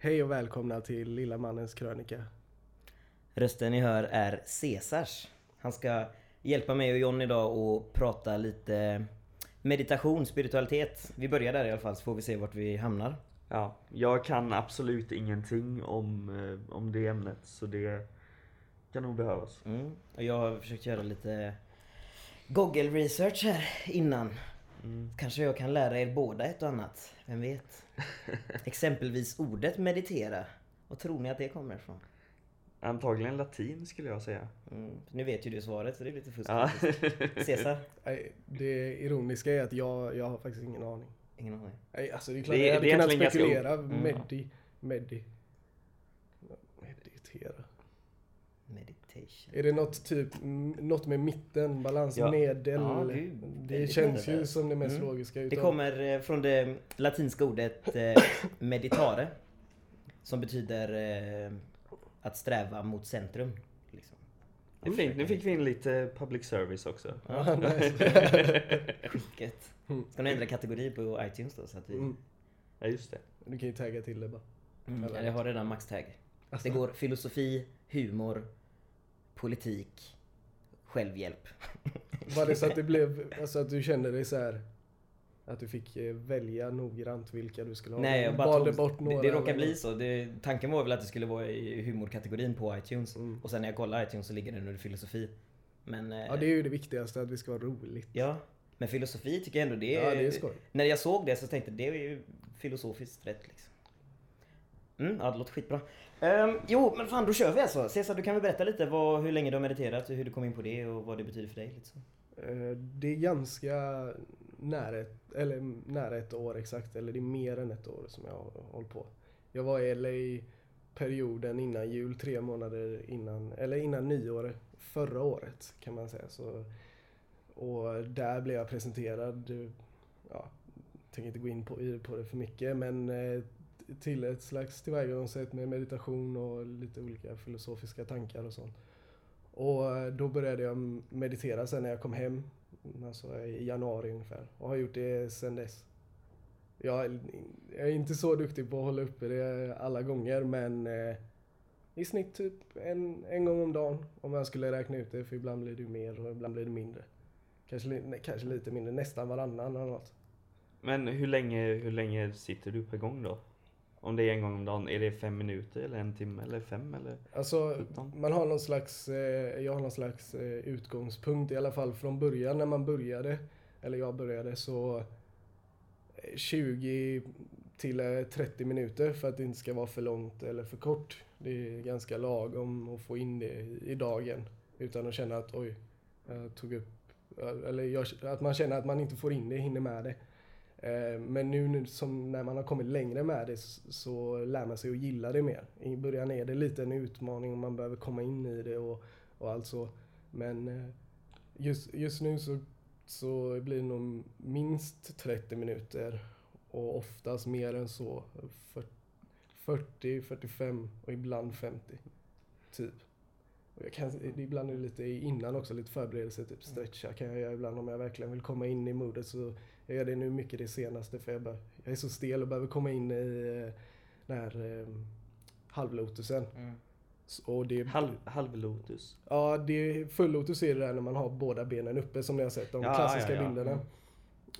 Hej och välkomna till Lilla Mannens krönika. Rösten ni hör är Caesars. Han ska hjälpa mig och John idag och prata lite meditation, spiritualitet. Vi börjar där i alla fall så får vi se vart vi hamnar. Ja, jag kan absolut ingenting om, eh, om det ämnet så det kan nog behövas. Mm. Och jag har försökt göra lite Google research här innan. Mm. Kanske jag kan lära er båda ett och annat. Vem vet? Exempelvis ordet meditera. Vad tror ni att det kommer ifrån? Antagligen latin skulle jag säga. Mm. Nu vet ju du svaret så det är lite fusk. Ja. Nej, Det ironiska är att jag, jag har faktiskt ingen aning. Ingen aning. Nej, alltså det är klart Det jag hade det kunnat ganska spekulera. mm. Medi, medi. Meditera. Meditation. Är det något typ, något med mitten, balans, Ja. medel? Ja, du- det väldigt känns ju som det mest Mm. logiska Det utav. kommer eh, från det latinska ordet eh, meditare. Som betyder eh, att sträva mot centrum. Liksom. Det är fint, nu fick vi in lite public service också. Ja. Skicket. Mm. Ska ni ändra kategori på iTunes då? Så att vi... Mm. Ja just det. Du kan ju tagga till det bara. Mm, Eller- jag har redan maxtag. Alltså, Det går filosofi, humor, politik, självhjälp. Var det så att det blev, alltså att du kände dig så här att du fick eh, välja noggrant vilka du skulle ha? Nej, jag bara tog, bort några? det, det råkar eller? bli så. Det, tanken var väl att det skulle vara i humorkategorin på iTunes. Mm. Och sen när jag kollar iTunes så ligger den under filosofi. Men... eh, Ja, det är ju det viktigaste, att det ska vara roligt. Ja, men filosofi tycker jag ändå det är... Ja, det är skoj. När jag såg det så tänkte jag det är ju filosofiskt rätt liksom. Mm, ja det låter skitbra. Um, jo, men fan då kör vi alltså. Cesar, du kan väl berätta lite vad, hur länge du har mediterat, hur du kom in på det och vad det betyder för dig? Liksom. Det är ganska nära ett, eller nära ett år exakt, eller det är mer än ett år som jag har hållit på. Jag var i LA perioden innan jul, tre månader innan, eller innan nyår förra året kan man säga. Så, och där blev jag presenterad, ja, jag tänker inte gå in på, på det för mycket, men eh, till ett slags tillvägagångssätt med meditation och lite olika filosofiska tankar och sånt. Och eh, då började jag meditera sen när jag kom hem, alltså i januari ungefär. Och har gjort det sen dess. Jag är, jag är inte så duktig på att hålla uppe det alla gånger men eh, i snitt typ en, en gång om dagen om jag skulle räkna ut det för ibland blir det mer och ibland blir det mindre. Kanske, nej, kanske lite mindre, nästan varannan eller något. Men hur länge, hur länge sitter du per gång då? Om det är en gång om dagen, är det fem minuter eller en timme eller fem eller? Alltså, man har någon slags, eh, jag har någon slags eh, utgångspunkt i alla fall från början när man började, eller jag började så eh, 20 till eh, 30 minuter för att det inte ska vara för långt eller för kort. Det är ganska lagom att få in det i i dagen utan att känna att oj, jag tog upp, eller jag, att man känner att man inte får in det, hinner med det. Eh, men nu, som när man har kommit längre med det så, lär man sig att gilla det mer. I början är det lite en utmaning och man behöver komma in i det och, och allt så. Men eh, just, just nu så, så blir det nog minst 30 minuter och oftast mer än så. 40, 45 och ibland 50. Typ. Och jag kan, ibland är det lite innan också, lite förberedelse, typ stretcha kan jag göra ibland om jag verkligen vill komma in i modet så jag gör det nu mycket det senaste för jag, bara, jag är så stel och behöver komma in i eh, den här eh, halvlotusen. Mm. Och det, Halv, halvlotus? ja, det är fulllotus är det där när man har båda benen uppe som ni har sett, de Ja, klassiska ja, ja. bilderna. Mm.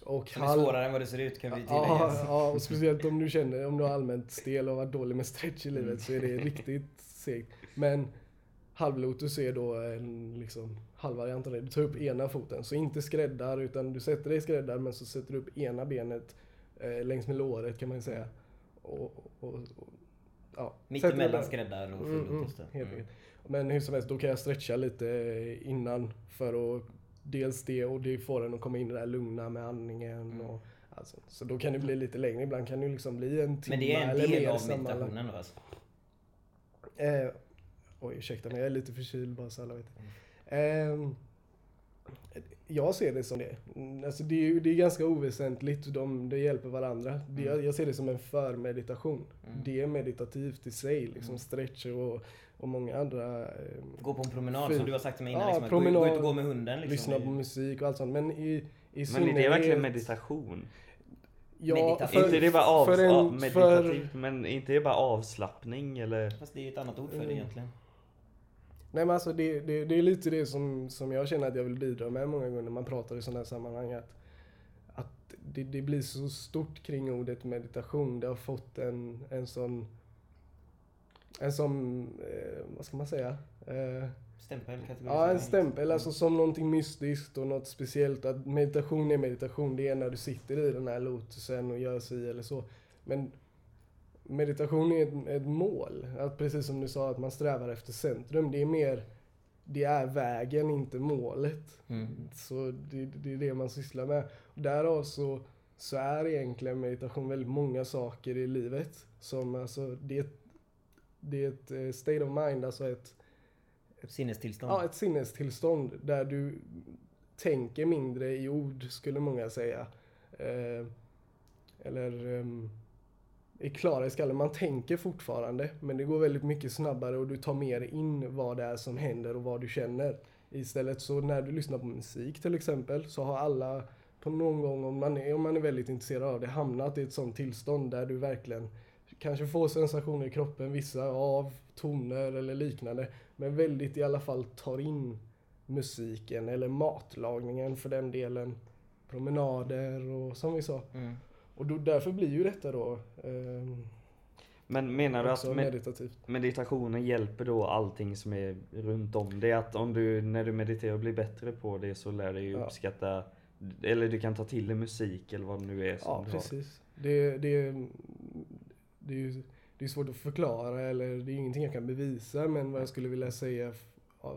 Och Som är halv- svårare än vad det ser ut kan vi tillägga. Ja, ja, och speciellt om du känner, om du har allmänt stel och varit dålig med stretch i Mm. livet så är det riktigt segt. Men halvlotus är då en liksom halvvariant av det. Du tar upp ena foten, så inte skräddar utan du sätter dig i skräddar men så sätter du upp ena benet eh, längs med låret kan man säga. Och, och, och, ja. Mitt Sätter emellan du- skräddar och Mm, mm, Mm. enkelt. Men hur som helst, då kan jag stretcha lite innan för att dels det och det får en att komma in i det där lugna med andningen Mm. och alltså, Så då kan det bli lite längre, ibland kan det liksom bli en timme Men det är en eller del mer av meditationen då alltså? Eh, oj, ursäkta mig, jag är lite förkyld bara så alla vet. Mm. Eh, jag ser det som det. Mm, Alltså det, är, det är ganska oväsentligt, de, det hjälper varandra. Det, jag, jag ser det som en förmeditation. Mm. Det är meditativt i sig, liksom Mm. stretch och, och många andra eh, Gå på en promenad som du har sagt till mig innan. Ja, liksom, promenad, gå ut och gå med hunden liksom. lyssna på musik och allt sånt. Men i, i Men är det verkligen meditation? Ja, Meditativt. inte det bara av, för en- av, för- meditativt, men inte det bara avslappning eller? Fast det är ju ett annat ord för det Mm. egentligen. Nej men alltså det, det, det är lite det som, som jag känner att jag vill bidra med många gånger när man pratar i sådana här sammanhang. Att, att det, det blir så stort kring ordet meditation. Det har fått en, en sån, en sån, eh, vad ska man säga? Eh, Stämpel, ja, en stämpel, alltså som någonting mystiskt och något speciellt. Att meditation är meditation, det är när du sitter i den här lotusen och gör sig eller så. Men meditation är ett, ett mål. Att precis som du sa, att man strävar efter centrum. Det är mer, det är vägen, inte målet. Mm. Så det, det är det man sysslar med. Och därav så, så är egentligen meditation väldigt många saker i livet. Som alltså, det är ett, det är ett eh, state of mind, alltså ett, Sinnestillstånd. ja, ett sinnestillstånd där du tänker mindre i ord, skulle många säga. Eh, eller um, är klara i skallen. Man tänker fortfarande, men det går väldigt mycket snabbare och du tar mer in vad det är som händer och vad du känner. Istället så när du lyssnar på musik till exempel så har alla på någon gång, om man är, om man är väldigt intresserad av det, hamnat i ett sånt tillstånd där du verkligen kanske får sensationer i kroppen, vissa av toner eller liknande, men väldigt i alla fall tar in musiken eller matlagningen för den delen, promenader och som vi sa. Mm. Och då, därför blir ju detta då ehm, Men menar du att med, meditationen hjälper då allting som är runt om det? Att om du, när du mediterar och blir bättre på det så lär du ju Ja. uppskatta eller du kan ta till dig musik eller vad det nu är som Ja, du har. precis. Det, det, det är ju det är svårt att förklara eller det är ingenting jag kan bevisa men vad jag skulle vilja säga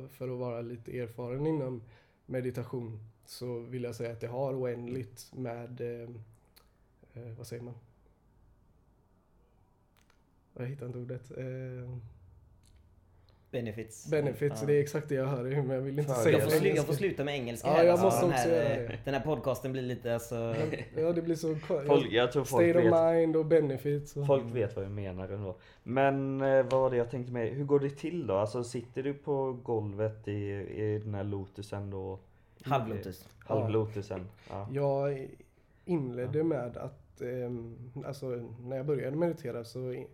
för att vara lite erfaren inom meditation så vill jag säga att det har oändligt med, eh, vad säger man? Jag hittar inte ordet. Eh, Benefits. benefits, Ja. det är exakt det jag hör men jag vill inte Fördelar. säga jag, får slu- jag får sluta med engelska Ja, här. jag alltså. måste den här, göra eh. Den här podcasten blir lite alltså... Ja, det blir så... Folk, jag tror folk State of vet, mind och benefits. Och, folk vet vad jag menar ändå. Men eh, vad var det jag tänkte med, hur går det till då? Alltså sitter du på golvet i, i den här lotusen då? Halvlotus. Halvlotusen? Ja. Jag inledde med att, ehm, alltså när jag började meditera så,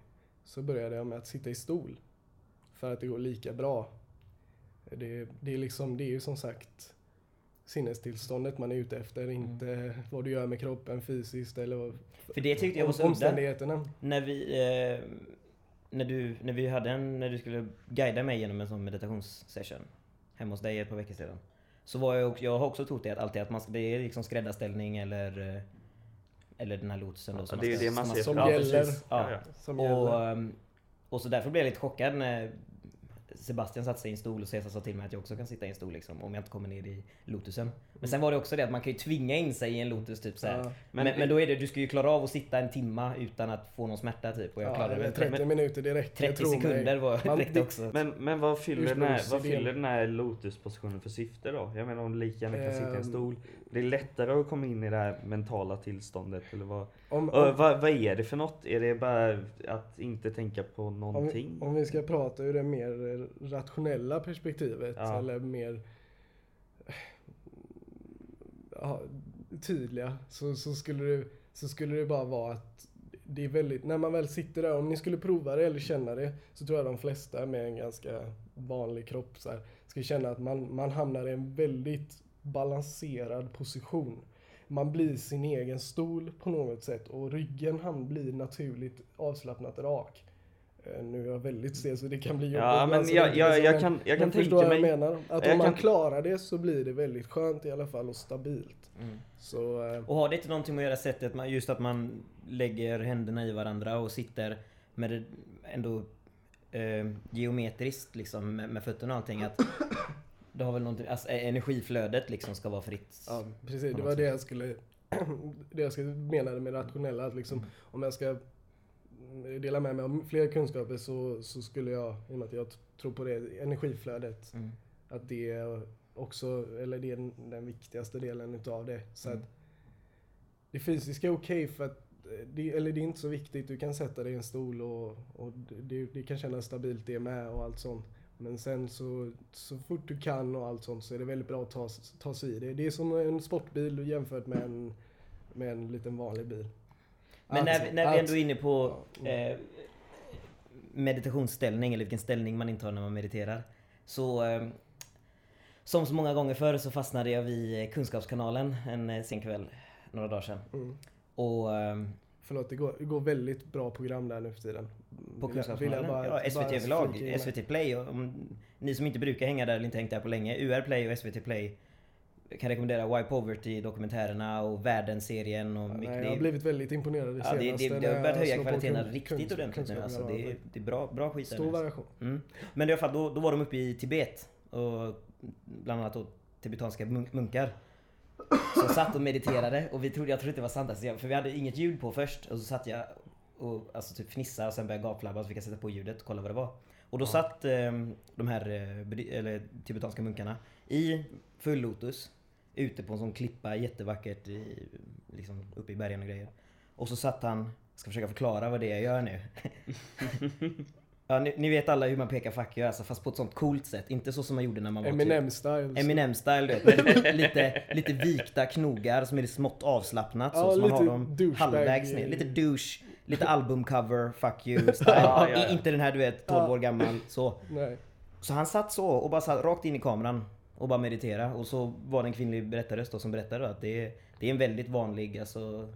så började jag med att sitta i stol. För att det går lika bra. Det, det, är liksom, det är ju som sagt sinnestillståndet man är ute efter, inte vad du gör med kroppen fysiskt eller För det tyckte jag var så omständigheterna. När vi, eh, när, du, när vi hade en, när du skulle guida mig genom en sån meditationssession hemma hos dig ett par veckor sedan. Så var jag, jag har också trott det att alltid att man det är liksom skräddarställning eller eh, eller den här lotusen då. Ja, som det är ska- det man som ser som fram- gäller. Ja, ja. Som Och, gäller. ehm, och så därför blev jag lite chockad när Sebastian satte sig i en stol och Cesar sa till mig att jag också kan sitta i en stol liksom, om jag inte kommer ner i lotusen. Men sen var det också det att man kan ju tvinga in sig i en lotus typ så. Ja. Men, men, då är det, du ska ju klara av att sitta en timma utan att få någon smärta typ. Och jag Ja, klarade väl 30 30, minuter, det räcker. 30 tro mig. sekunder var, Man- det- också. Men, men vad fyller, den här, vad fyller den här lotuspositionen för syfte då? Jag menar om du lika gärna kan sitta i en Ehm. stol. Det är lättare att komma in i det här mentala tillståndet eller vad? Om, Och om, vad, vad är det för något? Är det bara att inte tänka på om, någonting? vi, om vi ska prata ur det mer rationella perspektivet Ja. eller mer ja, tydliga så, så, skulle det, så skulle det bara vara att det är väldigt, när man väl sitter där, om ni skulle prova det eller känna det så tror jag de flesta med en ganska vanlig kropp så här, ska känna att man, man hamnar i en väldigt balanserad position. Man blir sin egen stol på något sätt och ryggen han blir naturligt avslappnat rak. Eh, Nu är jag väldigt stel så det kan bli jobbigt. Ja, men alltså, jag, jag, så, jag men- kan, jag kan tänka vad mig... jag menar? Att jag om man kan- klarar det så blir det väldigt skönt i alla fall och stabilt. Mm. Så, eh, Och har det inte någonting med att göra sättet, man- just att man lägger händerna i varandra och sitter med det ändå eh, geometriskt liksom med, med fötterna och allting. Att det har väl någonting, alltså, eh, energiflödet liksom ska vara fritt. ja, precis. Det var det jag skulle det jag skulle menade med rationella. Att liksom, om jag ska dela med mig av fler kunskaper så, så skulle jag, i och med att jag tror på det, energiflödet. Mm. Att det är också, eller det är den, den viktigaste delen utav det. Så Mm. att det fysiska är okej för att det, eller det är inte så viktigt. Du kan sätta dig i en stol och, och det, det kan kännas stabilt det med och allt sånt. Men sen så, så fort du kan och allt sånt så är det väldigt bra att ta, ta sig i det. Det är som en sportbil jämfört med en, med en liten vanlig bil. Men när, när vi ändå är inne på Ja. eh, meditationsställning eller vilken ställning man intar när man mediterar. Så eh, som så många gånger förr så fastnade jag vid Kunskapskanalen en eh, sen kväll, några dagar sedan. Mm. Och eh, Förlåt, det går, det går väldigt bra program där nu för tiden. på Kunskapskanalen, ja, SVT överlag. SVT Play. Och, om ni som inte brukar hänga där eller inte hängt där på länge, UR Play och SVT Play kan rekommendera Why Poverty dokumentärerna och Världen-serien och Ja, mycket. nej, det jag har blivit väldigt imponerad det Ja, det, senaste. det, det när har jag börjat höja kun- riktigt kunskap- ordentligt nu. Alltså, det, det är bra, bra skit Stor nu. variation. Mm. Men i alla fall, då, då var de uppe i Tibet. Och bland annat då tibetanska mun- munkar. Som satt och mediterade och vi trodde, jag trodde det var sant alltså, jag- för vi hade inget ljud på först. Och så satt jag och alltså, typ fnissade och sen började jag gapflabba så fick jag sätta på ljudet och kolla vad det var. Och då satt eh, de här eh, eller, tibetanska munkarna i full lotus. Ute på en sån klippa jättevackert i, liksom, uppe i bergen och grejer. Och så satt han, ska försöka förklara vad det är jag gör nu. ja, ni, ni vet alla hur man pekar fuck you alltså, fast på ett sånt coolt sätt. Inte så som man gjorde när man var typ Eminem-style. Eminem-style du vet. lite, lite vikta knogar som är lite smått avslappnat. Ja, så, så man har dem halvvägs ner. Lite douche, lite albumcover, fuck you style. Ja, ja, Inte den här du vet 12 Ja. år gammal så. Nej. Så han satt så och bara satt rakt in i kameran och bara meditera. Och så var det en kvinnlig berättarröst då som berättade att det är, det är en väldigt vanlig, alltså,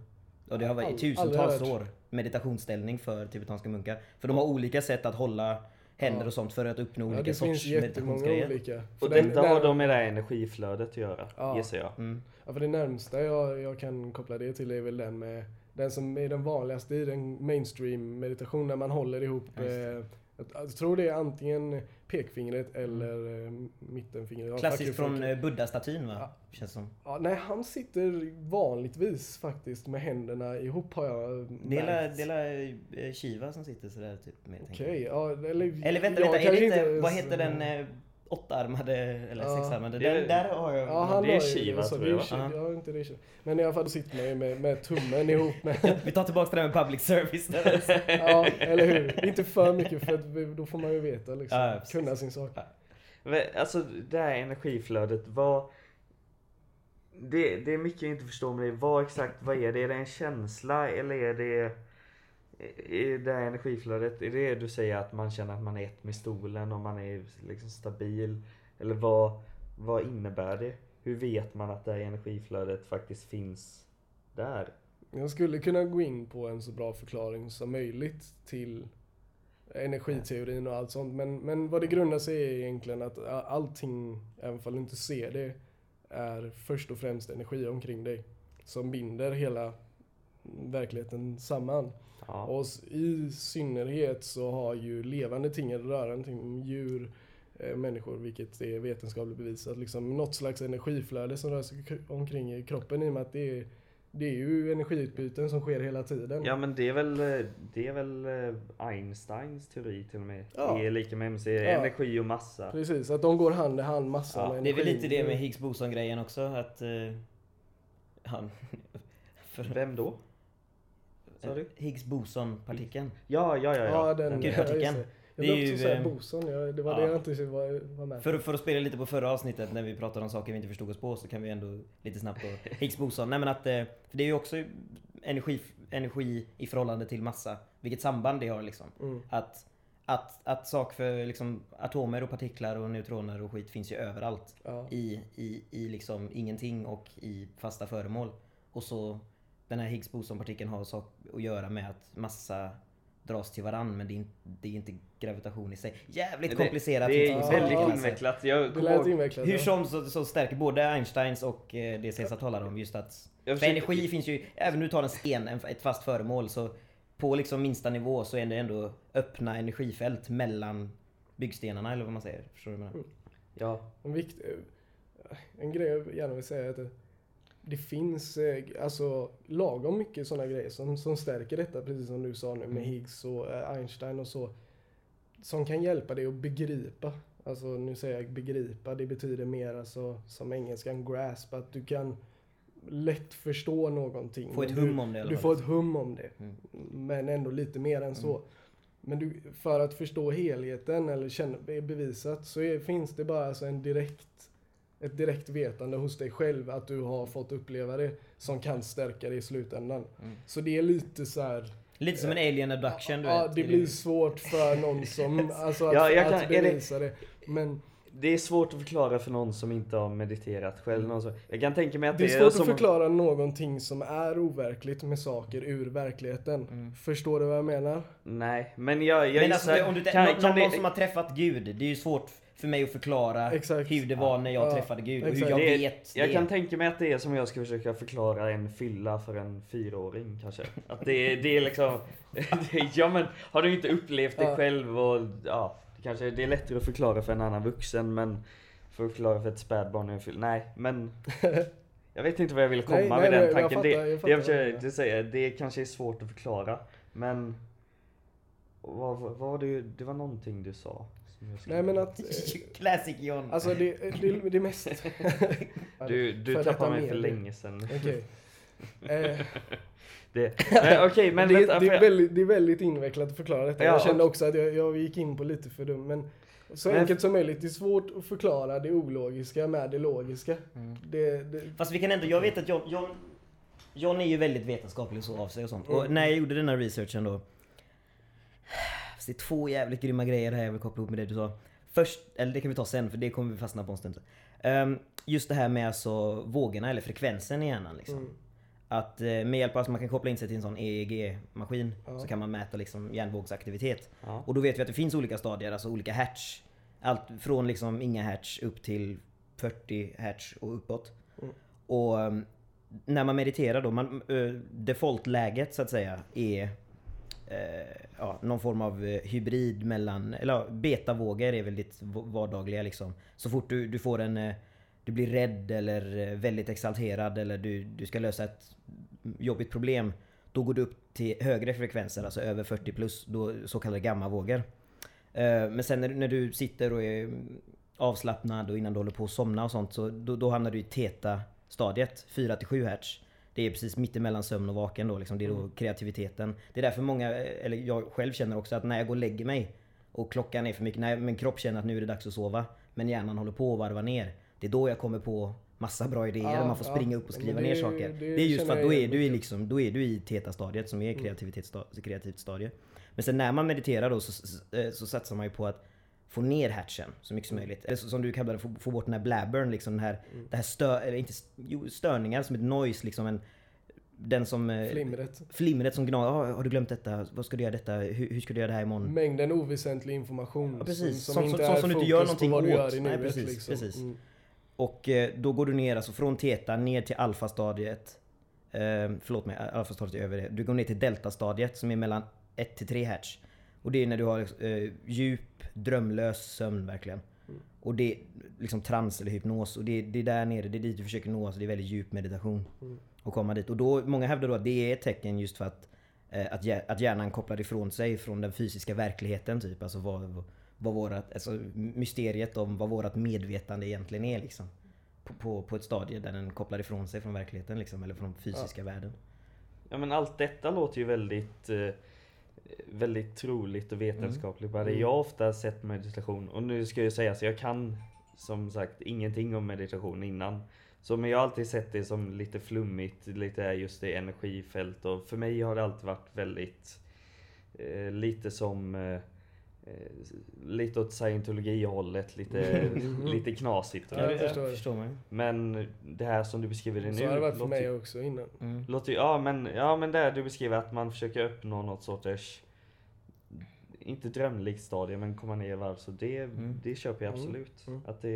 och det har varit i All- tusentals år, meditationsställning för tibetanska munkar. För de har olika sätt att hålla händer Ja. och sånt för att uppnå Ja, olika det finns sorts meditationsgrejer. olika. Och den- detta har de med det här energiflödet att göra, Ja. gissar jag. Mm. Ja, för det närmsta jag, jag kan koppla det till är väl den med den som är den vanligaste i den mainstream meditation när man håller ihop Ja, det. eh, jag, jag tror det är antingen pekfingret eller eh, mittenfingret. Ja, Klassiskt från eh, Buddha-statyn va? Ja. Känns som. Ja, nej, han sitter vanligtvis faktiskt med händerna ihop har jag Dela, märkt. dela eh, Shiva som sitter sådär typ med. Okej, jag. ja, eller... Eller vänta, vänta, är det inte, inte- vad heter den eh, åttaarmade eller Ja. sexarmade? Det Den, där har jag... Ja, han det är har Shiva, tror det är jag? Shiva, Ja, inte det är Shiva. Men i alla fall då sitter man ju med, med tummen ihop med... Vi tar tillbaka det där med public service. där. ja, eller hur? Inte för mycket för att vi- då får man ju veta liksom. Ja, kunna sin sak. Men, Alltså det här energiflödet, vad... Det, det är mycket jag inte förstår med det. Vad exakt, vad är det? Är det en känsla eller är det i det här energiflödet, är det du säger att man känner att man är ett med stolen och man är liksom stabil? Eller vad, vad innebär det? Hur vet man att det här energiflödet faktiskt finns där? Jag skulle kunna gå in på en så bra förklaring som möjligt till energiteorin och allt sånt. Men, men vad det grundar sig i är egentligen att allting, även om du inte ser det, är först och främst energi omkring dig. Som binder hela verkligheten samman. Ja. Och i synnerhet så har ju levande ting, eller rörande ting, djur, eh, människor, vilket är vetenskapligt bevisat, liksom något slags energiflöde som rör sig omkring i kroppen i och med att det är, det är ju energiutbyten som sker hela tiden. Ja men det är väl, eh, det är väl eh, Einsteins teori till och med. Ja. E är lika med MC, Ja. energi och massa. Precis, att de går hand i hand, massan Ja, och Det är väl energi. lite det med Higgs boson-grejen också att... Eh, han, för, Vem då? Sa du? Higgs boson-partikeln. Ja, ja, ja. Ja, ja. den, Gud, ja, just partikeln. det. Jag Det är vill ju, också säga eh, boson, ja, det var ja. det jag inte var, var med För, för att spela lite på förra avsnittet när vi pratade om saker vi inte förstod oss på så kan vi ändå lite snabbt då. Higgs boson. Nej men att, eh, för det är ju också energi, energi i förhållande till massa. Vilket samband det har liksom. Mm. Att, att, att sak för liksom atomer och partiklar och neutroner och skit finns ju överallt. Ja. I, i, i liksom ingenting och i fasta föremål. Och så den här Higgs boson-partikeln har sak att göra med att massa dras till varann men det är, inte, det är inte gravitation i sig. Jävligt Det- komplicerat. Det är Ja, väldigt ja. invecklat. Jag Det invecklat. Hur som så, så stärker både Einsteins och eh, det Cesar talar om just att för försöker- energi finns ju, även om du tar en sten, en, ett fast föremål så på liksom minsta nivå så är det ändå öppna energifält mellan byggstenarna eller vad man säger. Förstår du vad jag menar? Ja. En, vikt, en grej jag gärna vill säga är att det, finns eh, alltså lagom mycket sådana grejer som, som stärker detta, precis som du sa nu med Mm. Higgs och eh, Einstein och så. Som kan hjälpa dig att begripa. Alltså nu säger jag begripa, det betyder mer alltså som engelskan grasp, att du kan lätt förstå någonting. Få ett hum om det Du får ett hum om det. Mm. Men ändå lite mer än så. Mm. Men du, för att förstå helheten eller känna, bevisat så är, finns det bara alltså en direkt ett direkt vetande hos dig själv att du har fått uppleva det som kan stärka dig i slutändan. Mm. Så det är lite så här. Lite som en alien abduction du Ja, vet. det Är blir svårt för någon som, alltså att, Ja, jag att kan- är det- bevisa det. Men Det är svårt att förklara för någon som inte har mediterat själv. Någon som, jag kan tänka mig att det är det är svårt som... att förklara någonting som är overkligt med saker ur verkligheten. Mm. Förstår du vad jag menar? Nej, men jag, jag Men alltså, gissar- om du, kan- någon, kan någon det- som har träffat Gud, det är ju svårt för mig att förklara Exakt. hur det var när jag Ja, träffade Gud och hur jag det, vet Jag det. kan tänka mig att det är som jag ska försöka förklara en fylla för en fyraåring kanske. Att det, det är liksom... ja men har du inte upplevt det Ja. själv och ja, det kanske det är lättare att förklara för en annan vuxen men för att förklara för ett spädbarn i en fylla. Nej men jag vet inte vad jag ville komma Nej, med nej, den nej, jag tanken. fattar, det, jag det, fattar jag vad försöker, du menar. det, det kanske är svårt att förklara men vad, vad, vad var det, det var någonting du sa. Nej men att... eh, Classic John. Alltså det, det, det är mest... Du, du För tappade mig för länge sedan. Okej. Eh, Det, nej, men det, vänta, det, får är väldigt, det är väldigt invecklat att förklara detta. Ja, jag kände också att jag, jag gick in på lite för dumt. Men så Men- enkelt som möjligt. Det är svårt att förklara det ologiska med det logiska. Mm. Det, det, Fast vi kan ändå, jag vet att John, John, John är ju väldigt vetenskaplig så av sig och sånt. Och Mm. när jag gjorde den här researchen då. Fast det är två jävligt grymma grejer här jag vill koppla ihop med det du sa. Först, eller det kan vi ta sen för det kommer vi fastna på en stund. Ehm, just det här med alltså vågorna eller frekvensen i hjärnan liksom. mm, Att eh, med hjälp av att man kan koppla in sig till en sån EEG-maskin Ja. så kan man mäta liksom hjärnvågsaktivitet. Ja. Och då vet vi att det finns olika stadier, alltså olika hertz. Allt från liksom inga hertz upp till 40 hertz och uppåt. Mm. Och um, när man mediterar då, man, uh, defaultläget så att säga är Eh, ja, någon form av eh, hybrid mellan, eller betavågor är väl ditt vardagliga liksom. Så fort du, du får en, eh, du blir rädd eller väldigt exalterad eller du, du ska lösa ett jobbigt problem. Då går du upp till högre frekvenser, alltså över 40 plus, då, så kallade gammavågor. Men sen när, du- när du sitter och är avslappnad och innan du håller på att somna och sånt så då, då hamnar du i teta-stadiet, 4-7 hertz. Det är precis mittemellan sömn och vaken då, liksom. det är då kreativiteten. Det är därför många, eller jag själv känner också att när jag går och lägger mig och klockan är för mycket, när min kropp känner att nu är det dags att sova men hjärnan håller på att varva ner. Det är då jag kommer på massa bra idéer Ja, och man får ja. springa upp och skriva det- ner saker. det Det, är just för att då är du i liksom, då är du i teta-stadiet som är kreativitetssta- kreativt stadie. Men sen när man mediterar då så, så, så satsar man ju på att få ner hertzen så mycket som möjligt. Eller som du kallar det, få, få bort den här blabbern liksom. Den här, det här stö, inte, jo, störningar som ett noise liksom. En, den som... eh, flimret. Flimret som gnager. Ah, har du glömt detta? Vad ska du göra detta? Hur, hur ska du göra det här imorgon? Mängden oväsentlig information. Ja, precis. Som, Som- som, inte som- som du inte gör någonting åt. gör Nej, nuet. precis, liksom. precis. Mm. Och eh, då går du ner alltså från teta ner till alfastadiet. Eh, förlåt mig, alfastadiet är över det. Du går ner till deltastadiet som är mellan 1 till 3 hertz. Och det är när du har eh, djup, drömlös sömn verkligen. Mm. Och det är liksom trans eller hypnos. Och det, det är där nere, det är dit du försöker nå. Alltså det är väldigt djup meditation. Mm. Och komma dit. Och då, många hävdar då att det är ett tecken just för att, eh, att, att hjärnan kopplar ifrån sig från den fysiska verkligheten typ. Alltså vad, vad vårat, alltså mysteriet om vad vårat medvetande egentligen är liksom. På, på, på ett stadie där den kopplar ifrån sig från verkligheten liksom, eller från fysiska världen. Ja men allt detta låter ju väldigt eh, Väldigt troligt och vetenskapligt. Bara det jag har ofta sett meditation och nu ska jag säga så jag kan som sagt ingenting om meditation innan. Så men jag har alltid sett det som lite flummigt, lite just det energifält och för mig har det alltid varit väldigt eh, lite som eh, lite åt scientologi-hållet, lite, lite knasigt. Ja, jag förstår. förstår ju. Men det här som du beskriver det nu Så har det varit för låter mig också innan. Mm. Låter ja men, ja men där du beskriver att man försöker uppnå något sorters Inte drömlikt stadie men komma ner i varv så det, Mm. det köper jag Mm, absolut. mm. Att det,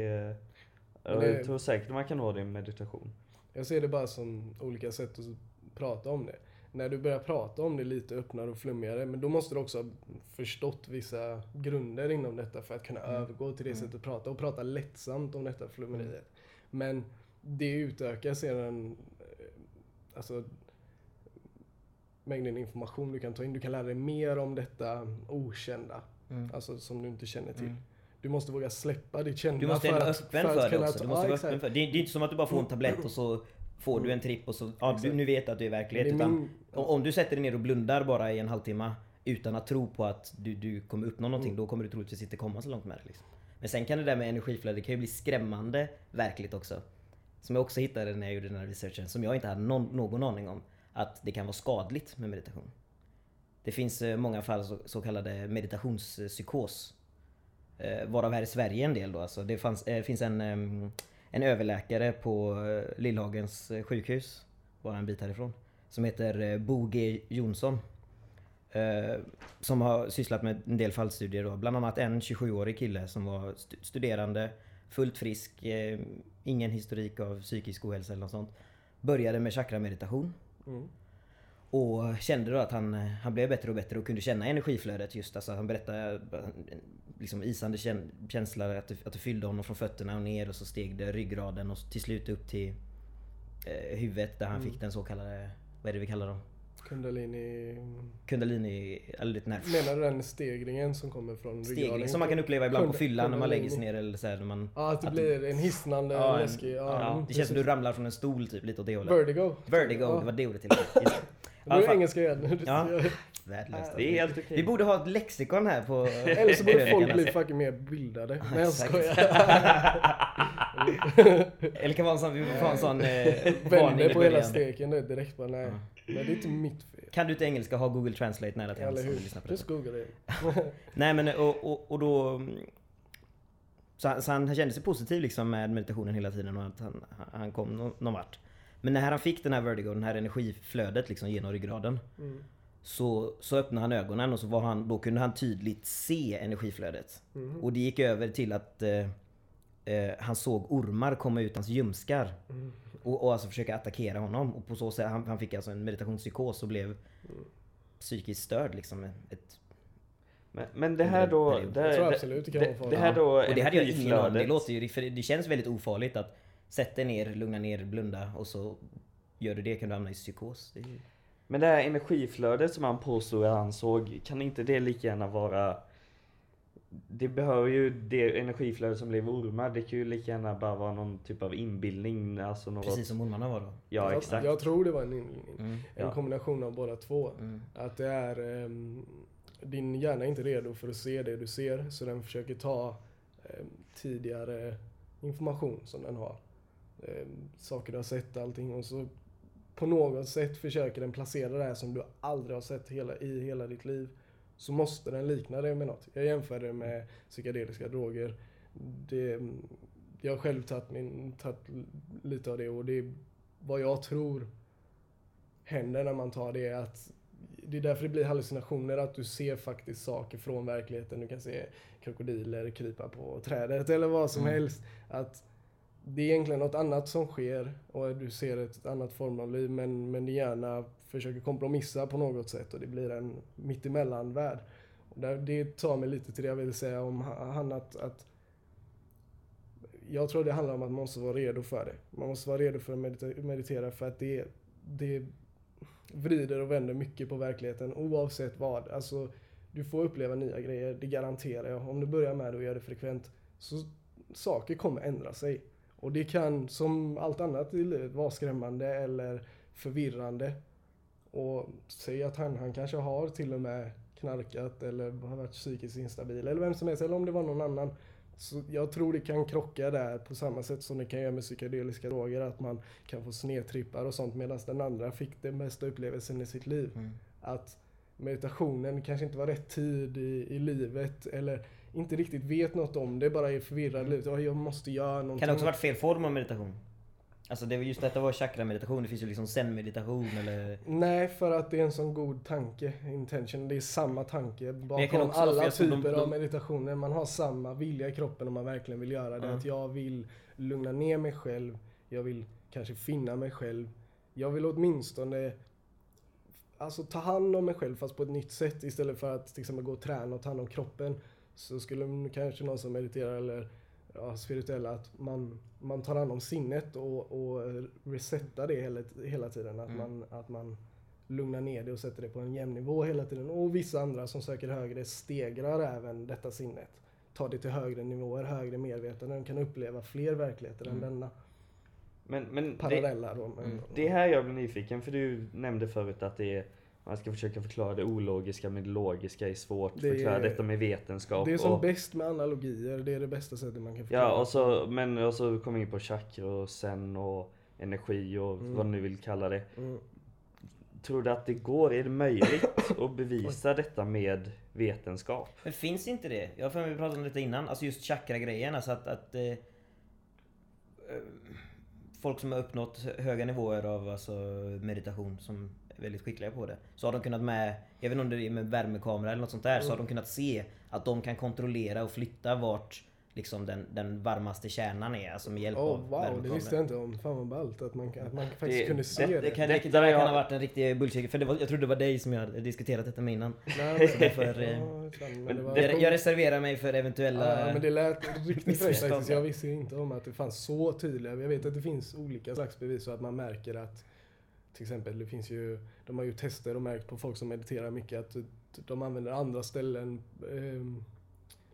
jag det- tror säkert man kan nå det i meditation. Jag ser det bara som olika sätt att prata om det. När du börjar prata om det lite öppnare och flummigare, men då måste du också ha förstått vissa grunder inom detta för att kunna Mm. övergå till det Mm. sättet att prata och prata lättsamt om detta flummeriet. Men det utökar sedan eh, alltså, mängden information du kan ta in. Du kan lära dig mer om detta okända, Mm. alltså som du inte känner till. Mm. Du måste våga släppa ditt kända Du måste vara öppen för det också. ta- Du måste ja, vara exakt. öppen för. Det, är, det är inte som att du bara får en tablett och så får du en tripp och så, ja, du, nu vet att du är verklighet. Utan min- om, du sätter dig ner och blundar bara i en halvtimme utan att tro på att du, du kommer uppnå någonting, Mm. då kommer du troligtvis inte komma så långt med det. Liksom. Men sen kan det där med energiflöde, kan ju bli skrämmande verkligt också. Som jag också hittade när jag gjorde den här researchen, som jag inte hade någon, någon aning om. Att det kan vara skadligt med meditation. Det finns eh, många fall så, så kallade meditationspsykos. Eh, varav här i Sverige en del då. Alltså det fanns, eh, finns en, em, en överläkare på eh, Lillhagens eh, sjukhus, bara en bit härifrån. Som heter eh, Bo G Jonsson. Som har sysslat med en del fallstudier då. Bland annat en 27-årig kille som var studerande, fullt frisk, ingen historik av psykisk ohälsa eller något sånt. Började med chakrameditation. Mm. Och kände då att han, han blev bättre och bättre och kunde känna energiflödet just. Alltså han berättade liksom isande kän- känsla att det, att det fyllde honom från fötterna och ner och så steg det ryggraden och till slut upp till eh, huvudet där han Mm. fick den så kallade, vad är det vi kallar dem? Kundalini... Kundalini, eller den här Menar du den stegringen som kommer från stegring ryggraden? som man kan uppleva ibland på Kund- fyllan när man lägger sig ner eller så här, när man... Ja, att det att- blir en hisnande, Ja, läskig... Ja, Ja, mm, det känns som du precis. ramlar från en stol typ, lite åt det hållet. Vertigo. Vertigo, Ja. det var det ordet till det. Det var Ja, fan. engelska igen. Ja. Värdelöst. Det är helt okej. Vi borde ha ett lexikon här på... Eller så borde folk krönikan, bli fucking mer bildade. Nej jag skojar. Eller kan vara en sån, vi får ha en sån eh, Vänder på hela steken där direkt bara nej. Nej det är inte mitt fel. Kan du inte engelska, ha Google Translate nära till hands Just det. googla det. Nej men och, och, och då... mm, Så han, så han kände sig positiv liksom med meditationen hela tiden och att han, han kom nå- någon vart. Men när han fick den här vertigo, den här energiflödet liksom genom ryggraden. Mm. Så, så öppnade han ögonen och så var han, då kunde han tydligt se energiflödet. Mm. Och det gick över till att eh, eh, han såg ormar komma ut hans ljumskar. Mm. Och, och alltså försöka attackera honom. Och på så sätt, han, han fick alltså en meditationspsykos och blev psykiskt störd liksom. Ett, Men, men det här då... Det, Jag tror det, absolut det kan det, vara farligt. det här då och det hade jag ingen aning. Det låter ju, det, det känns väldigt ofarligt att sätta dig ner, lugna ner, blunda och så gör du det kan du hamna i psykos. Det är ju... Men det här energiflödet som han påstod att han såg, kan inte det lika gärna vara... Det behöver ju det energiflödet som blev ormar, det kan ju lika gärna bara vara någon typ av inbildning, alltså något... Precis som ormarna var då. Ja, jag, exakt. Jag tror det var en inbildning. Mm. En Ja. kombination av båda två. Mm. Att det är... ehm, din hjärna är inte redo för att se det du ser så den försöker ta ehm, tidigare information som den har. Ehm, saker du har sett, allting och så på något sätt försöker den placera det här som du aldrig har sett hela, i hela ditt liv. Så måste den likna det med något. Jag jämför det med psykedeliska droger. Det, jag har själv tagit, min, tagit lite av det och det är vad jag tror händer när man tar det att det är därför det blir hallucinationer, att du ser faktiskt saker från verkligheten. Du kan se krokodiler krypa på trädet eller vad som Mm. helst. Att det är egentligen något annat som sker och du ser ett annat form av liv men, men din hjärna försöker kompromissa på något sätt och det blir en mittemellan-värld. Det tar mig lite till det jag vill säga om han att, att jag tror det handlar om att man måste vara redo för det. Man måste vara redo för att meditera för att det, det vrider och vänder mycket på verkligheten oavsett vad. Alltså, du får uppleva nya grejer, det garanterar jag. Om du börjar med det och gör det frekvent så saker kommer ändra sig. Och det kan, som allt annat i livet, vara skrämmande eller förvirrande. Och säg att han, han kanske har till och med knarkat eller har varit psykiskt instabil eller vem som helst, eller om det var någon annan. Så jag tror det kan krocka där på samma sätt som det kan göra med psykedeliska droger, att man kan få snedtrippar och sånt medan den andra fick den bästa upplevelsen i sitt liv. Mm. Att meditationen kanske inte var rätt tid i, i livet eller inte riktigt vet något om det, bara är förvirrad. Ja, Jag måste göra någonting. Kan det också varit fel form av meditation? Alltså det var just detta var chakra-meditation, det finns ju liksom zen-meditation eller... Nej, för att det är en sån god tanke, intention. Det är samma tanke bakom alla typer de- de- av meditationer. Man har samma vilja i kroppen om man verkligen vill göra det. Ja. Att jag vill lugna ner mig själv. Jag vill kanske finna mig själv. Jag vill åtminstone alltså, ta hand om mig själv fast på ett nytt sätt istället för att till exempel gå och träna och ta hand om kroppen. Så skulle kanske någon som mediterar eller ja, spirituella att man, man tar hand om sinnet och, och resetar det hela, hela tiden. Att, Mm. man, att man lugnar ner det och sätter det på en jämn nivå hela tiden. Och vissa andra som söker högre stegrar även detta sinnet. Tar det till högre nivåer, högre medvetande. De kan uppleva fler verkligheter än Mm. denna. Men, men det, Parallella då. Men, Mm. det är här jag blir nyfiken, för du nämnde förut att det är man ska försöka förklara det ologiska med det logiska är svårt. Det är- förklara detta med vetenskap. Det är som och, bäst med analogier, det är det bästa sättet man kan förklara. ja, och så, men och så kommer vi in på chakra och sen och energi och Mm. vad du nu vill kalla det. Mm. Tror du att det går? Är det möjligt att bevisa detta med vetenskap? Men finns inte det? Jag har för mig vi pratade om lite innan, alltså just chakra-grejen. Alltså att, att eh, eh, folk som har uppnått höga nivåer av alltså, meditation som väldigt skickliga på det. Så har de kunnat med, jag vet inte om det är med värmekamera eller något sånt där, så har de kunnat se att de kan kontrollera och flytta vart liksom den, den varmaste kärnan är. Alltså med hjälp Åh av wow, det visste jag inte om. Fan vad ballt att man, att man faktiskt Det- kunde se det. Det kan, Detta det, det jag- kan ha varit en riktig bullshit, för det var, jag trodde det var dig som jag hade diskuterat detta med innan. Nej, men, För, ja, fan, men det var, Jag, jag reserverar mig för eventuella... Ja, men det lät riktigt fräckt faktiskt. Jag visste inte om att det fanns så tydliga. Jag vet att det finns olika slags bevis så att man märker att till exempel det finns ju, de har ju tester och märkt på folk som mediterar mycket att de använder andra ställen. ehm,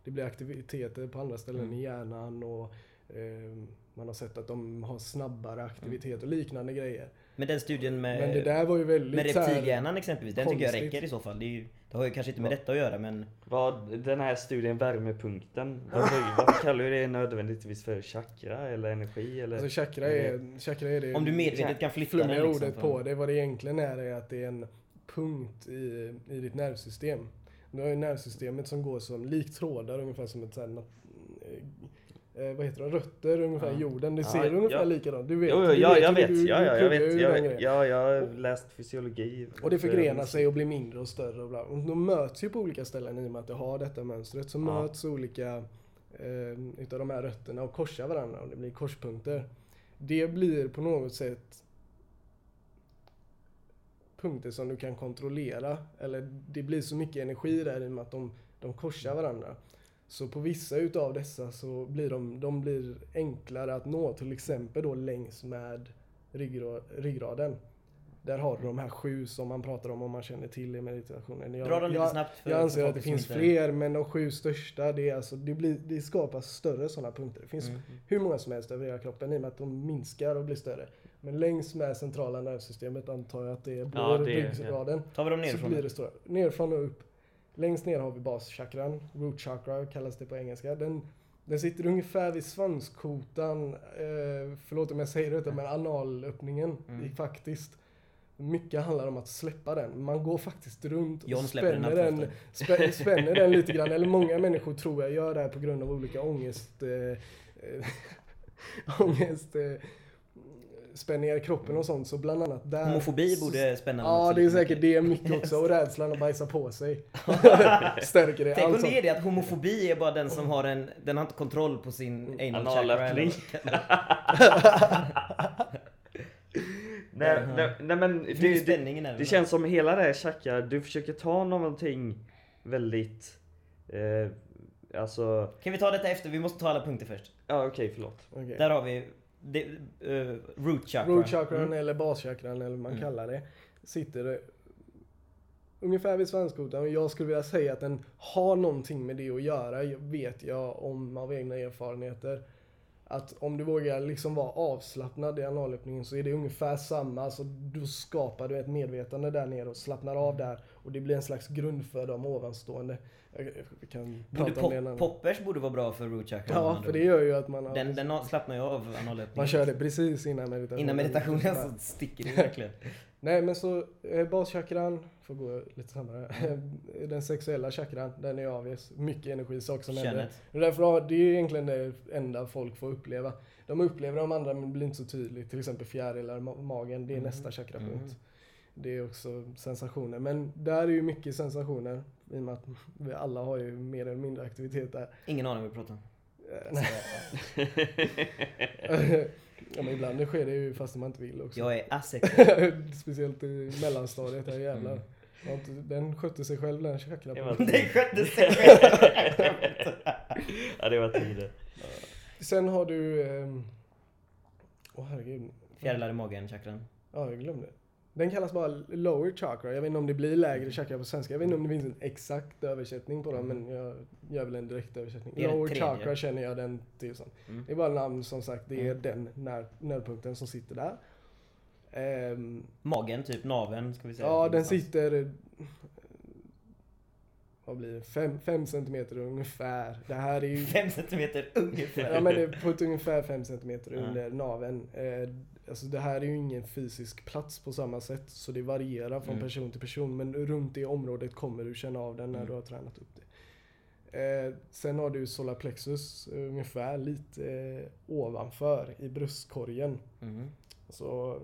Det blir aktiviteter på andra ställen Mm. i hjärnan och ehm, man har sett att de har snabbare aktivitet och liknande grejer. Men den studien med... Men det där var ju väldigt Med reptilhjärnan exempelvis, den tycker jag konstigt. räcker i så fall. Det, är ju, det har ju kanske inte med detta att göra men... Vad, den här studien värmepunkten, varför, varför kallar du det nödvändigtvis för chakra eller energi eller? Alltså chakra är, chakra är det Om du medvetet kan flytta den liksom. ordet på det. Vad det egentligen är, är att det är en punkt i, i ditt nervsystem. Du har ju nervsystemet som går som likt trådar, ungefär som ett sånt eh, vad heter det, rötter ungefär i Ja. jorden. Det Ja, ser ungefär ja. likadant Du vet, Jo, jo, du ja, vet jag vet, du- ja, ja, jag vet, jag, ja, jag har läst fysiologi. Och det förgrenar sig och blir mindre och större och bla. Och de möts ju på olika ställen i och med att det har detta mönstret. Så Ja. möts olika eh, utav de här rötterna och korsar varandra och det blir korspunkter. Det blir på något sätt punkter som du kan kontrollera. Eller det blir så mycket energi där i och med att de, de korsar varandra. Så på vissa utav dessa så blir de, de blir enklare att nå. Till exempel då längs med ryggra, ryggraden. Där har du de här sju som man pratar om om man känner till i meditationen. Jag, Dra dem lite jag, snabbt för, jag anser att det finns inte- fler, men de sju största, det, är alltså, det, blir, det skapas större sådana punkter. Det finns Mm. hur många som helst över hela kroppen i och med att de minskar och blir större. Men längs med centrala nervsystemet antar jag att det blir Ja, det- ryggraden. Tar vi dem Så nerifrån? blir det stora. Nerifrån och upp. Längst ner har vi baschakran, root chakra kallas det på engelska. Den, den sitter ungefär vid svanskotan, eh, förlåt om jag säger detta, men analöppningen Mm. faktiskt. Mycket handlar om att släppa den. Man går faktiskt runt och John den spänner den, spä, spänner den lite grann. Eller många människor tror jag gör det här på grund av olika ångest... Eh, eh, ångest... Eh, spänningar i kroppen och sånt. Så bland annat där... Homofobi borde spänna Ja, det är säkert det mycket också. Och rädslan att bajsa på sig. Stärker det. Tänk om Alltså, det är det att homofobi är bara den som har en, den har inte kontroll på sin anal chakra. Analöppning. nej, Jaha. nej, nej men Det det, det, det känns som hela det här chakra, du försöker ta någonting väldigt, eh, alltså, Kan vi ta detta efter? Vi måste ta alla punkter först. ja okej förlåt. okej. Där har vi det, eh, root chakra. Root chakran Mm. eller baschakran eller vad man Mm. kallar det. Sitter det ungefär vid svanskotan. Och jag skulle vilja säga att den har någonting med det att göra. Vet jag om av egna erfarenheter. Att om du vågar liksom vara avslappnad i analöppningen så är det ungefär samma. Alltså då skapar du ett medvetande där nere och slappnar av där. Och det blir en slags grund för de ovanstående. Jag, kan Borde prata om det en pop, poppers borde vara bra för root chakra. Ja, för det gör ju att man... har- Den, den slappnar ju av analöppningen. Man kör det precis innan meditationen. Innan meditationen så sticker det verkligen. Nej men så eh, baschakran, får gå lite snabbare. Den sexuella chakran, den är avges. Mycket energi, saker som händer. Därför har, det är egentligen det enda folk får uppleva. De upplever de andra men det blir inte så tydligt. Till exempel fjärilar magen, det är Mm. nästa chakrapunkt. Mm. Det är också sensationer. Men där är ju mycket sensationer. I och med att vi alla har ju mer eller mindre aktivitet där. Ingen aning vad vi pratar om. Eh, nej. ja, men ibland sker det ju fast man inte vill också. Jag är asexuell. Speciellt i mellanstadiet, här jävlar. Mm. Den skötte sig själv den var- Den skötte sig själv. ja det var tider. Sen har du... ehm, Åh herregud. Fjärilar i magen, chakran. Ja, jag glömde. Den kallas bara lower chakra. Jag vet inte om det blir lägre Mm. chakra på svenska. Jag vet inte om det finns en exakt översättning på dem, men jag gör väl en direkt översättning. Lower tredje. chakra känner jag den till som. Mm. Det är bara namn som sagt, det är Mm. den när, nervpunkten som sitter där. Ehm, Magen, typ naven ska vi säga. ja, den sitter... Vad blir det? 5 centimeter ungefär. Det här är ju... Fem centimeter ungefär. Ja men det är på ett ungefär 5 centimeter Ja. under naveln. Eh, alltså det här är ju ingen fysisk plats på samma sätt så det varierar från Mm. person till person men runt det området kommer du känna av den när Mm. du har tränat upp det. Eh, sen har du solarplexus eh, ungefär lite eh, ovanför i bröstkorgen. Mhm. Så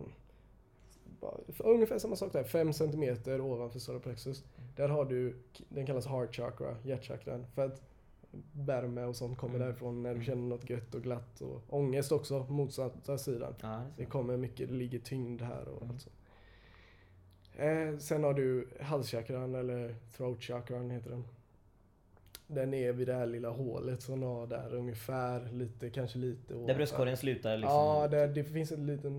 bara- ungefär samma sak där, 5 centimeter ovanför solarplexus. Där har du, den kallas heart chakra, hjärtchakran. För att värme och sånt kommer Mm. därifrån när du Mm. känner något gött och glatt. Och ångest också, motsatta sidan. Ja, det Det kommer mycket, det ligger tyngd här och Mm. allt så. Eh, sen har du halschakran eller throat chakran heter den. Den är vid det här lilla hålet som du har där ungefär, lite, kanske lite Där bröstkorgen slutar liksom. Ja, det, det finns en liten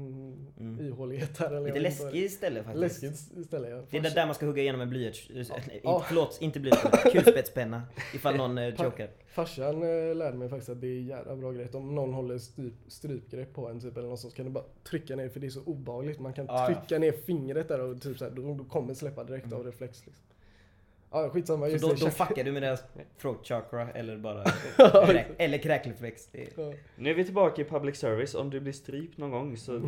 Mm. ihålighet där. Eller Lite inte läskigt ställe faktiskt. Läskigt ställe ja. Det är där- där man ska hugga igenom en blyerts... Ja. Ja. Förlåt, inte blyerts. Kulspetspenna. Ifall någon eh, chokar. Farsan eh, lärde mig faktiskt att det är jävla bra grej. Om någon håller stryp, strypgrepp på en typ eller något så kan du bara trycka ner för det är så obehagligt. Man kan Ja, ja. trycka ner fingret där och typ så här, då, då kommer släppa direkt Mm. av reflex. Liksom. Ja skitsamma. Så Just då, det, då check- fuckar du med deras throat chakra eller bara... Ja, krä, eller kräkreflex. Ja, Nu är vi tillbaka i public service. Om du blir strypt någon gång så...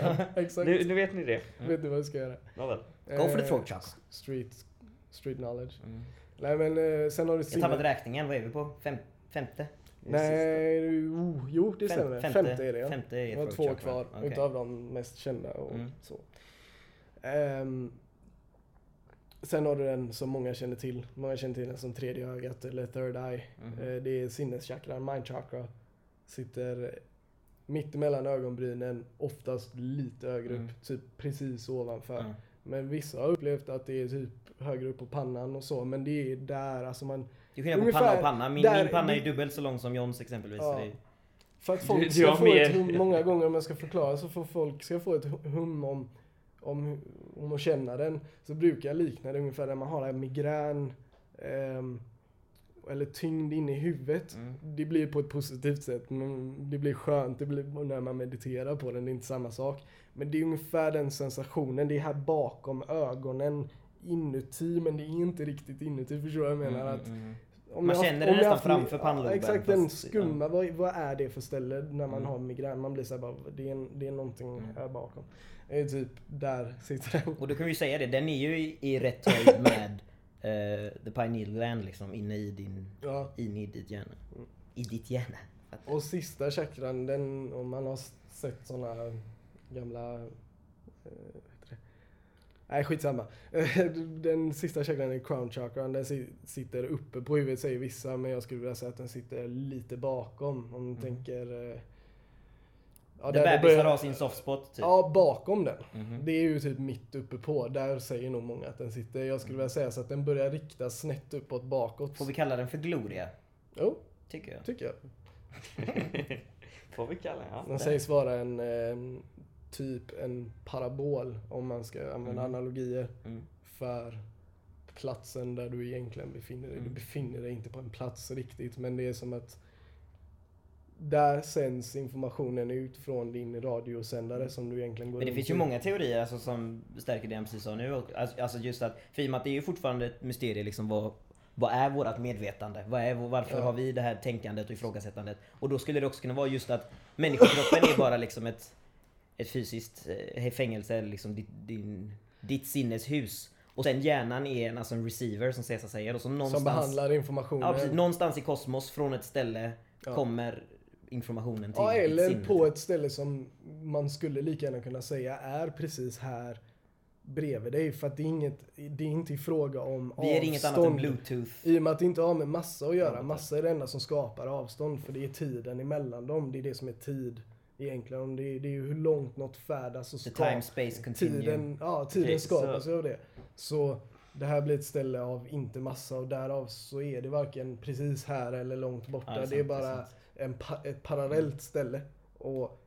Ja. exakt. Nu, nu vet ni det. Vet du vad jag ska göra? Nåväl. Go for the Eh, throat chakra. Street, street knowledge. Mm. Nej men eh, sen har du Jag tappade räkningen, vad är vi på? Fem, femte? Nej, oh, jo det Fem- stämmer. Femte, är det ja. Femte är Det var throat två chakra. kvar Okej. utav de mest kända och Mm. så. Ehm, sen har du den som många känner till. Många känner till den som tredje ögat eller third eye. Eh, det är sinneschakran, mind chakra. Sitter mitt emellan ögonbrynen, oftast lite högre upp, Mm. typ precis ovanför. Ja. Men vissa har upplevt att det är typ högre upp på pannan och så, men det är där, alltså man... Det är skillnad på panna och panna. Min, där- min panna är dubbelt så lång som Johns exempelvis. Ja. Det För att folk ska få ett hum, många gånger om jag ska förklara så får folk ska få ett hum om, om, om att känna den. Så brukar jag likna det ungefär när man har här migrän ehm, eller tyngd inne i huvudet. Mm. Det blir på ett positivt sätt. men Det blir skönt det blir när man mediterar på den, det är inte samma sak. Men det är ungefär den sensationen, det är här bakom ögonen inuti men det är inte riktigt inuti, förstår du vad jag menar? Mm, att mm, mm. Om Man jag- känner det nästan haft framför pannloben, Ja, exakt, den skumma. Vad, vad är det för ställe när man Mm. har migrän? Man blir såhär bara, det är, en, det är någonting Mm. här bakom. Det är typ där sitter den. Och då kan vi ju säga det, den är ju i, i rätt höjd med eh, the pineal gland liksom inne i din, Ja. inne i ditt hjärna. Mm. I ditt hjärna. Och sista chakran, den, om man har sett såna gamla... Eh? Nej, skitsamma. Den sista chakran är crown chakran. Den si- sitter uppe på huvudet säger vissa, men jag skulle vilja säga att den sitter lite bakom. Om du Mm. tänker... eh, Ja, Där det bebisar börjar- har sin soft spot typ. Ja, bakom den. Mhm. Det är ju typ mitt uppe på. Där säger nog många att den sitter. Jag skulle vilja säga så att den börjar riktas snett uppåt bakåt. Får vi kalla den för gloria? Jo, Tycker jag. tycker jag. Får vi kalla ja. Den sägs vara en eh, typ en parabol om man ska använda Mm. analogier Mm. för platsen där du egentligen befinner dig. Du Mm. befinner dig inte på en plats riktigt men det är som att där sänds informationen ut från din radiosändare som du egentligen går Men det finns ju många teorier alltså, som stärker det precis sa nu. Och, alltså, alltså just att, för i och med att det är ju fortfarande ett mysterium liksom vad, vad är vårt medvetande? Vad är, varför Ja. har vi det här tänkandet och ifrågasättandet? Och då skulle det också kunna vara just att människokroppen är bara liksom ett, ett fysiskt eh, fängelse, eller liksom ditt, din, ditt sinneshus. Och sen hjärnan är en, alltså en receiver som Cesar säger. Och så någonstans, Som behandlar informationen. ja, precis, någonstans i kosmos från ett ställe Ja. kommer informationen till Ja, ditt eller sinne. på ett ställe som man skulle lika gärna kunna säga är precis här bredvid dig. För att det är, inget, det är inte i fråga om Vi är avstånd. inget annat än bluetooth. I och med att det inte har med massa att göra. Massa är det enda som skapar avstånd. För det är tiden emellan dem. Det är det som är tid egentligen. Om Det är, det är ju hur långt något färdas och The ska- time space. Tiden, ja, tiden Okej, skapas så- ju av det. Så det här blir ett ställe av inte massa och därav så är det varken precis här eller långt borta. Ja, det är det är sant, det är bara sant. en, pa- ett parallellt ställe. Och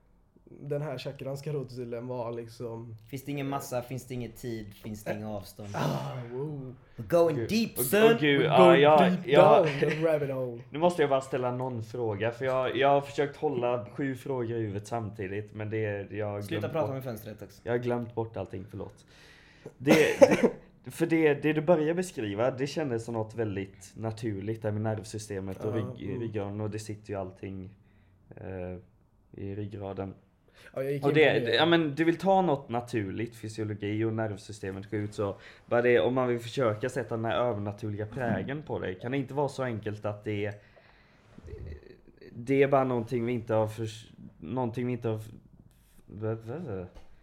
den här chakran ska då tydligen vara liksom... Finns det ingen massa, finns det ingen tid, finns det inga avstånd. Ah, wow. We're going Gud. deep son! och gud, We're ja, going jag, deep jag, down the rabbit hole. nu måste jag bara ställa någon fråga för jag, jag har försökt hålla sju frågor i huvudet samtidigt men det jag Sluta prata med fönstret också. Jag har glömt bort allting, förlåt. Det, det, för det, det du börjar beskriva, det kändes som något väldigt naturligt där med nervsystemet och Ja, rygg, mm. ryggraden och det sitter ju allting eh, i ryggraden. Ja, Och det, det, ja, men du vill ta något naturligt, fysiologi och nervsystemet går ut så. Bara det, om man vill försöka sätta den här övernaturliga prägen på det. Kan det inte vara så enkelt att det är Det är bara någonting vi inte har för, Någonting vi inte har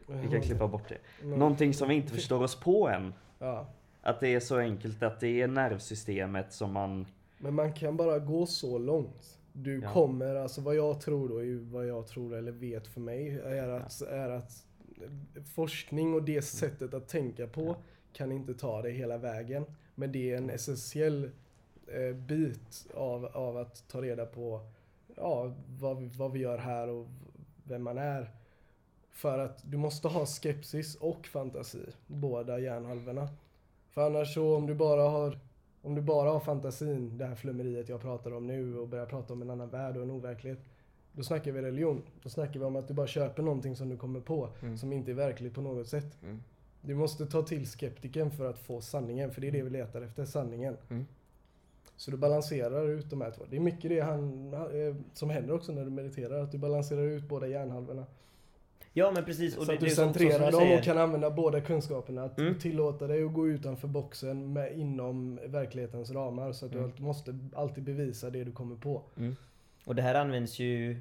Vi kan klippa bort det. Nå- Någonting som vi inte förstår oss på än. Ja. Att det är så enkelt att det är nervsystemet som man Men man kan bara gå så långt. Du Ja. kommer, alltså vad jag tror då, vad jag tror eller vet för mig, är att, är att forskning och det sättet att tänka på Ja. kan inte ta det hela vägen. Men det är en essentiell eh, bit av, av att ta reda på ja, vad, vi, vad vi gör här och vem man är. För att du måste ha skepsis och fantasi, båda hjärnhalvorna. För annars så om du bara har om du bara har fantasin, det här flummeriet jag pratar om nu och börjar prata om en annan värld och en overklighet. Då snackar vi religion. Då snackar vi om att du bara köper någonting som du kommer på Mm. som inte är verkligt på något sätt. Mm. Du måste ta till skeptiken för att få sanningen, för det är det vi letar efter, sanningen. Mm. Så du balanserar ut de här två. Det är mycket det han, han, eh, som händer också när du mediterar, att du balanserar ut båda hjärnhalvorna. Ja men precis. Och så det, att du det centrerar dem och kan använda båda kunskaperna. Att Mm. tillåta dig att gå utanför boxen med, inom verklighetens ramar. Så att Mm. du alltid måste alltid bevisa det du kommer på. Och det här används ju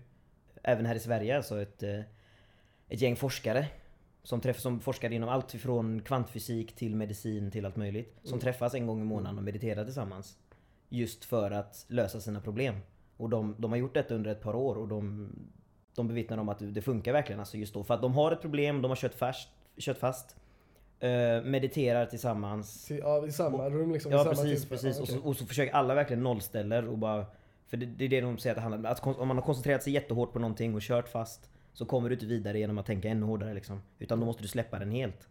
även här i Sverige, alltså ett, eh, ett gäng forskare som, träff, som forskar inom allt från kvantfysik till medicin till allt möjligt. Som Mm. träffas en gång i månaden och mediterar tillsammans. Just för att lösa sina problem. Och de, de har gjort detta under ett par år och de, de bevittnar om att det funkar verkligen. Alltså just då. För att de har ett problem, de har kört fast, kört fast eh, mediterar tillsammans. Till, ja, I samma rum liksom. i Ja samma precis, tillfälle. precis. Ja, Och, så, och så försöker alla verkligen nollställer och bara... För det, det är det de säger att det handlar om. Att om man har koncentrerat sig jättehårt på någonting och kört fast så kommer du inte vidare genom att tänka ännu hårdare liksom. Utan då måste du släppa den helt.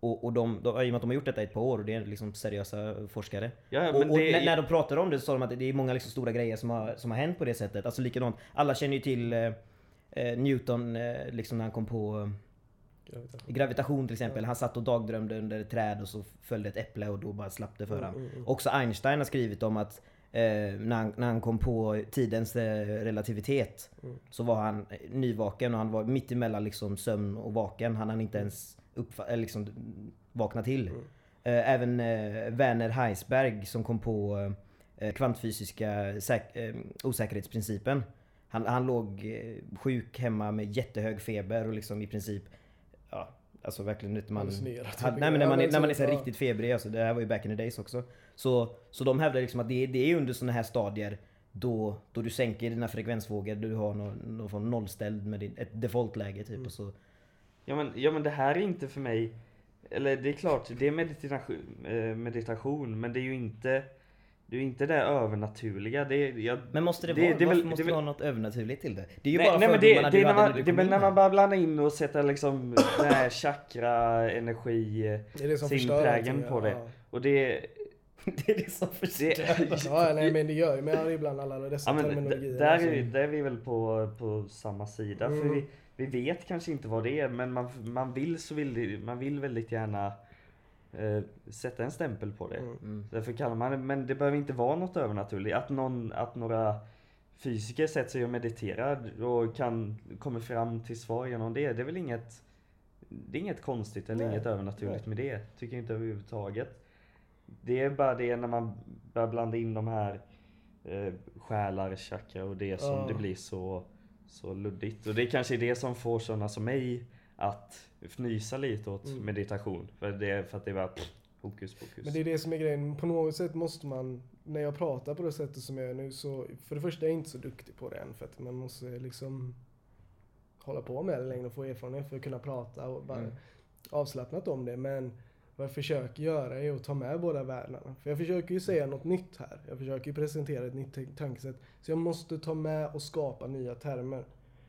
Och, och de, de, i och med att de har gjort detta i ett par år och det är liksom seriösa forskare. Ja, och och det, när, de pratar om det så sa de att det är många liksom stora grejer som har, som har hänt på det sättet. Alltså likadant, alla känner ju till eh, Newton, eh, liksom när han kom på eh, Gravitation. gravitation till exempel. Han satt och dagdrömde under ett träd och så följde ett äpple och då bara slapp det för Mm, honom. mm, mm. Också Einstein har skrivit om att eh, när, han, när han kom på tidens eh, relativitet Mm. så var han eh, nyvaken och han var mitt emellan liksom sömn och vaken. Han hann inte ens uppfa- eller liksom vakna till. Mm. Eh, även eh, Werner Heisenberg som kom på eh, kvantfysiska säk- eh, osäkerhetsprincipen. Han, han låg eh, sjuk hemma med jättehög feber och liksom i princip Ja, alltså verkligen vet man... Hallucinerat. Nej men när man, är, när man är så här Ja. riktigt febrig, alltså, det här var ju back in the days också. Så, så de hävdar liksom att det, det är under sådana här stadier då, då du sänker dina frekvensvågor, du har någon, någon form nollställd med din, ett defaultläge typ Mm. och så. Ja men, ja men det här är inte för mig Eller det är klart, det är meditation, eh, meditation men det är ju inte Det är inte det övernaturliga det är, jag, Men måste det, Det- vara, det varför väl- måste det det vara något övernaturligt till det? Det är ju nej, bara nej men det, det, du är när man, det är väl in när man börjar blanda in och sätta liksom den här chakra, energi Det det sin prägen på det. Ja. Och det det är det som förstör. Det- ja, nej men det gör ju men ibland alla dessa Ja terminologier. där alltså. är, där är vi väl på, på samma sida. För Mm. vi, vi vet kanske inte vad det är men man, man, vill, så vill, det- man vill väldigt gärna eh, sätta en stämpel på det. Mm. Mm. Därför kallar man det, men det behöver inte vara något övernaturligt. Att, någon, att några fysiker sätter sig och mediterar och kan, kommer fram till svar genom det. Det är väl inget Det är inget konstigt eller Nej, inget övernaturligt nej. med det. Tycker jag inte överhuvudtaget. Det är bara det när man börjar blanda in de här eh, själar, chakra och det som Ja. det blir så, så luddigt. Och det kanske är det som får sådana som mig att fnysa lite åt Mm. meditation. För, det, för att det var pff, hokus pokus. Men det är det som är grejen. På något sätt måste man, när jag pratar på det sättet som jag gör nu, så för det första är jag inte så duktig på det än. För att man måste liksom hålla på med det längre och få erfarenhet för att kunna prata och bara Mm. avslappnat om det. Men vad jag försöker göra är att ta med båda världarna. För jag försöker ju säga något nytt här. Jag försöker ju presentera ett nytt tankesätt. Så jag måste ta med och skapa nya termer.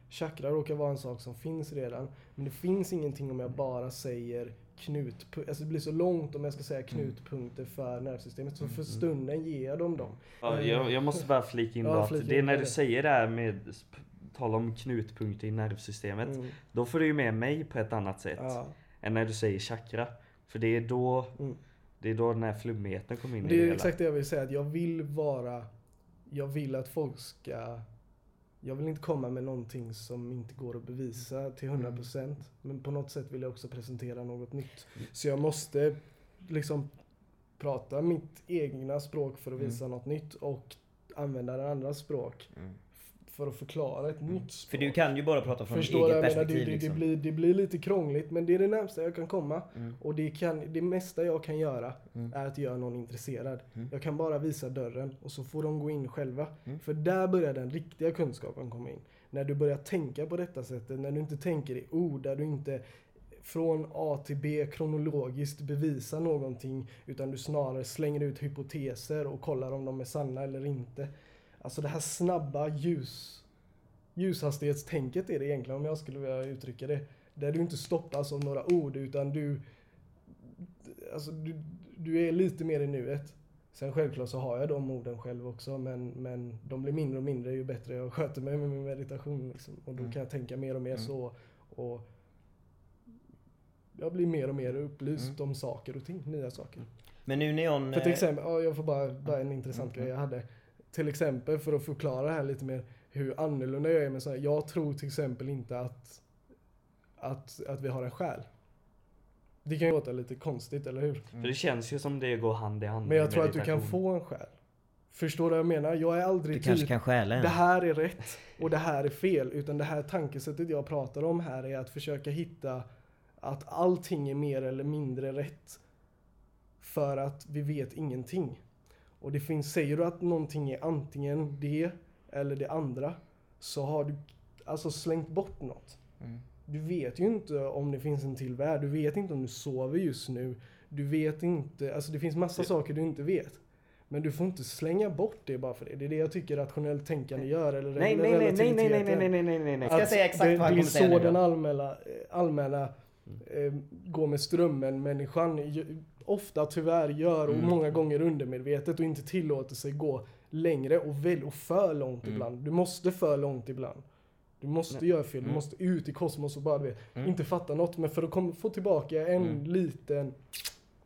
Chakra råkar vara en sak som finns redan. Men det finns ingenting om jag bara säger knutpunkter. Alltså det blir så långt om jag ska säga knutpunkter för nervsystemet. Så för stunden ger jag dem dem. Ja, jag, jag måste bara flika in Ja, då att flika det är när det. du säger det här med tala om knutpunkter i nervsystemet. Mm. Då får du ju med mig på ett annat sätt Ja. än när du säger chakra. För det är då Mm. det är då den här flummigheten kommer in i Det det är hela. exakt det jag vill säga. Att jag vill vara... Jag vill att folk ska... Jag vill inte komma med någonting som inte går att bevisa till 100% Men på något sätt vill jag också presentera något nytt. Så jag måste liksom prata mitt egna språk för att visa något nytt och använda den andras språk. Mm. För att förklara ett nytt språk. För du kan ju bara prata från Förstår eget jag? Menar, perspektiv det, det, liksom. det, blir, det blir lite krångligt men det är det närmsta jag kan komma. Mm. Och det, kan, det mesta jag kan göra Mm. är att göra någon intresserad. Mm. Jag kan bara visa dörren och så får de gå in själva. Mm. För där börjar den riktiga kunskapen komma in. När du börjar tänka på detta sättet, när du inte tänker i ord, där du inte från A till B kronologiskt bevisar någonting utan du snarare slänger ut hypoteser och kollar om de är sanna eller inte. Alltså det här snabba ljus, ljushastighetstänket är det egentligen om jag skulle vilja uttrycka det. Där du inte stoppas av några ord utan du, alltså du, du är lite mer i nuet. Sen självklart så har jag de orden själv också men, men de blir mindre och mindre ju bättre jag sköter mig med min meditation. Liksom. Och då Mm. kan jag tänka mer och mer Mm. så. Och jag blir mer och mer upplyst Mm. om saker och ting, nya saker. Men nu när John... För till eh, exempel, ja, jag får bara, bara en intressant Mm, grej jag hade. Till exempel för att förklara det här lite mer hur annorlunda jag är med så här, Jag tror till exempel inte att, att, att vi har en själ. Det kan ju låta lite konstigt, eller hur? För det känns ju som det går hand i hand Men jag tror att du kan få en själ. Förstår du vad jag menar? Jag är Du aldrig kanske typ, kan stjäla en. det här är rätt och det här är fel. Utan det här tankesättet jag pratar om här är att försöka hitta att allting är mer eller mindre rätt. För att vi vet ingenting. Och det finns, säger du att någonting är antingen det eller det andra. Så har du alltså slängt bort något. Mm. Du vet ju inte om det finns en till värld. Du vet inte om du sover just nu. Du vet inte, alltså det finns massa saker du inte vet. Men du får inte slänga bort det bara för det. Det är det jag tycker rationellt tänkande gör. Eller Nej, nej, nej, nej, nej, nej, nej, nej, nej, nej, nej. Ska jag säga exakt det, vad det är kommer säga så nu då? den allmänna, allmänna eh, går med strömmen-människan ju- ofta tyvärr gör och Mm. många gånger undermedvetet och inte tillåter sig gå längre och, väl, och för långt Mm. ibland. Du måste för långt ibland. Du måste göra fel, du Mm. måste ut i kosmos och bara vet, Mm. inte fatta något. Men för att komma, få tillbaka en Mm. liten...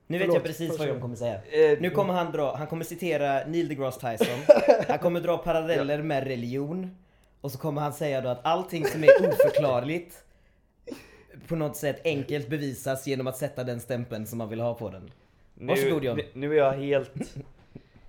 Nu vet Förlåt, jag precis vad. John kommer säga. Eh, Nu kommer han dra, han kommer citera Neil deGrasse Tyson. Han kommer dra paralleller med religion. Och så kommer han säga då att allting som är oförklarligt på något sätt enkelt bevisas genom att sätta den stämpeln som man vill ha på den. Varsågod, John. Nu, nu är jag helt,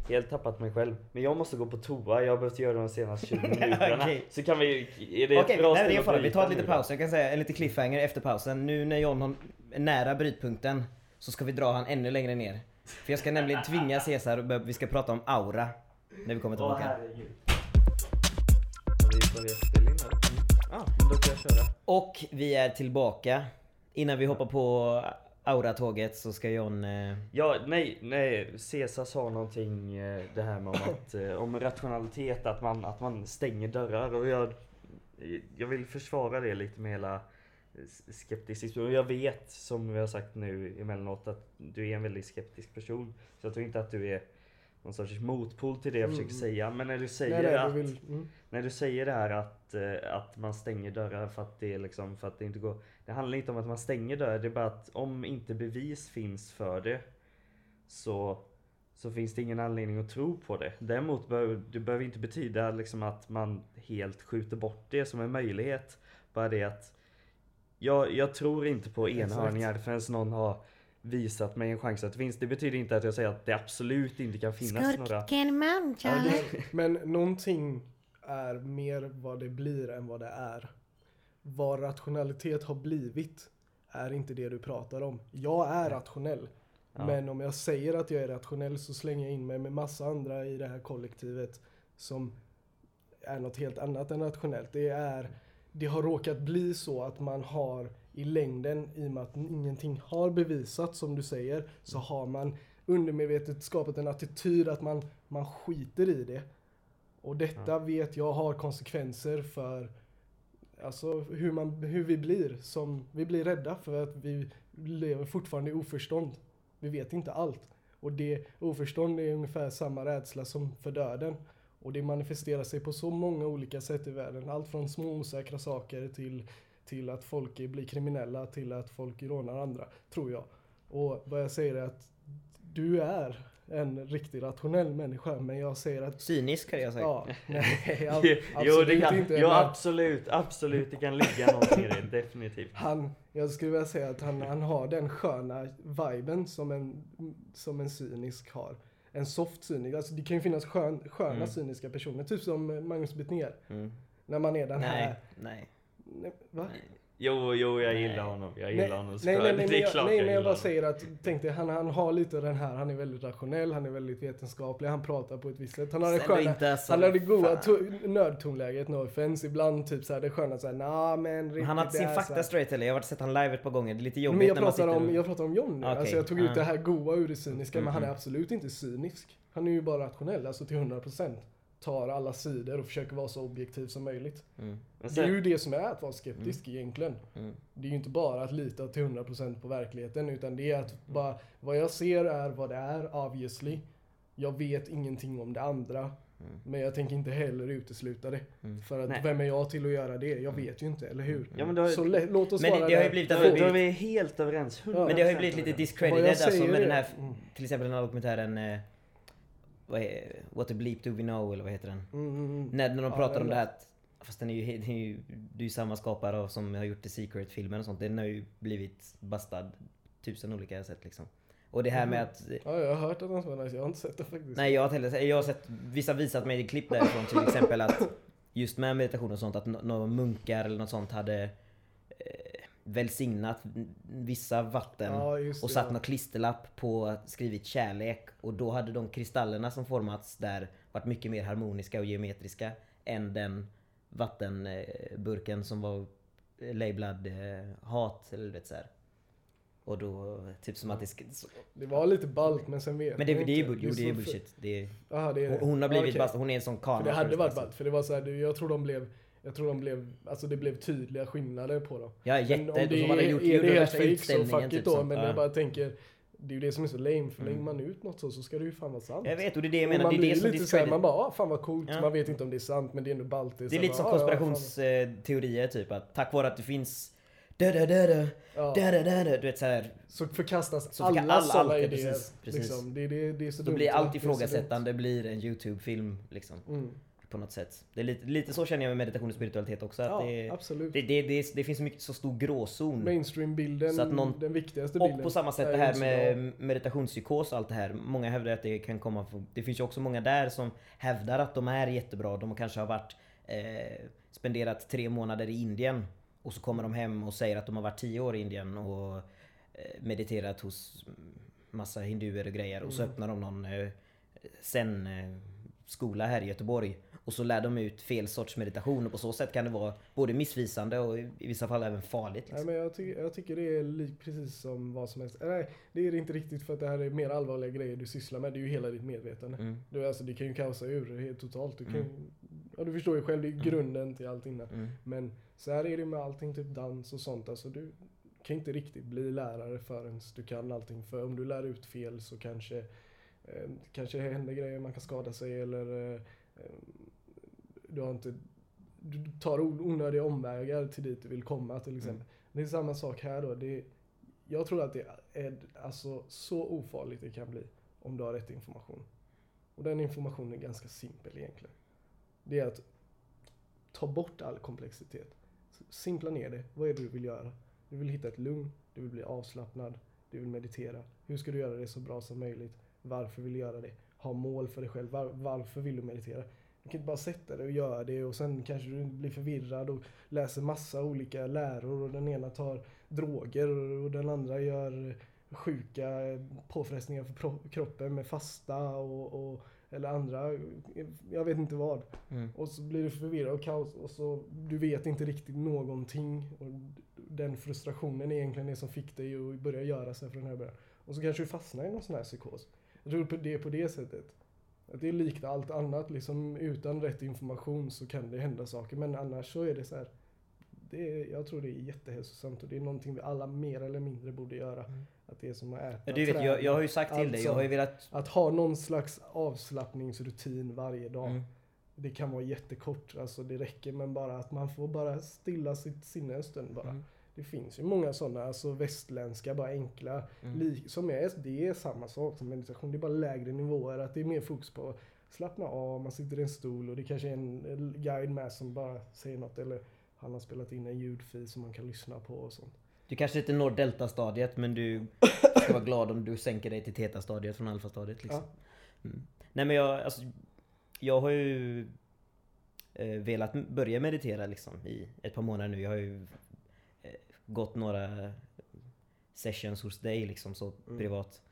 helt tappat mig själv. Men jag måste gå på toa, jag har behövt göra de senaste 20 minuterna. Okej. Så kan vi, är det ett Okej, bra nej, ställe är att. Vi tar nu lite då? paus. Jag kan säga en liten cliffhanger efter pausen. Nu när John har nära brytpunkten så ska vi dra han ännu längre ner. För jag ska nämligen tvinga Cesar och vi ska prata om aura. När vi kommer Åh tillbaka. herregud. Men då kan jag köra. Och vi är tillbaka. Innan vi hoppar på Aura-tåget så ska John... Eh, Ja, nej, nej. Caesar sa någonting eh, det här med om, att, eh, om rationalitet, att man, att man stänger dörrar och jag, jag vill försvara det lite med hela skepticism. Och jag vet, som vi har sagt nu emellanåt, att du är en väldigt skeptisk person. Så jag tror inte att du är någon sorts motpol till det jag Mm, försöker säga. Men när du säger Nej, nej, att vill, mm. när du säger det här att, eh, att man stänger dörrar för att det liksom för att det inte går. Det handlar inte om att man stänger dörrar, det är bara att om inte bevis finns för det så, så finns det ingen anledning att tro på det. Däremot behöver det behöver inte betyda liksom att man helt skjuter bort det som en möjlighet. Bara det att jag, jag tror inte på enhörningar förrän någon har visat mig en chans att det finns. Det betyder inte att jag säger att det absolut inte kan finnas några Can man, Ja, det, men någonting är mer vad det blir än vad det är. Vad rationalitet har blivit är inte det du pratar om. Jag är rationell. Ja. Men om jag säger att jag är rationell så slänger jag in mig med massa andra i det här kollektivet som är något helt annat än rationellt. Det, är, det har råkat bli så att man har i längden, i och med att ingenting har bevisats som du säger, så har man undermedvetet skapat en attityd att man, man skiter i det. Och detta vet jag har konsekvenser för alltså hur, man, hur vi blir. Som, vi blir rädda för att vi lever fortfarande i oförstånd. Vi vet inte allt. Och det oförstånd är ungefär samma rädsla som för döden. Och det manifesterar sig på så många olika sätt i världen. Allt från små osäkra saker till, till att folk blir kriminella till att folk rånar andra, tror jag. Och vad jag säger är att du är en riktigt rationell människa, men jag säger att Cynisk hade jag sagt. Ja, nej, ab- jo, absolut det kan, inte. jo, men absolut, absolut. Det kan ligga någonting i det, definitivt. han, jag skulle vilja säga att han, han har den sköna viben som en, som en cynisk har. En soft cynisk. Alltså det kan ju finnas skön, sköna Mm. cyniska personer, typ som Magnus Betnér. Mm. När man är den Nej, här... nej. Nej, va? Jo, jo, jag Nej. gillar honom. Jag Nej, gillar honom nej, nej, nej, Det men är klart nej, jag men jag bara säger att, tänk dig, han, han har lite den här, han är väldigt rationell, han är väldigt vetenskaplig, han pratar på ett visst sätt. Han har det sköna, han har det to- nördtonläget, no offense. Ibland typ såhär, det sköna såhär, nah men riktigt Han har inte sin fakta så här." straight heller. Jag har sett han live ett par gånger. Det är lite Men jobbigt jag när man pratar, sitter om, jag pratar om John nu. Okej, Alltså jag tog ut det här goa ur det cyniska, Mm, men han är absolut inte cynisk. Han är ju bara rationell, alltså till 100%. Tar alla sidor och försöker vara så objektiv som möjligt. Mm, Det är ju det som är att vara skeptisk egentligen. mm, Det är ju inte bara att lita till 100% på verkligheten, utan det är att bara, vad jag ser är vad det är, obviously. Jag vet ingenting om det andra, mm. men jag tänker inte heller utesluta det. Mm. För att Nej. vem är jag till att göra det? Jag vet ju inte, eller hur? ja, men då, Så låt oss Men det- vara det har ju där. blivit att- då är helt överens. 100% Men det har ju blivit lite discredited alltså med är- den här, Mm. till exempel den här dokumentären eh, vad är, What the bleep do we know eller vad heter den? Mm, mm, mm. När, när de pratar den om det här att, fast den är ju, det är ju, det är ju samma skapare som har gjort The Secret-filmen och sånt. Den har ju blivit bastad tusen olika sätt liksom. Och det här med att Ja, jag har hört att den vara nice. Jag har inte sett den faktiskt. Nej jag har, inte heller, jag har sett, vissa har visat mig klipp därifrån till exempel att just med meditation och sånt att nå- några munkar eller något sånt hade eh, välsignat vissa vatten Ja, och det, satt ja. någon klisterlapp på skrivit kärlek och då hade de kristallerna som formats där varit mycket mer harmoniska och geometriska än den vattenburken som var labelad eh, hat eller du vet så här. Och då typ som att det ska, så- Det var lite ballt, men sen vet Men det, jag det är ju jo, det är bullshit. Det är, Jaha, det är det. hon, hon har blivit Okej. bastad, hon är en sån För kana. det hade varit ballt, för det var så här, det- jag tror de blev jag tror de blev, alltså det blev tydliga skillnader på dem. Ja Men jätte, om det är, gjort, är det helt fake så fuck it typ då, men ja. jag bara tänker det är ju det som är så lame, för lägger Mm. man ut något så, så ska det ju fan vara sant. Jag vet och det är det jag menar, man det är blir det som lite såhär, man bara ah, fan vad coolt, Ja. man vet inte om det är sant men det är ändå ballt. Det är lite som ah, konspirationsteorier typ att tack vare att det finns dö dö dö dö Ja. dö dö dö dö du vet såhär Så förkastas Så alla all- sådana allt, idéer. precis, precis. Liksom. Det, det, det är så Då dumt. blir allt ifrågasättande blir en YouTube-film liksom Mm. På något sätt. Det är lite, lite så känner jag med meditation och spiritualitet också att Ja, det, absolut. det, det, det, det finns så mycket så stor gråzon. Mainstream-bilden, Så att någon- den viktigaste bilden. Och på samma sätt det här med meditationspsykos och allt det här. Många hävdar att det kan komma från... Det finns ju också många där som hävdar att de är jättebra. De kanske har varit... Eh, spenderat tre månader i Indien. Och så kommer de hem och säger att de har varit tio år i Indien och eh, mediterat hos massa hinduer och grejer. Och så Mm. öppnar de någon eh, sen eh, skola här i Göteborg. Och så lär de ut fel sorts meditation och på så sätt kan det vara både missvisande och i vissa fall även farligt. Nej, Liksom. men jag, tycker, jag tycker det är lik precis som vad som helst. Nej, det är det inte riktigt för att det här är mer allvarliga grejer du sysslar med. Det är ju hela ditt medvetande. Mm. Du, alltså, det kan ju kaosa ur helt totalt. Du, kan, Mm. ja, du förstår ju själv, det är grunden till allt innan. Mm. Men så här är det med allting, typ dans och sånt. Alltså, du kan inte riktigt bli lärare förrän du kan allting. För om du lär ut fel så kanske, eh, kanske det händer grejer, man kan skada sig eller eh, eh, du har inte du tar onödiga omvägar till dit du vill komma till exempel. Det är samma sak här då. Det är, jag tror att det är alltså så ofarligt det kan bli om du har rätt information. Och den informationen är ganska simpel egentligen. Det är att ta bort all komplexitet. Simpla ner det. Vad är det du vill göra? Du vill hitta ett lugn, du vill bli avslappnad, du vill meditera. Hur ska du göra det så bra som möjligt? Varför vill du göra det? Ha mål för dig själv. Var, varför vill du meditera? Du kan inte bara sätta dig och göra det och sen kanske du blir förvirrad och läser massa olika läror och den ena tar droger och den andra gör sjuka påfrestningar för kroppen med fasta och, och eller andra, jag vet inte vad. Mm. Och så blir du förvirrad och kaos och så du vet inte riktigt någonting. Och den frustrationen är egentligen det som fick dig att börja göra här från den här början. Och så kanske du fastnar i någon sån här psykos. Jag tror det på det sättet. Att det är likt allt annat, liksom utan rätt information så kan det hända saker. Men annars så är det så här. det, jag tror det är jättehälsosamt och det är någonting vi alla mer eller mindre borde göra. Mm. Att det är som att äta, Ja, du vet, jag, träna. jag har ju sagt till dig, jag har ju velat... Att ha någon slags avslappningsrutin varje dag. Mm. Det kan vara jättekort, alltså det räcker men bara att man får bara stilla sitt sinne en stund bara. Mm. Det finns ju många sådana, alltså västländska, bara enkla, Mm. som är, det är samma sak som meditation, det är bara lägre nivåer, att det är mer fokus på att slappna av, man sitter i en stol och det kanske är en guide med som bara säger något eller han har spelat in en ljudfil som man kan lyssna på och sånt. Du kanske inte når delta-stadiet men du ska vara glad om du sänker dig till teta-stadiet från alfa-stadiet liksom. Mm. Nej men jag, alltså, jag har ju eh, velat börja meditera liksom i ett par månader nu. Jag har ju gått några sessions hos dig liksom så Mm. privat.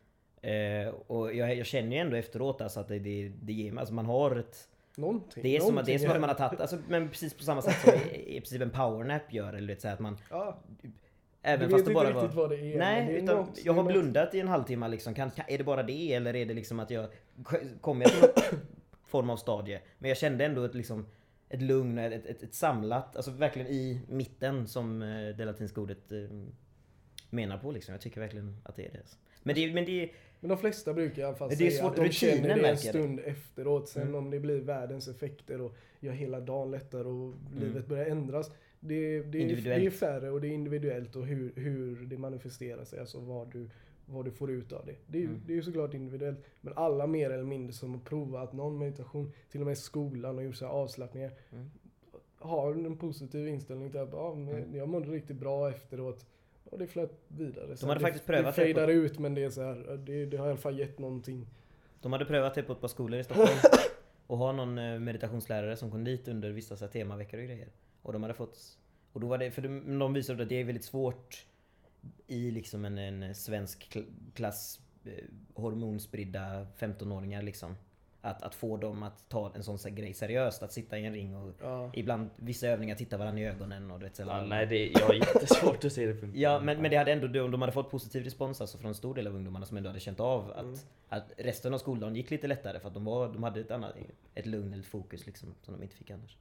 Eh, och jag, jag känner ju ändå efteråt alltså att det, det, det ger mig, alltså man har ett Någonting. det är, som, att- det är som att man har tagit, alltså, men precis på samma sätt som i, i princip en powernap gör. Eller vet, så här att man, Ja, även du fast det bara var... vad det är. men det Nej, är utan något- jag har något- blundat i en halvtimme liksom. Kan, är det bara det eller är det liksom att jag kommer jag till någon form av stadie? Men jag kände ändå ett, liksom, ett lugn, och ett, ett, ett samlat, alltså verkligen i mitten som eh, det latinska ordet eh, menar på liksom. Jag tycker verkligen att det är det. Men det, men det Men de flesta brukar i alla fall det är säga svårt, att de känner det en jag det. stund efteråt. Sen Mm. om det blir världens effekter och gör hela dagen lättare och Mm. livet börjar ändras. Det, det, är, det är färre och det är individuellt och hur, hur det manifesterar sig. Alltså vad du, vad du får ut av det. Det är, ju- Mm. det är ju såklart individuellt. Men alla mer eller mindre som har provat någon meditation, till och med i skolan och gjort så här avslappningar. Mm. Har en positiv inställning till att ja, men Mm. jag mådde riktigt bra efteråt. Och det flöt vidare. Sen hade det, faktiskt prövat det det på- fejdar ut men det är så här, det, det har i alla fall gett någonting. De hade prövat det på ett par skolor i Stockholm. Och ha någon eh, meditationslärare som kom dit under vissa så här, temaveckor och grejer. Och de hade fått... Och då var det, för de, de visade att det är väldigt svårt i liksom en, en svensk kl- klass eh, hormonspridda 15-åringar liksom. Att, att få dem att ta en sån grej seriöst. Att sitta i en ring och Ja. ibland vissa övningar titta varandra i ögonen och du vet så Ja, nej, det, jag har jättesvårt att se det funka. Ja men, men det hade ändå, de de hade fått positiv respons alltså från en stor del av ungdomarna som ändå hade känt av att, Mm. att resten av skoldagen gick lite lättare för att de, var, de hade ett annat, ett lugn eller ett fokus liksom som de inte fick annars.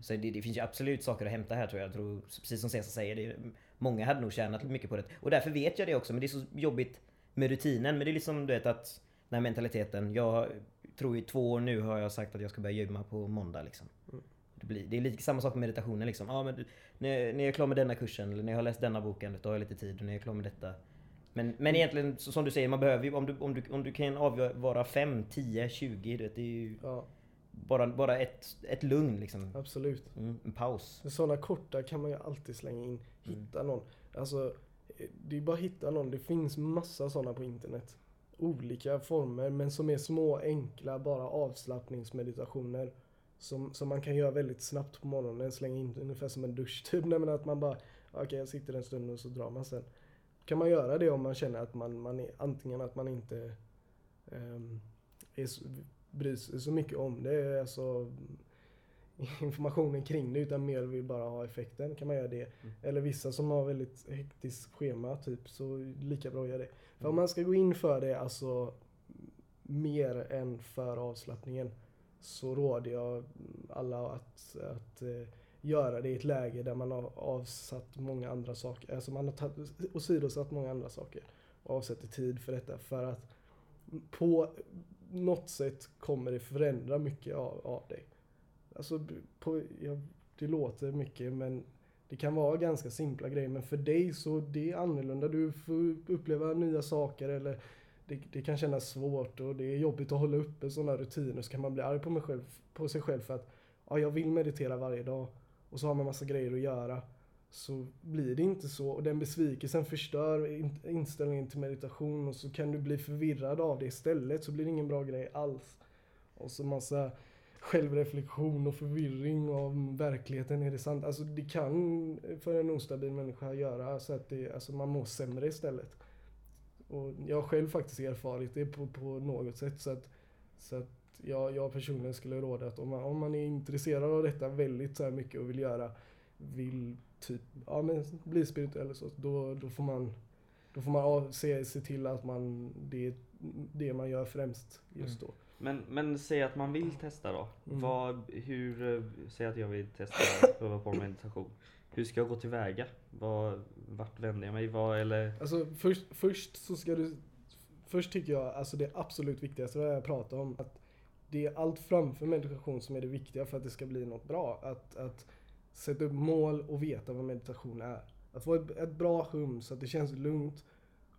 Så det, det finns ju absolut saker att hämta här tror jag. jag tror, precis som Cesar säger, det, är- många hade nog tjänat mycket på det. Och därför vet jag det också, men det är så jobbigt med rutinen. Men det är liksom du vet att den här mentaliteten. Jag tror i två år nu har jag sagt att jag ska börja gymma på måndag liksom. Mm. Det, blir, det är lite samma sak med meditationen liksom. Ja, men när, när jag är klar med denna kursen eller när jag har läst denna boken, då har jag lite tid. Och när jag är klar med detta. Men, men egentligen, som du säger, man behöver ju, om du, om du, om du kan avvara 5, 10, 20, du vet, det är ju Ja, bara, bara ett, ett lugn liksom. absolut. Mm, en paus. Sådana korta kan man ju alltid slänga in. Hitta någon. Alltså, det är bara att hitta någon. Det finns massa sådana på internet. Olika former, men som är små, enkla, bara avslappningsmeditationer. Som, som man kan göra väldigt snabbt på morgonen. Slänga in ungefär som en dusch typ. Nej, men att man bara, okej jag sitter en stund och så drar man sen. Kan man göra det om man känner att man, man är, antingen att man inte ehm, är, bryr sig så mycket om det. Alltså, informationen kring det utan mer vill bara ha effekten kan man göra det. Eller vissa som har väldigt hektiskt schema typ så lika bra att göra det. För om man ska gå in för det alltså mer än för avslappningen så råder jag alla att, att eh, göra det i ett läge där man har avsatt många andra saker. Alltså man har åsidosatt många andra saker och avsätter tid för detta för att på något sätt kommer det förändra mycket av, av dig. Alltså, på, ja, det låter mycket men det kan vara ganska simpla grejer men för dig så det är annorlunda. Du får uppleva nya saker eller det, det kan kännas svårt och det är jobbigt att hålla uppe sådana rutiner så kan man bli arg på, mig själv, på sig själv för att ja, jag vill meditera varje dag och så har man massa grejer att göra. Så blir det inte så och den besvikelsen förstör inställningen till meditation och så kan du bli förvirrad av det istället så blir det ingen bra grej alls. Och så massa självreflektion och förvirring av verkligheten, är det sant? Alltså det kan för en ostabil människa göra så att det, alltså man mår sämre istället. Och jag har själv faktiskt erfarit det på, på något sätt så att, så att jag, jag personligen skulle råda att om man, om man är intresserad av detta väldigt så här mycket och vill göra, vill typ, ja men bli spirituell så, då, då får man då får man se, se till att man, det är det man gör främst just då. Men, men säg att man vill testa då. Mm. Vad, hur, eh, säg att jag vill testa pröva på meditation. Hur ska jag gå tillväga? Vad, vart vänder jag mig? Vad, eller? Alltså först, först så ska du... Först tycker jag, alltså det absolut viktigaste vad jag pratar om, att det är allt framför meditation som är det viktiga för att det ska bli något bra. Att, att sätta upp mål och veta vad meditation är. Att få ett, ett bra hum så att det känns lugnt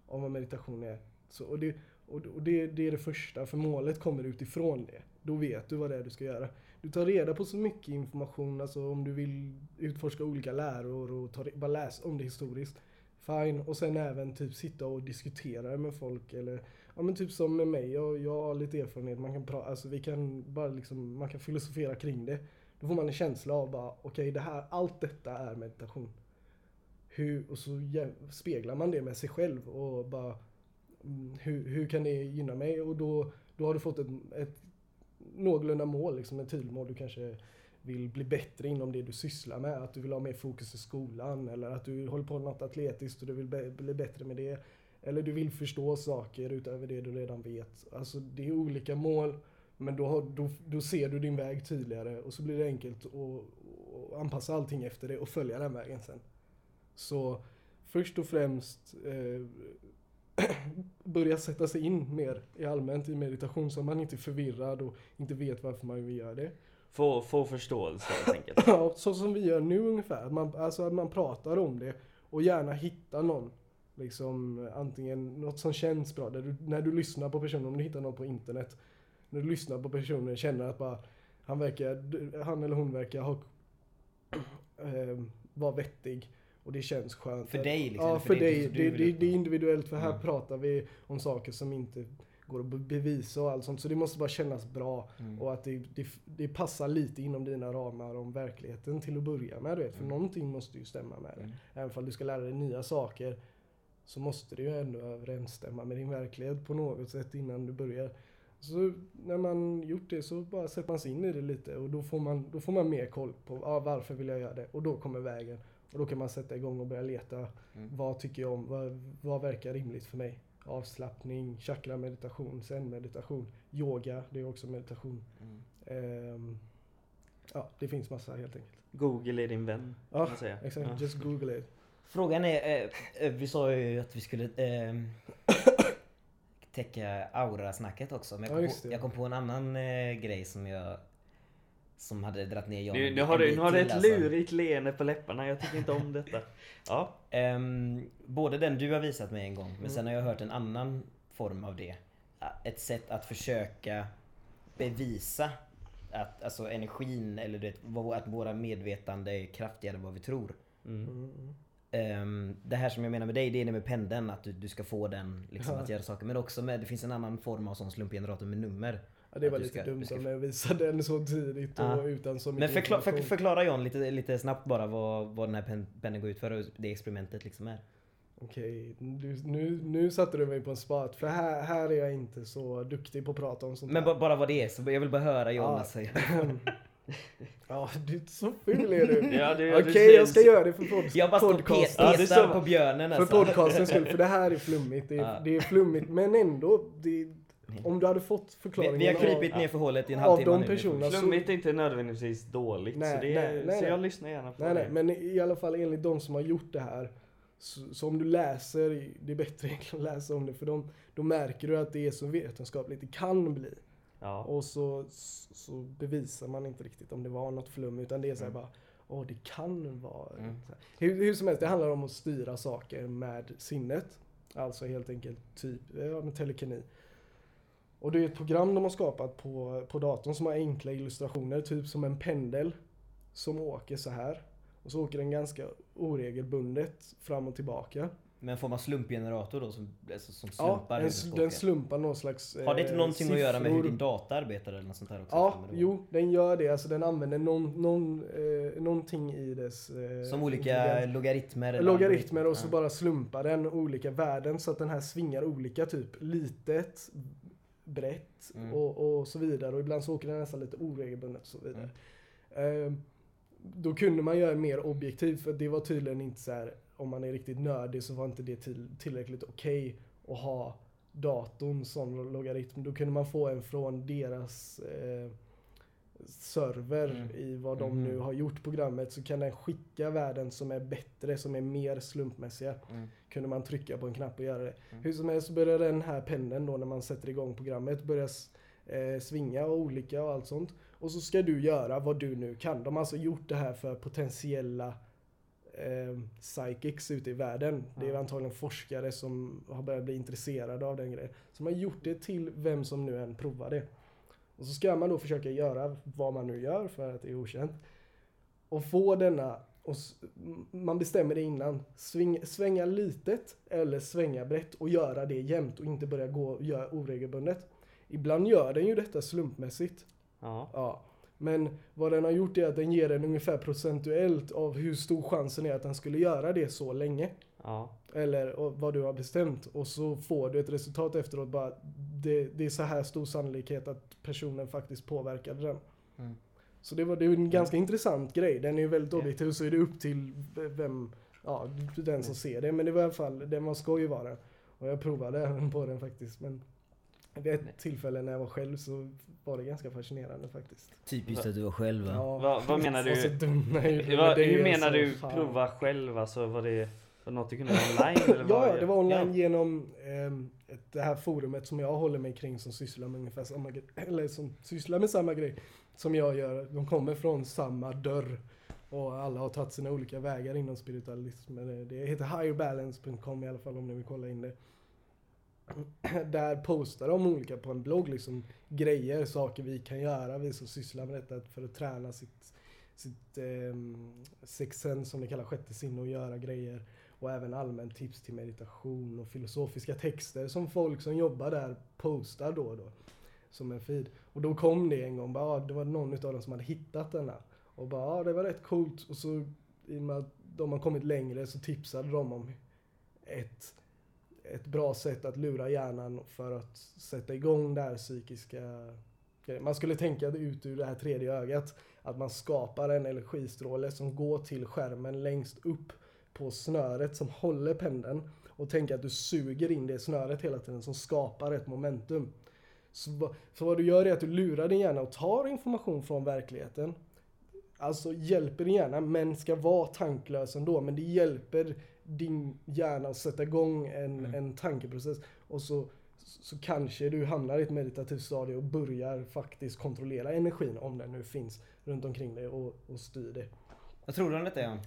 om vad meditation är. Så, och det, och, och det, det är det första, för målet kommer utifrån det. Då vet du vad det är du ska göra. Du tar reda på så mycket information, alltså om du vill utforska olika läror och ta, bara läs om det historiskt. Fine. Och sen även typ sitta och diskutera med folk eller Ja men typ som med mig, jag, jag har lite erfarenhet, man kan prata, alltså vi kan bara liksom, man kan filosofera kring det. Då får man en känsla av bara, okej det här, allt detta är meditation. Hur, och så speglar man det med sig själv och bara, mm, hur, hur kan det gynna mig? Och då, då har du fått ett, ett någorlunda mål, liksom ett tydligt mål. Du kanske vill bli bättre inom det du sysslar med, att du vill ha mer fokus i skolan eller att du håller på med något atletiskt och du vill bli bättre med det. Eller du vill förstå saker utöver det du redan vet. Alltså det är olika mål, men då, har, då, då ser du din väg tydligare och så blir det enkelt att anpassa allting efter det och följa den vägen sen. Så först och främst eh, börja sätta sig in mer i allmänt i meditation så man inte är förvirrad och inte vet varför man vill göra det. Få, få förståelse helt enkelt. Ja, så som vi gör nu ungefär. Man, alltså att man pratar om det och gärna hitta någon. Liksom antingen något som känns bra. Du, när du lyssnar på personen, om du hittar någon på internet. När du lyssnar på personen känner att bara han verkar, han eller hon verkar ha eh, vara vettig. Och det känns skönt. För dig, liksom, Ja, för, för det dig. Det, det, det är individuellt för här Mm. pratar vi om saker som inte går att be- bevisa och allt sånt. Så det måste bara kännas bra. Mm. Och att det, det, det passar lite inom dina ramar om verkligheten till att börja med. Du vet. För Mm. någonting måste ju stämma med det. Mm. Även om du ska lära dig nya saker så måste det ju ändå överensstämma med din verklighet på något sätt innan du börjar. Så när man gjort det så bara sätter man sig in i det lite och då får man, då får man mer koll på ah, varför vill jag göra det och då kommer vägen. Och då kan man sätta igång och börja leta. Mm. Vad tycker jag om? Vad, vad verkar rimligt för mig? Avslappning, chakra meditation, zen meditation, yoga, det är också meditation. Mm. Ehm, ja, det finns massa helt enkelt. Google är din vän. Ja, kan man säga. Exakt, Ja. just google it. Frågan är, eh, eh, vi sa ju att vi skulle eh, täcka aura-snacket också. Men jag Ja, kom, just på, jag kom på en annan eh, grej som jag som hade dratt ner John Nu, nu har du, nu har du till, ett alltså. lurigt leende på läpparna. Jag tycker inte om detta. Ja. Ehm, både den du har visat mig en gång, men Mm. sen har jag hört en annan form av det. Ett sätt att försöka bevisa att alltså energin eller du vet, att våra medvetande är kraftigare än vad vi tror. Mm. Ehm, det här som jag menar med dig, det är det med pendeln, att du, du ska få den liksom, Ja. att göra saker. Men också med, det finns en annan form av sån slumpgenerator med nummer. Ja, det Att var lite ska- dumt du ska- om jag visade den så tidigt och utan så Men mycket förkla, för, förklara John lite, lite snabbt bara vad, vad den här pen, pendeln går ut för och det experimentet liksom är. Okej, du, nu, nu satte du mig på en spot. För här, här är jag inte så duktig på att prata om sånt Men här. ba, bara vad det är, så jag vill bara höra John Ja. alltså. ja, du, så ful är du. Ja, du- Okej, ser- jag ska göra det för pod- Jag bara står och podcasten. pe- Ja, på björnen För alltså. podcastens skull, för det här är flummigt. Det är, Ja. det är flummigt, men ändå. Det, om du hade fått Vi, förklaringen vi har krypit av, ner för hålet i en halvtimme de nu. personerna Flummigt är inte nödvändigtvis dåligt. Nej, så det, nej, nej, så nej. jag lyssnar gärna på Nej, nej, det. men i alla fall enligt de som har gjort det här. Så, så om du läser, det är bättre egentligen att läsa om det för de, då märker du att det är så vetenskapligt det kan bli. Ja. Och så, så bevisar man inte riktigt om det var något flum utan det är så här Mm. bara Åh, det kan vara... Mm. Hur, hur som helst, det handlar om att styra saker med sinnet. Alltså helt enkelt typ ja, med telekini. Och det är ett program de har skapat på, på datorn som har enkla illustrationer, typ som en pendel som åker så här. Och så åker den ganska oregelbundet fram och tillbaka. Men får man slumpgenerator då som, alltså, som Ja, slumpar hur den, slumpar någon slags Har det inte eh, någonting att göra med hur siffror. din data arbetar eller något sånt här också? Ja, jo, den gör det. Alltså den använder någon, någon, eh, någonting i dess... Eh, Som olika logaritmer? eller Logaritmer och så Ja. bara slumpar den olika värden så att den här svingar olika typ litet, brett Mm. och, och så vidare. Och ibland så åker den nästan lite oregelbundet och så vidare. Mm. Eh, då kunde man göra mer objektivt för det var tydligen inte så här om man är riktigt nördig så var inte det till, tillräckligt okej att ha datorn sån logaritm. Då kunde man få en från deras eh, server Mm. i vad de Mhm. nu har gjort programmet så kan den skicka värden som är bättre, som är mer slumpmässiga. Mm. Kunde man trycka på en knapp och göra det. Mm. Hur som helst så börjar den här pendeln då när man sätter igång programmet börja eh, svinga och olika och allt sånt. Och så ska du göra vad du nu kan. De har alltså gjort det här för potentiella eh, psychics ute i världen. Det är antagligen forskare som har börjat bli intresserade av den grejen. Så de har gjort det till vem som nu än provar det. Och så ska man då försöka göra vad man nu gör för att det är okänt. Och få denna, och man bestämmer det innan, sving, svänga litet eller svänga brett och göra det jämnt och inte börja gå och göra oregelbundet. Ibland gör den ju detta slumpmässigt. Ja. Ja. Men vad den har gjort är att den ger en ungefär procentuellt av hur stor chansen är att den skulle göra det så länge. Ja. Eller och vad du har bestämt. Och så får du ett resultat efteråt bara. Det, det är så här stor sannolikhet att personen faktiskt påverkade den. Mm. Så det var det är en ganska intressant grej. Den är ju väldigt objektiv så är det upp till vem, ja, den som ser det. Men det var i alla fall, den var skoj var den. Och jag provade även på den faktiskt. Men vid ett tillfälle när jag var själv så var det ganska fascinerande faktiskt. Typiskt att du var själv va? Ja, Vad- vad menar var du? Det hur menar du fan. prova själv? Alltså var det, var det något du kunde online? Eller Ja, är- det var online Ja. genom ett, det här forumet som jag håller mig kring som sysslar med ungefär samma grej, eller som sysslar med samma grej som jag gör. De kommer från samma dörr och alla har tagit sina olika vägar inom spiritualism. Det heter higherbalance.com i alla fall om ni vill kolla in det. Där postar de olika på en blogg liksom grejer, saker vi kan göra, vi som sysslar med detta för att träna sitt, sitt eh, sexen som det kallar sjätte sinne och göra grejer. Och även allmänt tips till meditation och filosofiska texter som folk som jobbar där postar då och då. Som en feed. Och då kom det en gång, bara, ah, det var någon utav dem som hade hittat denna. Och bara, ah, det var rätt coolt. Och så i och med att de har kommit längre så tipsade de om ett, ett bra sätt att lura hjärnan för att sätta igång det här psykiska. Man skulle tänka det ut ur det här tredje ögat. Att man skapar en energistråle som går till skärmen längst upp på snöret som håller pendeln och tänka att du suger in det snöret hela tiden som skapar ett momentum. Så, så vad du gör är att du lurar din hjärna och tar information från verkligheten. Alltså hjälper din hjärna men ska vara tanklös ändå. Men det hjälper din hjärna att sätta igång en, Mm. en tankeprocess. Och så, så kanske du hamnar i ett meditativt stadie och börjar faktiskt kontrollera energin om den nu finns runt omkring dig och, och styr det. Vad tror du om detta Jan?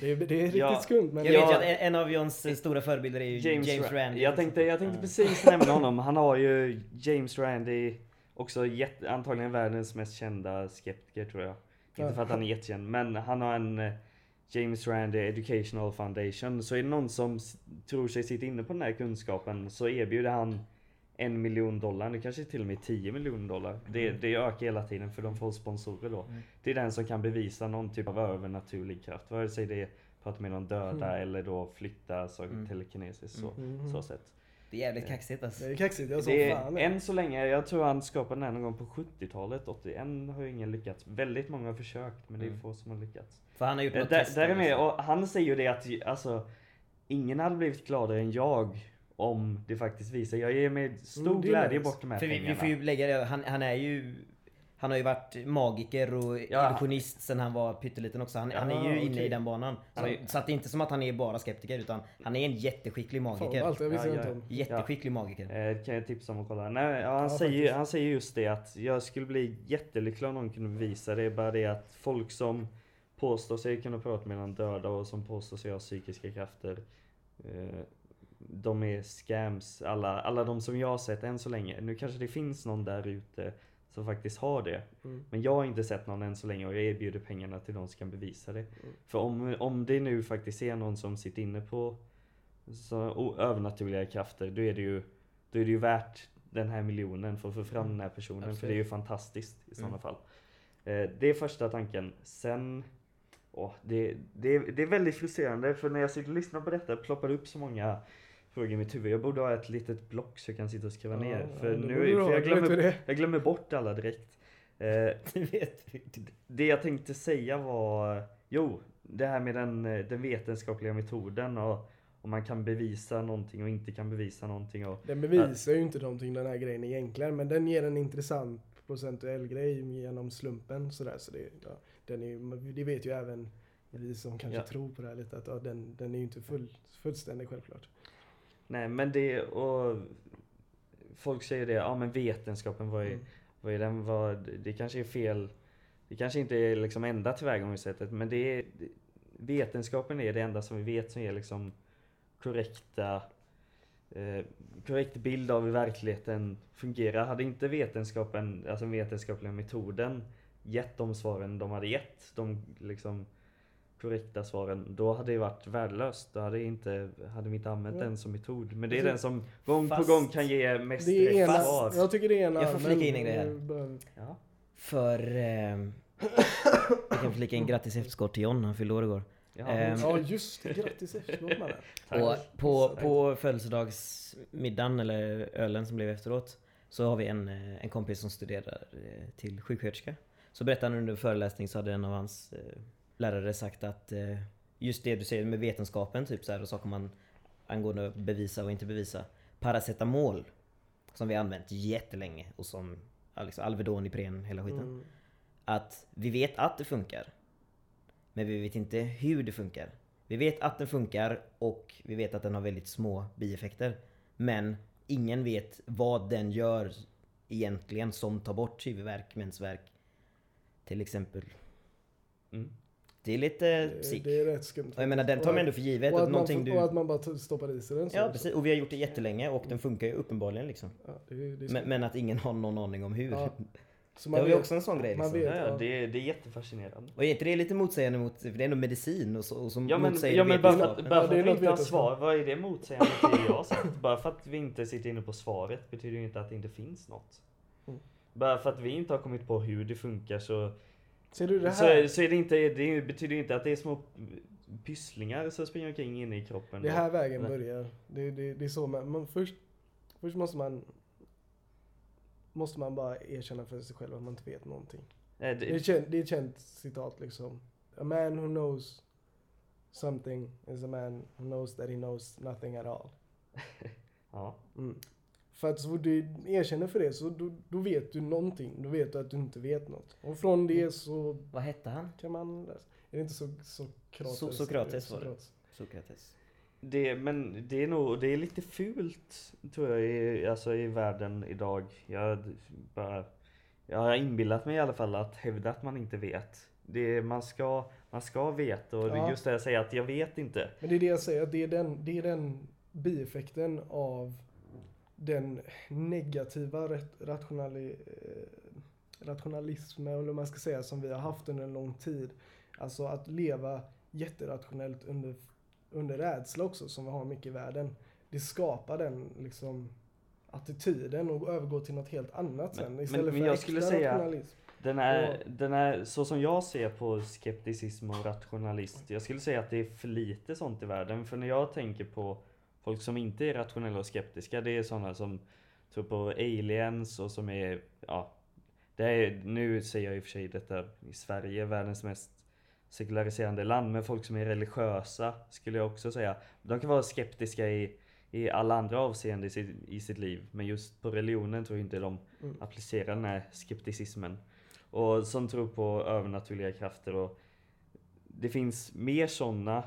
Det är, det är riktigt Ja. skumt men Jag Ja. vet ju att en- av Johns stora förebilder är ju James, James, Ra- Randi. Jag tänkte, jag tänkte precis nämna honom. Han har ju James Randi, också jätte, antagligen världens mest kända skeptiker tror jag. Ja. Inte för att han är jättekänd, men han har en eh, James Randi Educational Foundation. Så är det någon som tror sig sitta inne på den här kunskapen så erbjuder han en miljon dollar, det kanske till och med 10 miljoner dollar. Det, det ökar hela tiden för de får sponsorer då. Mm. Det är den som kan bevisa någon typ av övernaturlig kraft. Vare sig det är prata med någon döda Mm. eller då flytta så Mm. telekinesiskt så, Mhm. så sätt. Det är jävligt kaxigt alltså. Det är kaxigt, jag Det är, än så länge, jag tror han skapade den här någon gång på 70-talet, 81 har ju ingen lyckats. Väldigt många har försökt men det är Mm. få som har lyckats. För han har gjort något test. där är med, och han säger ju det att alltså Ingen hade blivit gladare än jag om det faktiskt visar. Jag ger med stor Mm, det är glädje bort de här För vi, vi pengarna. får ju lägga det, han, han är ju han har ju varit magiker och Ja. illusionist sen han var pytteliten också. Han, Ja, han är ju inne okej. i den banan. Så, är- så att det är inte som att han är bara skeptiker utan han är en jätteskicklig Fan magiker. allt, jag visste Ja, inte ja. om. Jätteskicklig magiker. Eh, kan jag tipsa om att kolla. Nej, ja, han, Ja, säger, faktiskt. han säger just det att jag skulle bli jättelycklig om någon kunde bevisa det. Bara det att folk som påstår sig kunna prata med någon döda och som påstår sig ha psykiska krafter. Eh, de är scams. Alla, alla de som jag har sett än så länge. Nu kanske det finns någon där ute som faktiskt har det. Mm. Men jag har inte sett någon än så länge och jag erbjuder pengarna till de som kan bevisa det. Mm. För om, om det nu faktiskt är någon som sitter inne på så, övernaturliga krafter, då är, det ju, då är det ju värt den här miljonen för att få fram den här personen. För Absolut. det är ju fantastiskt i sådana Mm. fall. Eh, det är första tanken. Sen, åh, det, det, det är väldigt frustrerande för när jag sitter och lyssnar på detta ploppar det upp så många frågor i mitt huvud. Jag borde ha ett litet block så jag kan sitta och skriva ner. Ja, För, det nu, för jag, glömmer, jag glömmer bort alla direkt. Eh, det jag tänkte säga var, jo, det här med den, den vetenskapliga metoden och om man kan bevisa någonting och inte kan bevisa någonting. Och, Den bevisar ju inte någonting den här grejen egentligen men den ger en intressant procentuell grej genom slumpen sådär så det, ja, den är, det vet ju även vi som kanske Ja. tror på det här lite att ja, den, den är ju inte full, fullständig självklart. nej men det och folk säger det, ja men vetenskapen vad är, Mm. vad är den, vad, det kanske är fel. Det kanske inte är liksom enda tillvägagångssättet men det är vetenskapen är det enda som vi vet som är liksom korrekta eh, korrekt bild av hur verkligheten fungerar. Hade inte vetenskapen, alltså vetenskapliga metoden gett de svaren de hade gett, de liksom korrekta svaren, då hade det varit värdelöst. Då hade, inte, hade vi inte använt Ja. den som metod. Men det är Alltså, den som gång fast- på gång kan ge mest Det är rätt ena, svar. jag tycker det är ena Jag får flika in en grej här. här. Ja. För... Eh, jag kan flika in grattis efterskott till John, han fyllde år igår. Ja, Ehm, Ja just det, grattis mannen. Och på, på födelsedagsmiddagen, eller ölen som blev efteråt, så har vi en, eh, en kompis som studerar eh, till sjuksköterska. Så berättade han under föreläsning så hade en av hans eh, lärare sagt att eh, just det du säger med vetenskapen, typ så här, och saker man angående att bevisa och inte bevisa. Paracetamol, som vi har använt jättelänge och som liksom Alvedon, Ipren, hela skiten. Mm. Att vi vet att det funkar. Men vi vet inte hur det funkar. Vi vet att den funkar och vi vet att den har väldigt små bieffekter. Men ingen vet vad den gör egentligen som tar bort huvudvärk, mensvärk. Till exempel. Mm. Det är lite Det, sick. det är rätt skumt. Och jag menar den tar man ändå för givet. och Att att, man, någonting du... och att man bara stoppar i sig den. så Ja precis. Och vi har gjort det jättelänge och den funkar ju uppenbarligen liksom. Ja, det, är- det är Men, men att ingen har någon aning om hur. Ja, Så det man var ju också en sån grej man liksom. vet. Ja, ja, det, är- det är jättefascinerande. Och är inte det lite motsägande mot, för det är ändå medicin och, så, och som Ja men, motsäger ja, men bara för att, bara för det att vi inte har svar, vad är det motsägande till det jag har sagt? Bara för att vi inte sitter inne på svaret betyder ju inte att det inte finns något. Mm. Bara för att vi inte har kommit på hur det funkar så, Ser du det så, här? är, så är det inte, det betyder inte att det är små pysslingar som springer omkring inne i kroppen. Det är här vägen Nej. börjar. Det, det, det är så man, man först, först måste man Måste man bara erkänna för sig själv att man inte vet någonting. Nej, Det är, det, ett känt, det är ett känt citat liksom. A man who knows something is a man who knows that he knows nothing at all. ja. Mm. För att så fort du erkänner för det så då, då vet du någonting. Då vet du att du inte vet något. Och från det så Vad hette han? kan man läsa. Är det inte så, så Sokrates? So- Sokrates var det. Sokrates. Det, men det är nog, det är lite fult tror jag i, alltså i världen idag. Jag bara, jag har inbillat mig i alla fall att hävda att man inte vet. Det, man, ska, man ska veta och Ja. just det jag säger att jag vet inte. Men det är det jag säger, att det är den, det är den bieffekten av den negativa rat, rationali, eh, rationalismen, eller man ska säga, som vi har haft under en lång tid. Alltså att leva jätterationellt under, under rädsla också, som vi har mycket i världen. Det skapar den liksom attityden och övergår till något helt annat Men- sen. men- Istället men för jag skulle säga- rationalism. Den är, den är, så som jag ser på skepticism och rationalist. Jag skulle säga att det är för lite sånt i världen. För när jag tänker på folk som inte är rationella och skeptiska. Det är sådana som tror på aliens och som är, ja. Det är, nu säger jag i och för sig detta i Sverige, världens mest sekulariserande land. Men folk som är religiösa skulle jag också säga. De kan vara skeptiska i, i alla andra avseenden i sitt, i sitt liv. Men just på religionen tror jag inte de Mm. applicerar den här skepticismen. Och som tror på övernaturliga krafter och det finns mer sådana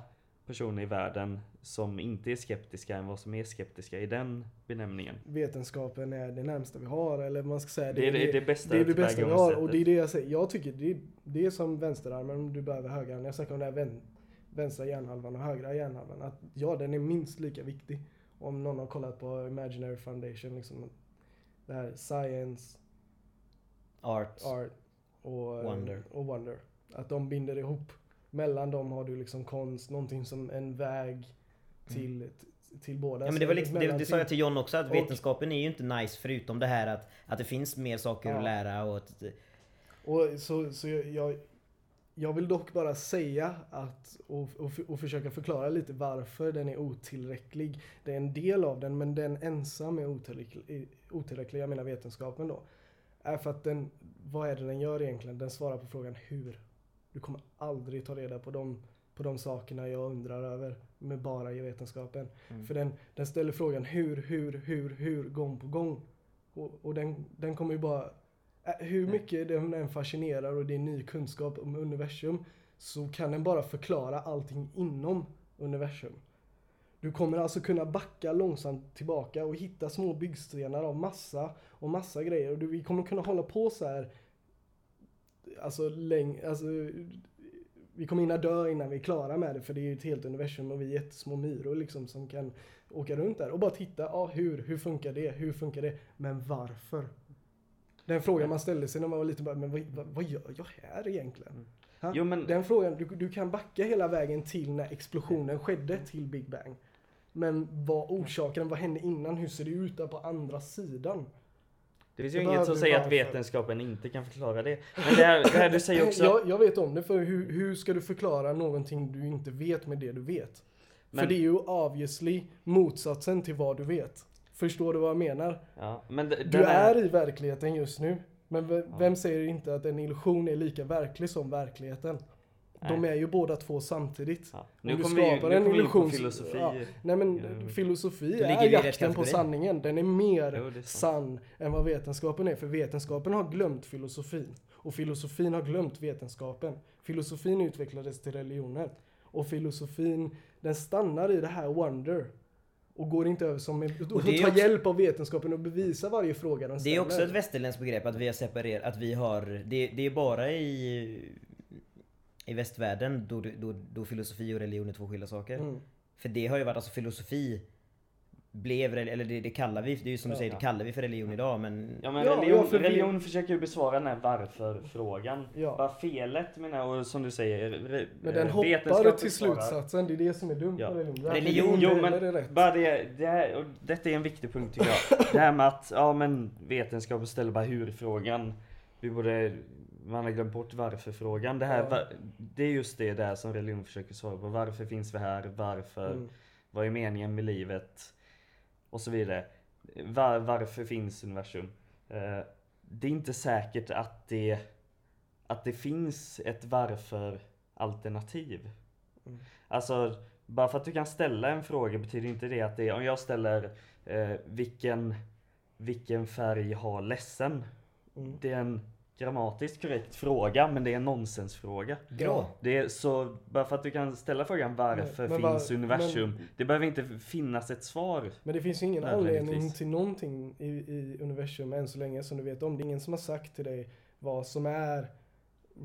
personer i världen som inte är skeptiska än vad som är skeptiska i den benämningen. Vetenskapen är det närmsta vi har, eller man ska säga Det är det, det bästa Det är det bästa vi har och det är det jag säger. Jag tycker det är, det är som vänsterarmen, du behöver högerarmen. Jag snackar om det här vän, vänstra hjärnhalvan och högra hjärnhalvan. Att ja, den är minst lika viktig. Om någon har kollat på Imaginary Foundation, liksom det här science, Art. art och Wonder. och wonder. Att de binder ihop. Mellan dem har du liksom konst, någonting som en väg till, till båda. Ja, men det, var liksom, det, det sa jag till John också, att Och- vetenskapen är ju inte nice förutom det här att, att det finns mer saker Ja. att lära och att, Och så, så jag, jag, jag vill dock bara säga att och, och, och försöka förklara lite varför den är otillräcklig. Det är en del av den, men den ensam är otillräcklig, otillräcklig jag menar vetenskapen då. Är för att den, vad är det den gör egentligen? Den svarar på frågan hur. Du kommer aldrig ta reda på de på de sakerna jag undrar över med bara i vetenskapen. Mm. För den, den ställer frågan hur, hur, hur, hur, gång på gång. Och, och den, den kommer ju bara... äh, Hur mycket den än fascinerar och det är ny kunskap om universum så kan den bara förklara allting inom universum. Du kommer alltså kunna backa långsamt tillbaka och hitta små byggstenar av massa och massa grejer. Och du, vi kommer kunna hålla på så här Alltså länge, alltså vi kommer hinna dö innan vi är klara med det för det är ju ett helt universum och vi är jättesmå myror liksom som kan åka runt där och bara titta, ja hur, hur funkar det, hur funkar det, men varför? Den frågan man ställde sig när man var liten, men vad, vad, vad gör jag här egentligen? Ha? Jo, men- Den frågan, du, du kan backa hela vägen till när explosionen skedde till Big Bang. Men vad orsaken, vad hände innan, hur ser det ut där på andra sidan? Det finns ju Det inget som säger att vetenskapen inte kan förklara det. Men det här, det här du säger också... Jag, jag vet om det, för hur, hur ska du förklara någonting du inte vet med det du vet? Men- För det är ju obviously motsatsen till vad du vet. Förstår du vad jag menar? Ja, men Du här- är i verkligheten just nu. Men ve- vem säger inte att en illusion är lika verklig som verkligheten? De är ju båda två samtidigt. Ja. Nu kommer vi, nu skapar en in på illusion- filosofi. ja. Nej men Ja. filosofi är jakten på sanningen. Den är mer Jo, det är sann än vad vetenskapen är. För vetenskapen har glömt filosofin. Och filosofin har glömt vetenskapen. Filosofin utvecklades till religioner. Och filosofin, den stannar i det här wonder. Och går inte över som en, och, Och det tar också- hjälp av vetenskapen och bevisa varje fråga de Det ställer. är också ett västerländskt begrepp att vi har separerat, att vi har, det, det är bara i, i västvärlden då, då, då filosofi och religion är två skilda saker. Mm. För det har ju varit, alltså filosofi blev, eller det, det kallar vi, det är ju som du säger, det kallar vi för religion idag men Ja men religion, ja, för vi- religion försöker ju besvara den här varför-frågan. Ja. Vad felet menar jag, och som du säger, re, Men den eh, hoppar till slutsatsen. Det är det som är dumt Ja. med religion. Religion- Jo eller men är det rätt. bara det, det här, och detta är en viktig punkt tycker jag. Det här med att, ja men vetenskapen ställer bara hur-frågan. Vi borde, man har glömt bort varför-frågan. Det här, Ja. va- det är just det där som religion försöker svara på. Varför finns vi här? Varför? Mm. Vad är meningen med livet? Och så vidare. Var, varför finns universum? Eh, det är inte säkert att det, att det finns ett varför alternativ. Mm. Alltså, bara för att du kan ställa en fråga betyder inte det att det är, om jag ställer eh, vilken, vilken färg har ledsen? Mm. Det är en grammatiskt korrekt fråga men det är en nonsensfråga. grå. Det är så, bara för att du kan ställa frågan varför Men- men finns var- universum? Det behöver inte finnas ett svar. Men det finns ju ingen anledning till någonting i, i universum än så länge som du vet om. Det är ingen som har sagt till dig vad som är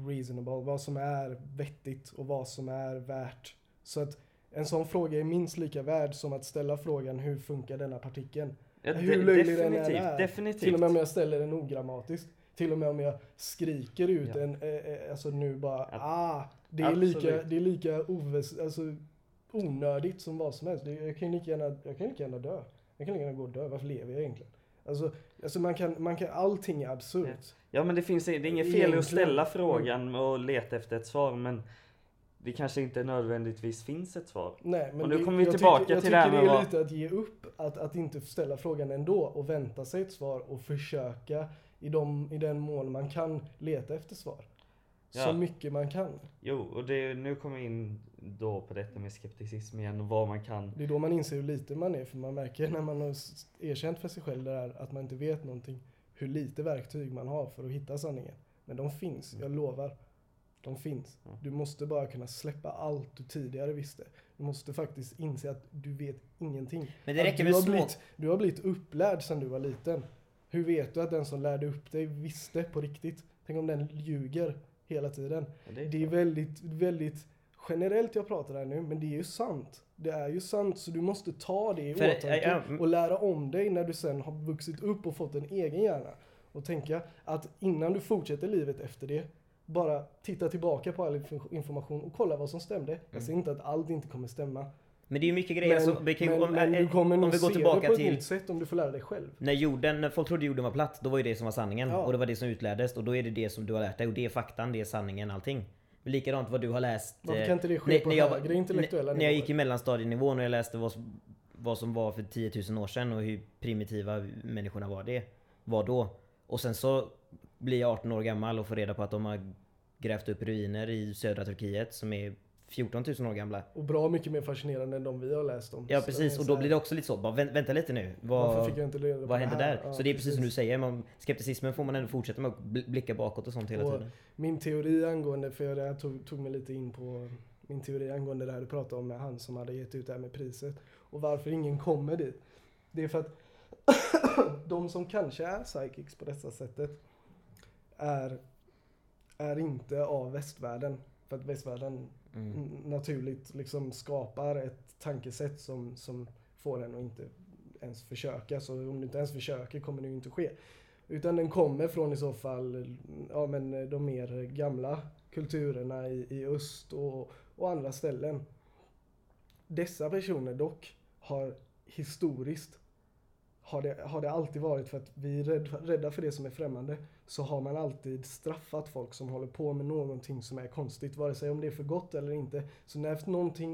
reasonable, vad som är vettigt och vad som är värt. Så att en sån fråga är minst lika värd som att ställa frågan hur funkar denna partikeln? Ja, Hur löjlig den än definitivt, är. definitivt. Till och med om jag ställer den ogrammatiskt. Till och med om jag skriker ut Ja. en, eh, eh, alltså nu bara, Ja. ah, det är Absolut. lika, det är lika oväs, alltså, onödigt som vad som helst. Det, jag kan ju lika gärna, jag kan lika gärna dö. Jag kan lika gärna gå och dö. Varför lever jag egentligen? Alltså, alltså man kan, man kan, allting är absurt. Ja men det finns det är inget fel Egentligen. att ställa frågan och leta efter ett svar men det kanske inte nödvändigtvis finns ett svar. Nej, men Och nu det, kommer vi jag tillbaka tycker, jag till det här tycker med det är lite att ge upp, att, att inte ställa frågan ändå och vänta sig ett svar och försöka i, de, i den mån man kan leta efter svar. Ja. Så mycket man kan. Jo och det, nu kommer vi in då på detta med skepticism igen och vad man kan. Det är då man inser hur lite man är, för man märker när man har erkänt för sig själv det här att man inte vet någonting, hur lite verktyg man har för att hitta sanningen. Men de finns, jag lovar. De finns. Mm. Du måste bara kunna släppa allt du tidigare visste. Du måste faktiskt inse att du vet ingenting. Men det Att räcker du med har små... blivit, Du har blivit upplärd sedan du var liten. Hur vet du att den som lärde upp dig visste på riktigt? Tänk om den ljuger hela tiden. Det är Det är väldigt, väldigt generellt jag pratar här nu, men det är ju sant. Det är ju sant, så du måste ta det i För- åtanke ja, ja, och lära om dig när du sen har vuxit upp och fått en egen hjärna. Och tänka att innan du fortsätter livet efter det, bara titta tillbaka på all inf- information och kolla vad som stämde. Jag Mm. säger inte att allt inte kommer stämma. Men det är ju mycket grejer Men, som... Vi kan, men, om, men eh, du kommer om nog vi går se det på ett till... nytt sätt om du får lära dig själv. När jorden, när folk trodde jorden var platt, då var ju det som var sanningen. Ja. Och det var det som utlärdes. Och då är det det som du har lärt dig. Och det är faktan, det är sanningen, allting. Likadant vad du har läst. Varför eh, kan inte det ske när- på när jag, högre intellektuella när, när jag gick i nivåer? mellanstadienivå, när jag läste vad, som- vad som var för 10 000 år sedan och hur primitiva människorna var det. Var då. Och sen så blir jag 18 år gammal och får reda på att de har grävt upp ruiner i södra Turkiet som är 14 000 år gamla. Och bra mycket mer fascinerande än de vi har läst om. Ja precis, och då blir det också lite så, bara, "Vänt- vänta lite nu. Vad, jag vad hände där? Ja, så det är precis som du precis. säger, man, skepticismen får man ändå fortsätta med att bl- blicka bakåt och sånt hela Och- tiden. Min teori angående, för här tog, tog mig lite in på min teori angående det här du pratade om med han som hade gett ut det här med priset. Och varför ingen kommer dit. Det är för att de som kanske är psychics på detta sättet är, är inte av västvärlden. För att västvärlden Mm. naturligt liksom skapar ett tankesätt som, som får en att inte ens försöka. Så om du inte ens försöker kommer det ju inte ske. Utan den kommer från i så fall ja, men eh, de mer gamla kulturerna i, i öst och, och andra ställen. Dessa personer dock har historiskt har det, har det alltid varit för att vi är rädda, rädda för det som är främmande så har man alltid straffat folk som håller på med någonting som är konstigt vare sig om det är för gott eller inte. Så när,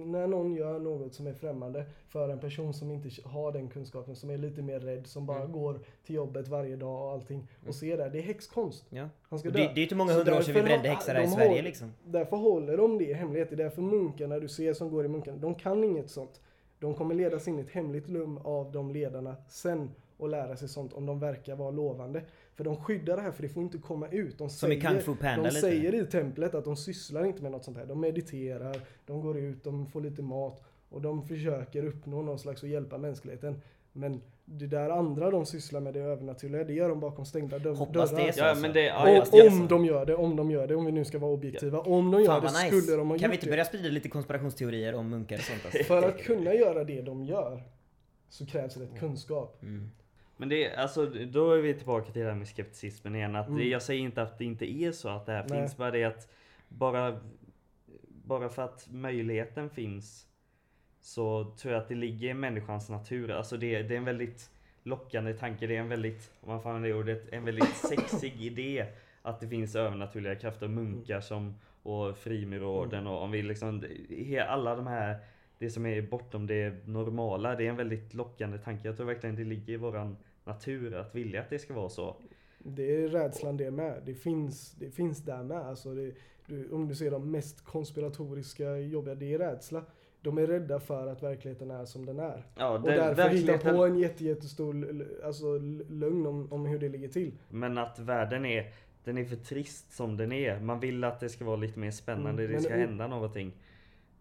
när någon gör något som är främmande för en person som inte har den kunskapen, som är lite mer rädd, som bara Mm. går till jobbet varje dag och allting och ser det. Det är häxkonst. Ja. Han ska dö. det, det är inte många hundra år sedan vi brände häxor här i Sverige har- liksom. Därför håller de det i hemlighet. Det är därför munkarna du ser som går i munkarna, de kan inget sånt. De kommer ledas in i ett hemligt rum av de ledarna sen och lära sig sånt om de verkar vara lovande. För de skyddar det här för det får inte komma ut. De Som i Kung Fu Panda de lite. säger i templet att de sysslar inte med något sånt här. De mediterar, de går ut, de får lite mat och de försöker uppnå någon slags att hjälpa mänskligheten. Men det där andra de sysslar med, det övernaturliga, det gör de bakom stängda dörr- Hoppas det dörrar. är så. Ja, alltså. men det- ja, Och det är om så. de gör det, om de gör det, om vi nu ska vara objektiva. Om de gör Fan det nice. skulle de ha Kan vi inte börja sprida lite konspirationsteorier om munkar och sånt alltså? För att kunna göra det de gör så krävs rätt kunskap. Mm. Men det alltså, då är vi tillbaka till det här med skepticismen igen. Att Mm. jag säger inte att det inte är så att det här Nej. finns. Bara det att bara, bara för att möjligheten finns så tror jag att det ligger i människans natur. Alltså det, det är en väldigt lockande tanke. Det är en väldigt, om man får använda det ordet, en väldigt sexig idé. Att det finns övernaturliga krafter, munkar som och Frimurorden och om vi liksom, alla de här det som är bortom det normala, det är en väldigt lockande tanke. Jag tror verkligen det ligger i våran natur att vilja att det ska vara så. Det är rädslan det med. Det finns, det finns där med. Alltså det, du, om du ser de mest konspiratoriska jobbiga, det är rädsla. De är rädda för att verkligheten är som den är. Ja, Och därför hitta verkligheten- på en jätte, jättestor alltså, lögn om, om hur det ligger till. Men att världen är, den är för trist som den är. Man vill att det ska vara lite mer spännande, Mm, det ska hända någonting.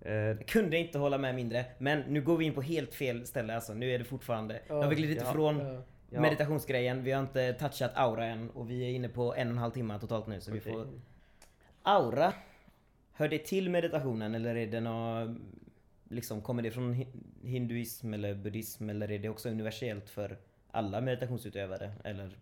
Eh, Jag kunde inte hålla med mindre, men nu går vi in på helt fel ställe alltså. Nu är det fortfarande... Ja, nu har vi glidit ja, ifrån ja, meditationsgrejen, vi har inte touchat aura än och vi är inne på en och en halv timme totalt nu så vi Okej. får... Aura, hör det till meditationen eller är det nå Liksom, kommer det från hi- hinduism eller buddhism eller är det också universellt för alla meditationsutövare? Eller?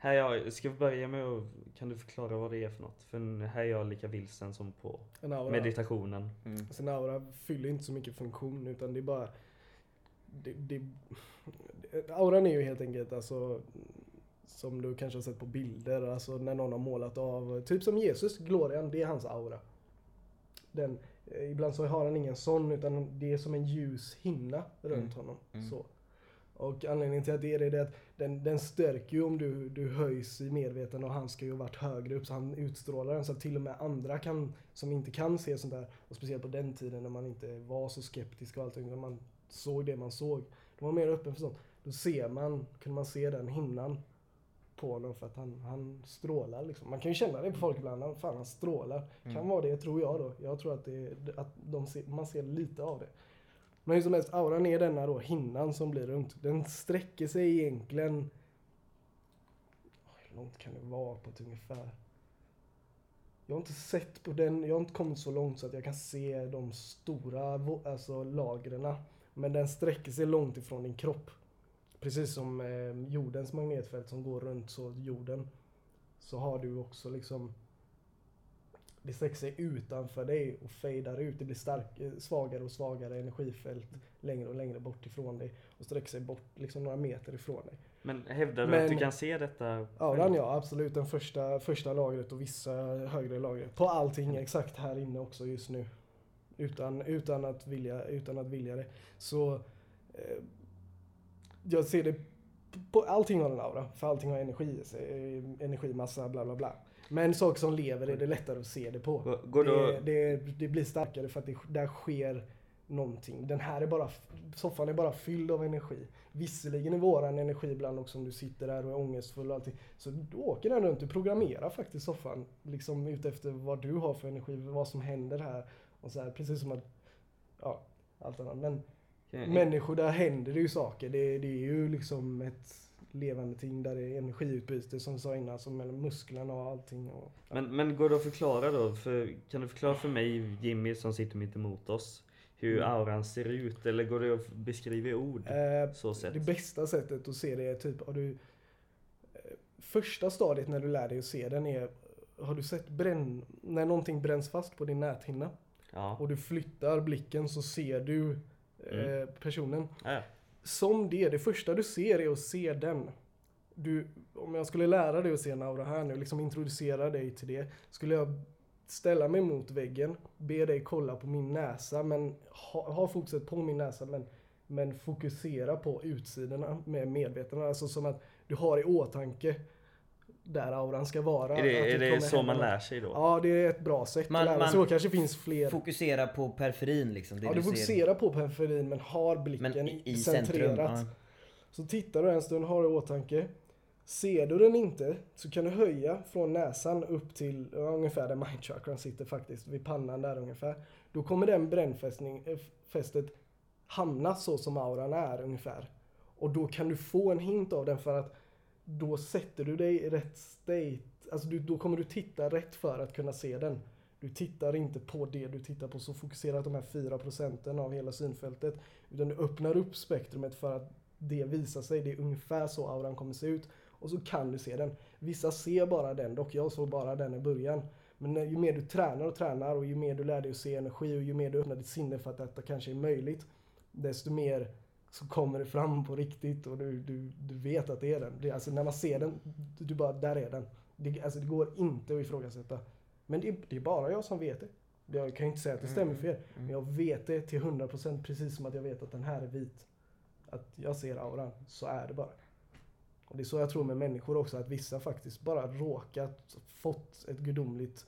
Här är jag, ska vi börja med att, kan du förklara vad det är för något? För här är jag lika vilsen som på En aura. meditationen. Mm. Alltså en aura fyller inte så mycket funktion utan det är bara... Det, det, auran är ju helt enkelt alltså som du kanske har sett på bilder, alltså när någon har målat av, typ som Jesus, glorian, det är hans aura. Den, eh, ibland så har han ingen sån utan det är som en ljus hinna runt Mm. honom. Mm. Så. Och anledningen till att det är det, är att den, den stärker ju om du, du höjs i medvetande och han ska ju ha varit högre upp så han utstrålar den så att till och med andra kan, som inte kan se sånt där och speciellt på den tiden när man inte var så skeptisk och allting, när man såg det man såg. De var mer öppen för sånt. Då ser man, kunde man se den hinnan på honom för att han, han strålar liksom. Man kan ju känna det på folk ibland, han- fan han strålar. Kan Mm. vara det tror jag då. Jag tror att, det, att de ser, man ser lite av det. Men hur som helst, auran är denna då hinnan som blir runt. Den sträcker sig egentligen... Hur långt kan det vara på ett ungefär? Jag har inte sett på den, jag har inte kommit så långt så att jag kan se de stora alltså, lagren. Men den sträcker sig långt ifrån din kropp. Precis som eh, jordens magnetfält som går runt så jorden. Så har du också liksom det sträcker sig utanför dig och fejdar ut. Det blir stark, eh, svagare och svagare energifält längre och längre bort ifrån dig och sträcker sig bort liksom några meter ifrån dig. Men hävdar du Men- att du kan se detta? Auran ja, absolut den första, första lagret och vissa högre lagret. På allting exakt här inne också just nu. Utan, utan, att, vilja, utan att vilja det. Så eh, jag ser det på allting har en aura, för allting har energi, eh, energimassa, bla bla bla. Men saker som lever är det lättare att se det på. Går- det, det, det blir starkare för att det, där sker någonting. Den här är bara, soffan är bara fylld av energi. Visserligen är våran energi ibland också om du sitter där och är ångestfull och allting. Så du åker den runt, du programmerar faktiskt soffan. Liksom utefter vad du har för energi, vad som händer här. Och så här, precis som att, ja, allt annat. Men människor, där händer det ju saker. Det, det är ju liksom ett levande ting där det är energiutbyte som vi sa innan, som mellan musklerna och allting. Och, ja. Men, men går det att förklara då? För, kan du förklara för mig, Jimmy som sitter mitt emot oss, hur Mm. auran ser ut? Eller går det att beskriva i ord? Eh, så sätt. Det bästa sättet att se det är typ, har du... eh, Första stadiet när du lär dig att se den är, har du sett bränn, när någonting bränns fast på din näthinna Ja. och du flyttar blicken så ser du eh, Mm. personen. Ja. Som det, det första du ser är att se den. Du, om jag skulle lära dig att se en aura här nu, liksom introducera dig till det, skulle jag ställa mig mot väggen, be dig kolla på min näsa, men ha, ha fokuset på min näsa, men, men fokusera på utsidorna med medvetande. Alltså som att du har i åtanke där auran ska vara. Är att det, är det kommer så man lär sig då? Ja, det är ett bra sätt Man- att lära man- sig. Så kanske finns fler. Fokusera på periferin liksom. Det Ja, du du ser. fokuserar på periferin men har blicken Men i, i centrerat. centrum. Ja. Så tittar du en stund, har du i åtanke. Ser du den inte så kan du höja från näsan upp till ja, ungefär där mindchakran sitter faktiskt, vid pannan där ungefär. Då kommer den brännfästet hamna så som auran är ungefär. Och då kan du få en hint av den för att då sätter du dig i rätt state. Alltså du, då kommer du titta rätt för att kunna se den. Du tittar inte på det du tittar på så fokuserat de här 4 procenten av hela synfältet. Utan du öppnar upp spektrumet för att det visar sig. Det är ungefär så auran kommer se ut. Och så kan du se den. Vissa ser bara den, dock jag såg bara den i början. Men ju mer du tränar och tränar och ju mer du lär dig att se energi och ju mer du öppnar ditt sinne för att detta kanske är möjligt. Desto mer så kommer det fram på riktigt och du, du, du vet att det är den. Det, alltså när man ser den, du, bara, där är den. Det, alltså det går inte att ifrågasätta. Men det, det är bara jag som vet det. Jag kan ju inte säga att det stämmer för er. Men jag vet det till 100% precis som att jag vet att den här är vit. Att jag ser auran, så är det bara. Och det är så jag tror med människor också, att vissa faktiskt bara råkat fått ett gudomligt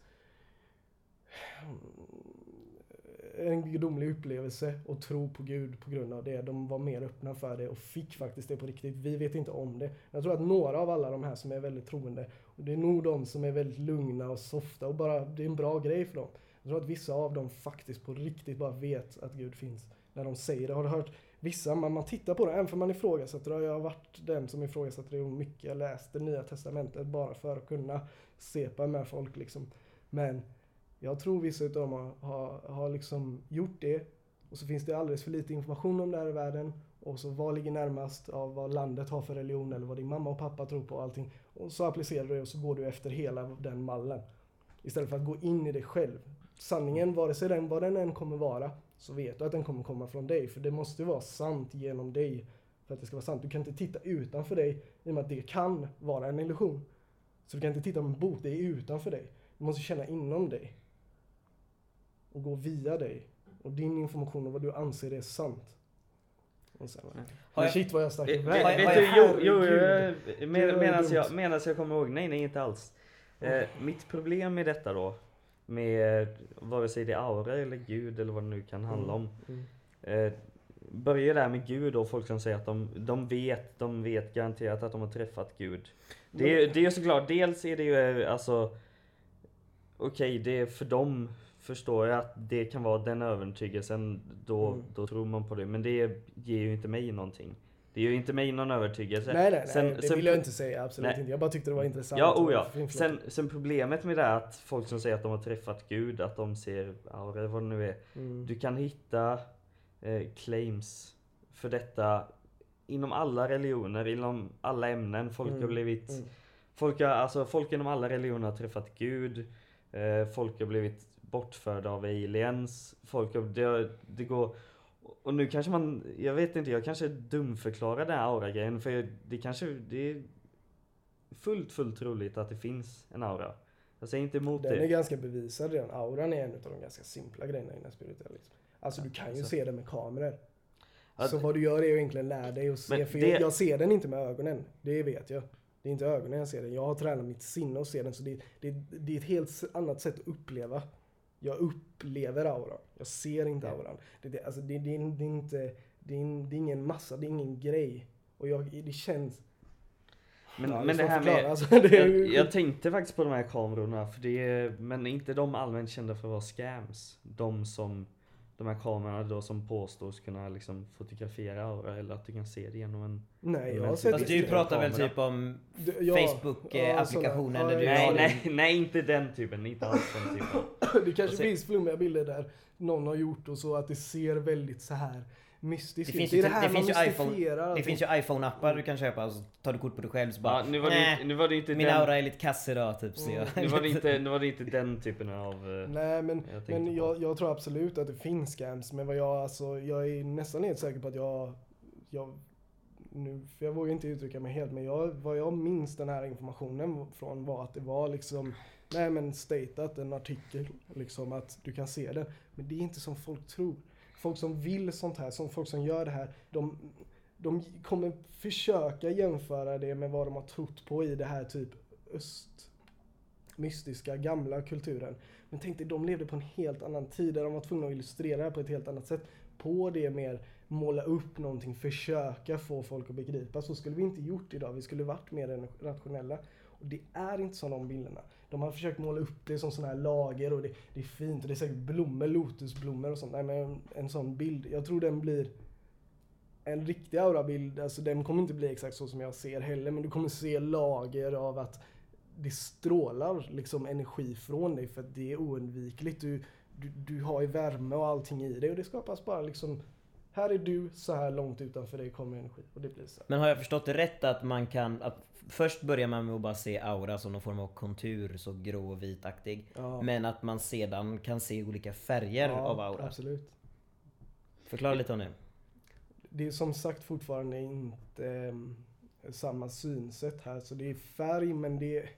en gudomlig upplevelse och tro på Gud på grund av det. De var mer öppna för det och fick faktiskt det på riktigt. Vi vet inte om det. Jag tror att några av alla de här som är väldigt troende, och det är nog de som är väldigt lugna och softa och bara, det är en bra grej för dem. Jag tror att vissa av dem faktiskt på riktigt bara vet att Gud finns. När de säger det. Har du hört vissa, man, man tittar på det, även för man ifrågasätter det. Jag har varit den som ifrågasätter det mycket. Jag läste Nya Testamentet bara för att kunna sepa med folk liksom. Men jag tror vissa utav dem har, har, har liksom gjort det. Och så finns det alldeles för lite information om det här i världen. Och så vad ligger närmast av vad landet har för religion eller vad din mamma och pappa tror på och allting. Och så applicerar du det och så går du efter hela den mallen. Istället för att gå in i det själv. Sanningen, vare sig den, vad den än kommer vara, så vet du att den kommer komma från dig. För det måste vara sant genom dig för att det ska vara sant. Du kan inte titta utanför dig i och med att det kan vara en illusion. Så du kan inte titta ombord, det är utanför dig. Du måste känna inom dig. Och gå via dig. Och din information och vad du anser är sant. Och sen, Har men jag- shit vad jag stack Vet, iväg. Vet du, jo, jo, eh, med, jag, medans jag kommer ihåg, nej, nej inte alls. Eh, mitt problem med detta då, med vare sig det är aura eller gud eller vad det nu kan handla om. Mm. Eh, börjar där med Gud och folk som säger att de, de vet, de vet garanterat att de har träffat Gud. Det, är- det är såklart, dels är det ju eh, alltså Okej, det är för dem förstår jag att det kan vara den övertygelsen, då, Mm. då tror man på det. Men det ger ju inte mig någonting. Det ger ju inte mig någon övertygelse. Nej, nej, nej. Sen- det sen- vill jag inte säga. Absolut Nej. inte. Jag bara tyckte det var intressant. Ja, oh ja. Sen, sen problemet med det är att folk som säger att de har träffat Gud, att de ser eller vad det nu är. Mm. Du kan hitta eh, claims för detta inom alla religioner, inom alla ämnen. Folk har Mm, blivit mm. Folk, har, alltså, folk inom alla religioner har träffat Gud. Eh, folk har blivit bortförda av aliens. Folk det, det går... Och nu kanske man, jag vet inte, jag kanske dumförklarar den här aura-grejen. För det kanske, det är fullt, fullt troligt att det finns en aura. Jag säger inte emot Den är det. ganska bevisad redan. Auran är en av de ganska simpla grejerna inom spiritualism. Alltså du kan ju Så- se det med kameror. Ja, så vad du gör är ju egentligen lära dig att se. För det- jag, jag ser den inte med ögonen. Det vet jag. Det är inte ögonen jag ser den. Jag har tränat mitt sinne att se den. Så det, det, det är ett helt annat sätt att uppleva. Jag upplever auran. Jag ser inte auran. Det, det, alltså det, det, är, det, är inte, det, är, det är ingen massa, det är ingen grej. Och jag, det känns... Men, Ja, men det här med... alltså, det är jag, jag tänkte faktiskt på de här kamerorna, för det är, men inte de allmänt kända för att vara scams? De som, de här kamerorna då som påstås kunna liksom fotografera aura eller att du kan se det genom en... Nej, jag har sett det- du pratar väl typ om ja, Facebook-applikationen ja, där du ja, Nej, nej, nej inte den typen, inte alls den typen. Det kanske se- finns flummiga bilder där någon har gjort och så att det ser väldigt så här mystiskt Det finns ju det det det finns ju iPhone- mystifierar Det allting. finns ju iPhone-appar du kan köpa och så tar du kort på dig själv så bara Ja, nu, var det, "Nä, inte- nu var det inte Min den... aura är lite kass idag typ så Mm. jag... Nu var, det inte, nu var det inte den typen av... eh, Nej men, jag men jag, jag tror absolut att det finns scams. Men vad jag, alltså, jag är nästan helt säker på att jag, jag nu, för jag vågar inte uttrycka mig helt, men jag, vad jag minns den här informationen från var att det var liksom, nej men statat en artikel, liksom att du kan se den. Men det är inte som folk tror. Folk som vill sånt här, som folk som gör det här, de, de kommer försöka jämföra det med vad de har trott på i det här typ öst mystiska gamla kulturen. Men tänk dig, de levde på en helt annan tid där de var tvungna att illustrera det här på ett helt annat sätt. På det mer måla upp någonting, försöka få folk att begripa. Så skulle vi inte gjort idag. Vi skulle varit mer rationella. Och det är inte så de bilderna. De har försökt måla upp det som sådana här lager och det, det är fint och det är säkert blommor, lotusblommor och sånt. Nej men en, en sån bild, jag tror den blir en riktig aurabild, alltså den kommer inte bli exakt så som jag ser heller, men du kommer se lager av att det strålar liksom energi från dig för att det är oundvikligt. Du, du, du har ju värme och allting i dig och det skapas bara liksom här är du, så här långt utanför dig kommer energi och det blir så. Men har jag förstått det rätt att man kan... Att först börjar man med att bara se aura som någon form av kontur, så grå och vitaktig. Ja. Men att man sedan kan se olika färger Ja, av aura. Absolut. Förklara lite om det. Det är som sagt fortfarande inte ehm, samma synsätt här, så det är färg men det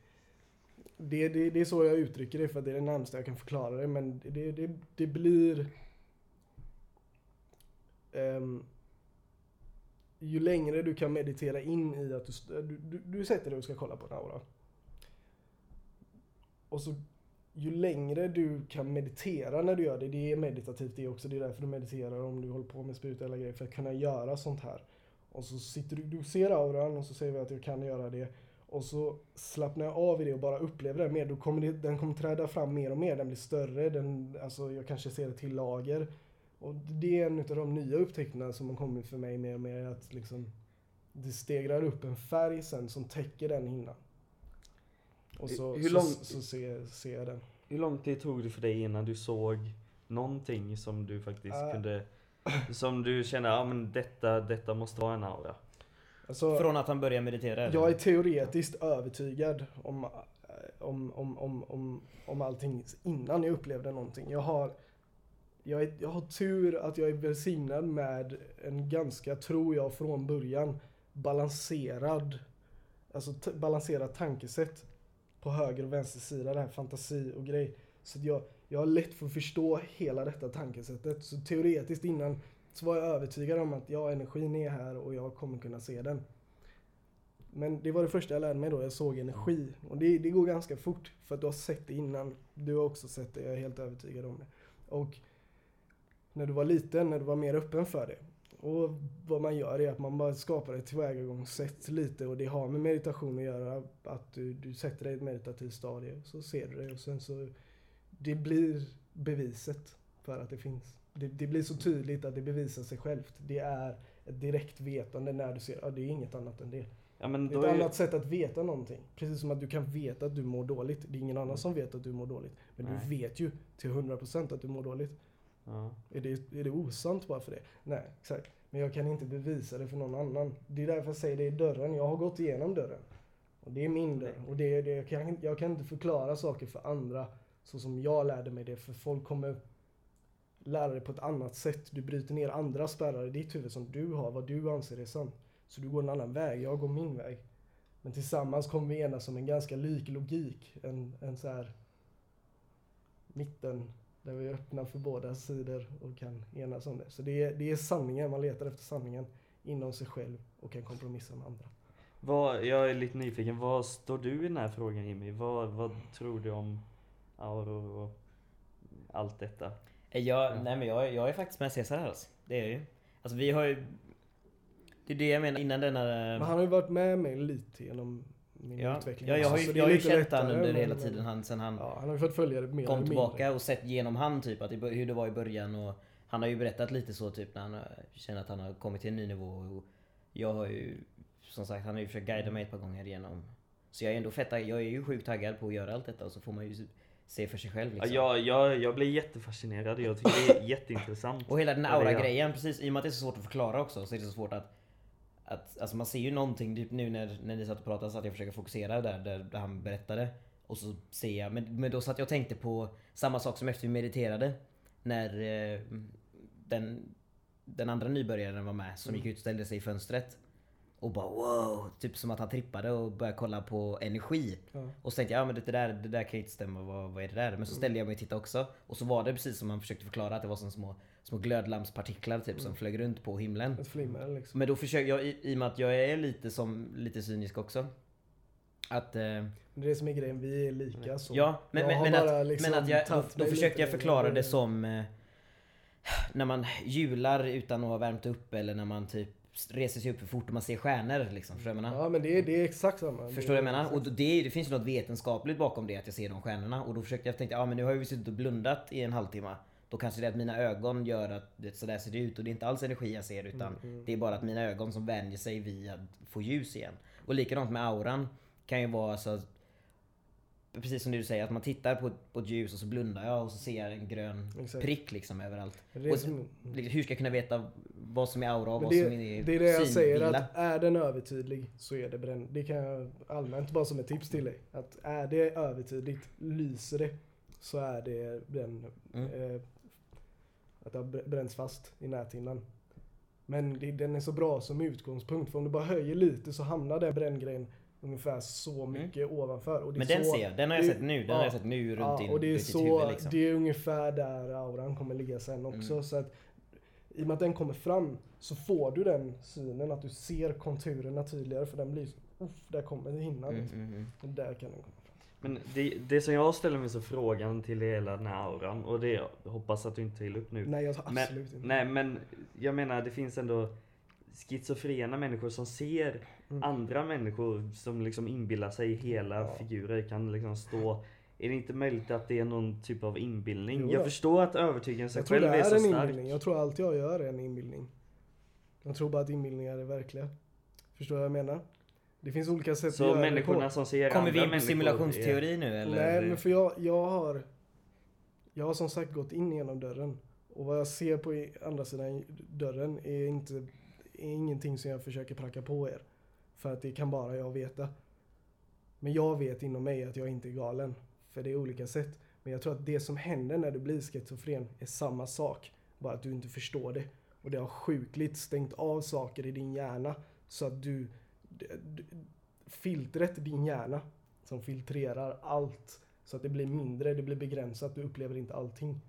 det, det, det är så jag uttrycker det för det är det närmaste jag kan förklara det men det, det, det blir ehm, ju längre du kan meditera in i att du, du, du, du sätter dig och ska kolla på en aura. Och så ju längre du kan meditera när du gör det, det är meditativt det också, det är därför du mediterar om du håller på med spirituella grejer, för att kunna göra sånt här. Och så sitter du, du ser auran och så säger vi att jag kan göra det. Och så slappnar jag av i det och bara upplever det mer. Då kommer det, den kommer träda fram mer och mer. Den blir större. Den, alltså jag kanske ser det till lager. Och det är en av de nya upptäckterna som har kommit för mig mer och mer. Att liksom, det stegrar upp en färg sen som täcker den hinnan. Och så, Hur så, lång- så, ser, ser jag den. Hur lång tid tog det för dig innan du såg någonting som du faktiskt Äh. kunde... Som du kände, ja men detta, detta måste vara en aura. Alltså, Från att han börjar meditera? eller? Jag är teoretiskt övertygad om, eh, om, om, om, om, om allting innan jag upplevde någonting. Jag har, jag, är, jag har tur att jag är välsignad med en ganska, tror jag från början, balanserad, alltså balanserat tankesätt på höger och vänster sida, det här fantasi och grej. Så att jag, jag har lätt för att förstå hela detta tankesättet. Så teoretiskt innan så var jag övertygad om att ja, energin är här och jag kommer kunna se den. Men det var det första jag lärde mig då, jag såg energi. Och det, det går ganska fort, för att du har sett det innan. Du har också sett det, jag är helt övertygad om det. Och när du var liten, när du var mer öppen för det. Och vad man gör är att man bara skapar ett tillvägagångssätt lite och det har med meditation att göra. Att du, du sätter dig i ett meditativt stadie och så ser du det och sen så det blir beviset för att det finns. Det, det blir så tydligt att det bevisar sig självt. Det är ett direkt vetande när du ser, ja det är inget annat än det. Ja Det är ett är, annat sätt att veta någonting. Precis som att du kan veta att du mår dåligt. Det är ingen annan som vet att du mår dåligt. Men Nej. du vet ju till 100% att du mår dåligt. Ja. Är det, är det osant bara för det? Nej, exakt. Men jag kan inte bevisa det för någon annan. Det är därför jag säger det är dörren. Jag har gått igenom dörren. Och det är min dörr. Och det, är det, jag, kan, jag kan inte förklara saker för andra så som jag lärde mig det. För folk kommer lära dig på ett annat sätt. Du bryter ner andra spärrar i ditt huvud som du har, vad du anser är sant. Så du går en annan väg, jag går min väg. Men tillsammans kommer vi enas om en ganska lik logik. En, en så här mitten där vi är öppna för båda sidor och kan enas om det. Så det är, det är sanningen, man letar efter sanningen inom sig själv och kan kompromissa med andra. Vad, jag är lite nyfiken, vad står du i den här frågan Jimmy? Vad, vad tror du om auror och allt detta? Eh, Jag, nej men jag, jag är faktiskt med Cesar här alltså. Det är jag ju. Alltså vi har ju... Det är det jag menar innan denna... Men han har ju varit med mig lite genom min Ja, utveckling. ja jag har ju, jag har ju känt han under men- hela tiden han, sen han Ja, han har fått följa det mer kom tillbaka mindre. och sett genom han typ att det, hur det var i början och han har ju berättat lite så typ när han känner att han har kommit till en ny nivå och jag har ju som sagt han har ju försökt guida mig ett par gånger igenom så jag är ändå fett jag är ju sjukt taggad på att göra allt detta och så får man ju se för sig själv Ja, liksom. jag, jag, jag blir jättefascinerad, jag tycker det är jätteintressant. Och hela den Ja, aura-grejen, precis i och med att det är så svårt att förklara också så är det så svårt att att, alltså man ser ju någonting, typ nu när, när ni satt och pratade så att jag försöker fokusera där, där, där han berättade. Och så ser jag, men, men då satt jag och tänkte på samma sak som efter vi mediterade. När eh, den, den andra nybörjaren var med som gick ut och ställde sig i fönstret. Och bara wow! Typ som att han trippade och började kolla på energi. Ja. Och så tänkte jag, ja men det där, det där kan ju inte stämma, vad, vad är det där? Men så ställde jag mig och tittade också. Och så var det precis som man försökte förklara att det var som små, små glödlampspartiklar typ som flög runt på himlen. Ett flimmer liksom. Men då försöker jag, i, i och med att jag är lite som, lite cynisk också. Att... Eh, Det är det som är grejen, vi är lika så. ja, men, men, men, att, liksom men att jag, då, tagit då mig försökte jag förklara det som... Eh, när man hjular utan att ha värmt upp eller när man typ reser sig upp för fort och man ser stjärnor liksom. Förstår du vad jag menar? Ja men det är, det är exakt samma. Förstår du vad jag menar? Och det, det finns ju något vetenskapligt bakom det att jag ser de stjärnorna. Och då försökte jag tänka, ja men nu har jag ju suttit och blundat i en halvtimme. Då kanske det är att mina ögon gör att det, så där ser det ut och det är inte alls energi jag ser utan det är bara att mina ögon som vänjer sig vid att få ljus igen. Och likadant med auran kan ju vara så att Precis som du säger, att man tittar på, på ett ljus och så blundar jag och så ser jag en grön Exakt. prick liksom överallt. Och som- liksom, hur ska jag kunna veta vad som är aura och vad det, som är det är det jag säger synvilla? att är den övertydlig så är det bränd. Det kan jag allmänt bara som ett tips till dig. Att är det övertydligt, lyser det, så är det bränn, Mm. eh, att det har br- bränts fast i näthinnan. Men det, den är så bra som utgångspunkt för om du bara höjer lite så hamnar den bränngrejen ungefär så mycket ovanför. Och det är Mm. Men den så, ser jag, den har jag det- sett nu. Den ja. har jag sett nu runt Ja, din, och det är, så, huvud liksom. det är ungefär där auran kommer ligga sen också. Mm. Så att, I och med att den kommer fram så får du den synen att du ser konturerna tydligare för den blir så, uff, där kommer hinnan. Mm, liksom. mm, mm. Där kan den komma fram. Men det, det som jag ställer mig så frågan till hela den här auran och det jag hoppas att du inte tar illa upp nu. Nej, jag tar Men- absolut inte. Nej men jag menar det finns ändå schizofrena människor som ser Mm. andra människor som liksom inbillar sig hela Ja. figurer kan liksom stå Är det inte möjligt att det är någon typ av inbildning? Jo jag förstår att övertygelsen själv det är är så en stark. inbildning. Jag tror allt jag gör är en inbildning. Jag tror bara att inbildningar är verkliga. Förstår du vad jag menar? Det finns olika sätt Så att göra människorna som ser Kommer vi in på simulationsteori nu eller? Nej, men för jag, jag har... Jag har som sagt gått in genom dörren. Och vad jag ser på andra sidan dörren är, inte, är ingenting som jag försöker pracka på er. För att det kan bara jag veta. Men jag vet inom mig att jag inte är galen. För det är olika sätt. Men jag tror att det som händer när du blir schizofren är samma sak. Bara att du inte förstår det. Och det har sjukligt stängt av saker i din hjärna. Så att du... Filtret i din hjärna som filtrerar allt så att det blir mindre, det blir begränsat, du upplever inte allting.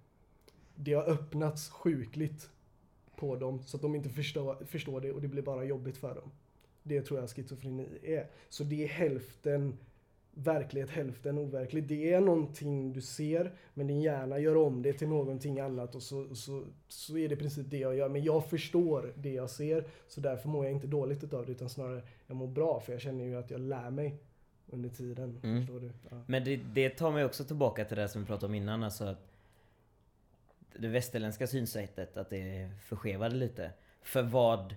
Det har öppnats sjukligt på dem så att de inte förstår, förstår det och det blir bara jobbigt för dem. Det tror jag schizofreni är. Så det är hälften verklighet, hälften overkligt. Det är någonting du ser men din hjärna gör om det till någonting annat och så, så, så är det i princip det jag gör. Men jag förstår det jag ser så därför mår jag inte dåligt utav det utan snarare jag mår bra för jag känner ju att jag lär mig under tiden. Mm. Förstår du? Ja. Men det, det tar mig också tillbaka till det som vi pratade om innan. Alltså att det västerländska synsättet, att det förskevade lite. För vad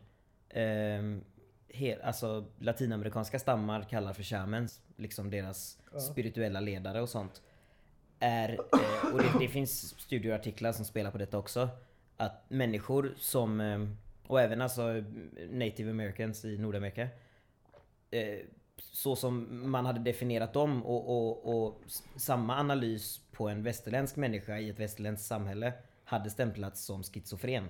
ehm, he, alltså, latinamerikanska stammar kallar för shamans, liksom deras Ja. spirituella ledare och sånt. Är, eh, och det, det finns studieartiklar som spelar på detta också. Att människor som, ehm, och även alltså native americans i Nordamerika. Eh, så som man hade definierat dem och, och, och samma analys på en västerländsk människa i ett västerländskt samhälle hade stämplats som schizofren.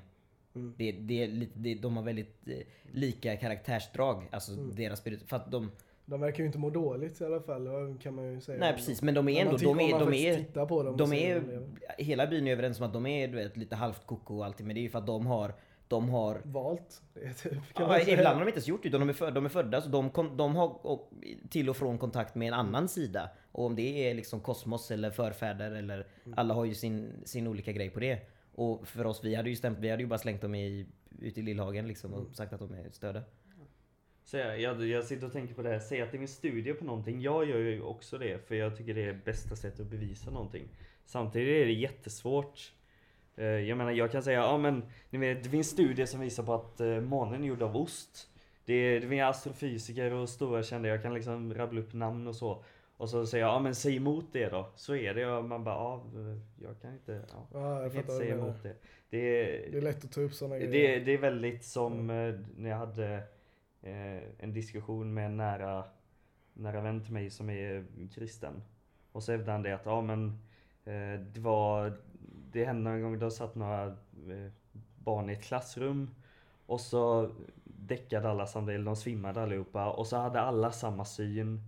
Mm. Det, det, det, de har väldigt eh, lika karaktärsdrag, alltså Mm. deras spirit, för att de, De verkar ju inte må dåligt i alla fall, kan man ju säga. nej precis, men de är ändå, de är, de är, de är, hela byn är överens om att de är du vet, lite halvt koko och allting men det är ju för att de har de har Valt. Det typ, kan Ja, ibland har de inte ens gjort det, utan de är, födda, de är födda så de, kom, de har och, till och från kontakt med en annan sida. Och om det är liksom kosmos eller förfäder eller alla har ju sin, sin olika grej på det. Och för oss, vi hade ju stämt, vi hade ju bara slängt dem i, ut i Lillhagen liksom och sagt att de är störda. Så jag, jag, jag sitter och tänker på det här, säg att det är min studie på någonting. Jag gör ju också det för jag tycker det är bästa sättet att bevisa någonting. Samtidigt är det jättesvårt. Eh, Jag menar jag kan säga, ja men ni vet, det finns studier som visar på att eh, månen är gjord av ost. Det, det finns astrofysiker och stora kända, jag kan liksom rabbla upp namn och så. Och så säger jag, ja men säg emot det då. Så är det och man bara, ja jag kan inte, ja, Ja, jag jag kan inte säga emot det. Det är, Det är lätt att ta upp sådana det, grejer. det är väldigt som eh, när jag hade eh, en diskussion med en nära, nära vän till mig som är kristen. Och så hävdade han det att ja men eh, det var det hände en gång, då satt några eh, barn i ett klassrum och så däckade alla samtidigt, de svimmade allihopa och så hade alla samma syn.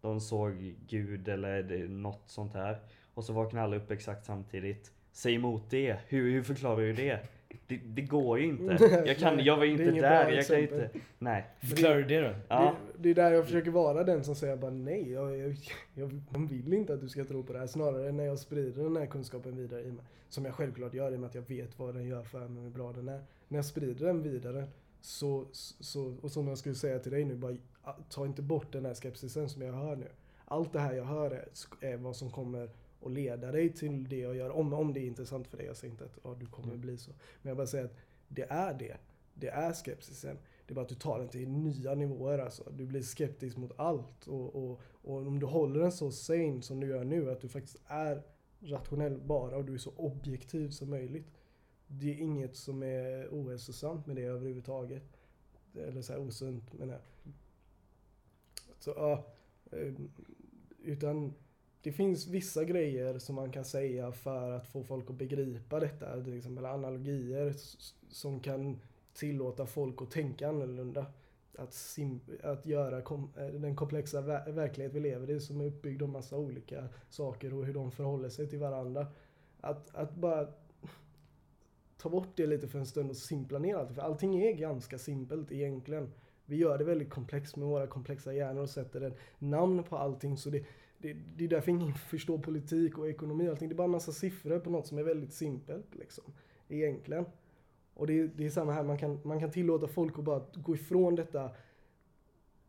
De såg Gud eller något sånt här. Och så vaknade alla upp exakt samtidigt. Säg emot det. Hur, hur förklarar du det? Det? Det går ju inte. Jag, kan, jag var ju inte där. Jag kan inte. Nej. Förklarar du det då? Ja. Det, det är där jag försöker vara den som säger bara nej, jag, jag, jag, vill inte att du ska tro på det här. Snarare när jag sprider den här kunskapen vidare i mig. Som jag självklart gör i och med att jag vet vad den gör för mig och hur bra den är. När jag sprider den vidare så, så och som jag skulle säga till dig nu, bara ta inte bort den här skepsisen som jag hör nu. Allt det här jag hör är, är vad som kommer att leda dig till det jag gör. Om, om det är intressant för dig. Jag säger inte att ja, du kommer att bli så. Men jag bara säger att det är det. Det är skepsisen. Det är bara att du tar den till nya nivåer alltså. Du blir skeptisk mot allt. Och, och, och om du håller den så sane som du gör nu, att du faktiskt är rationell bara och du är så objektiv som möjligt. Det är inget som är ohälsosamt med det överhuvudtaget. Eller så här osunt menar jag. Så ja, eh, utan det finns vissa grejer som man kan säga för att få folk att begripa detta. Till exempel analogier som kan tillåta folk att tänka annorlunda. Att, sim- att göra kom- eh, den komplexa ver- verklighet vi lever i som är uppbyggd av massa olika saker och hur de förhåller sig till varandra. Att, att bara ta bort det lite för en stund och simpla ner allt. För allting är ganska simpelt egentligen. Vi gör det väldigt komplext med våra komplexa hjärnor och sätter en namn på allting. Så det, det, det är därför ingen förstår politik och ekonomi och allting. Det är bara en massa siffror på något som är väldigt simpelt liksom. Egentligen. Och det, är- det är samma här, man kan, man kan tillåta folk att bara gå ifrån detta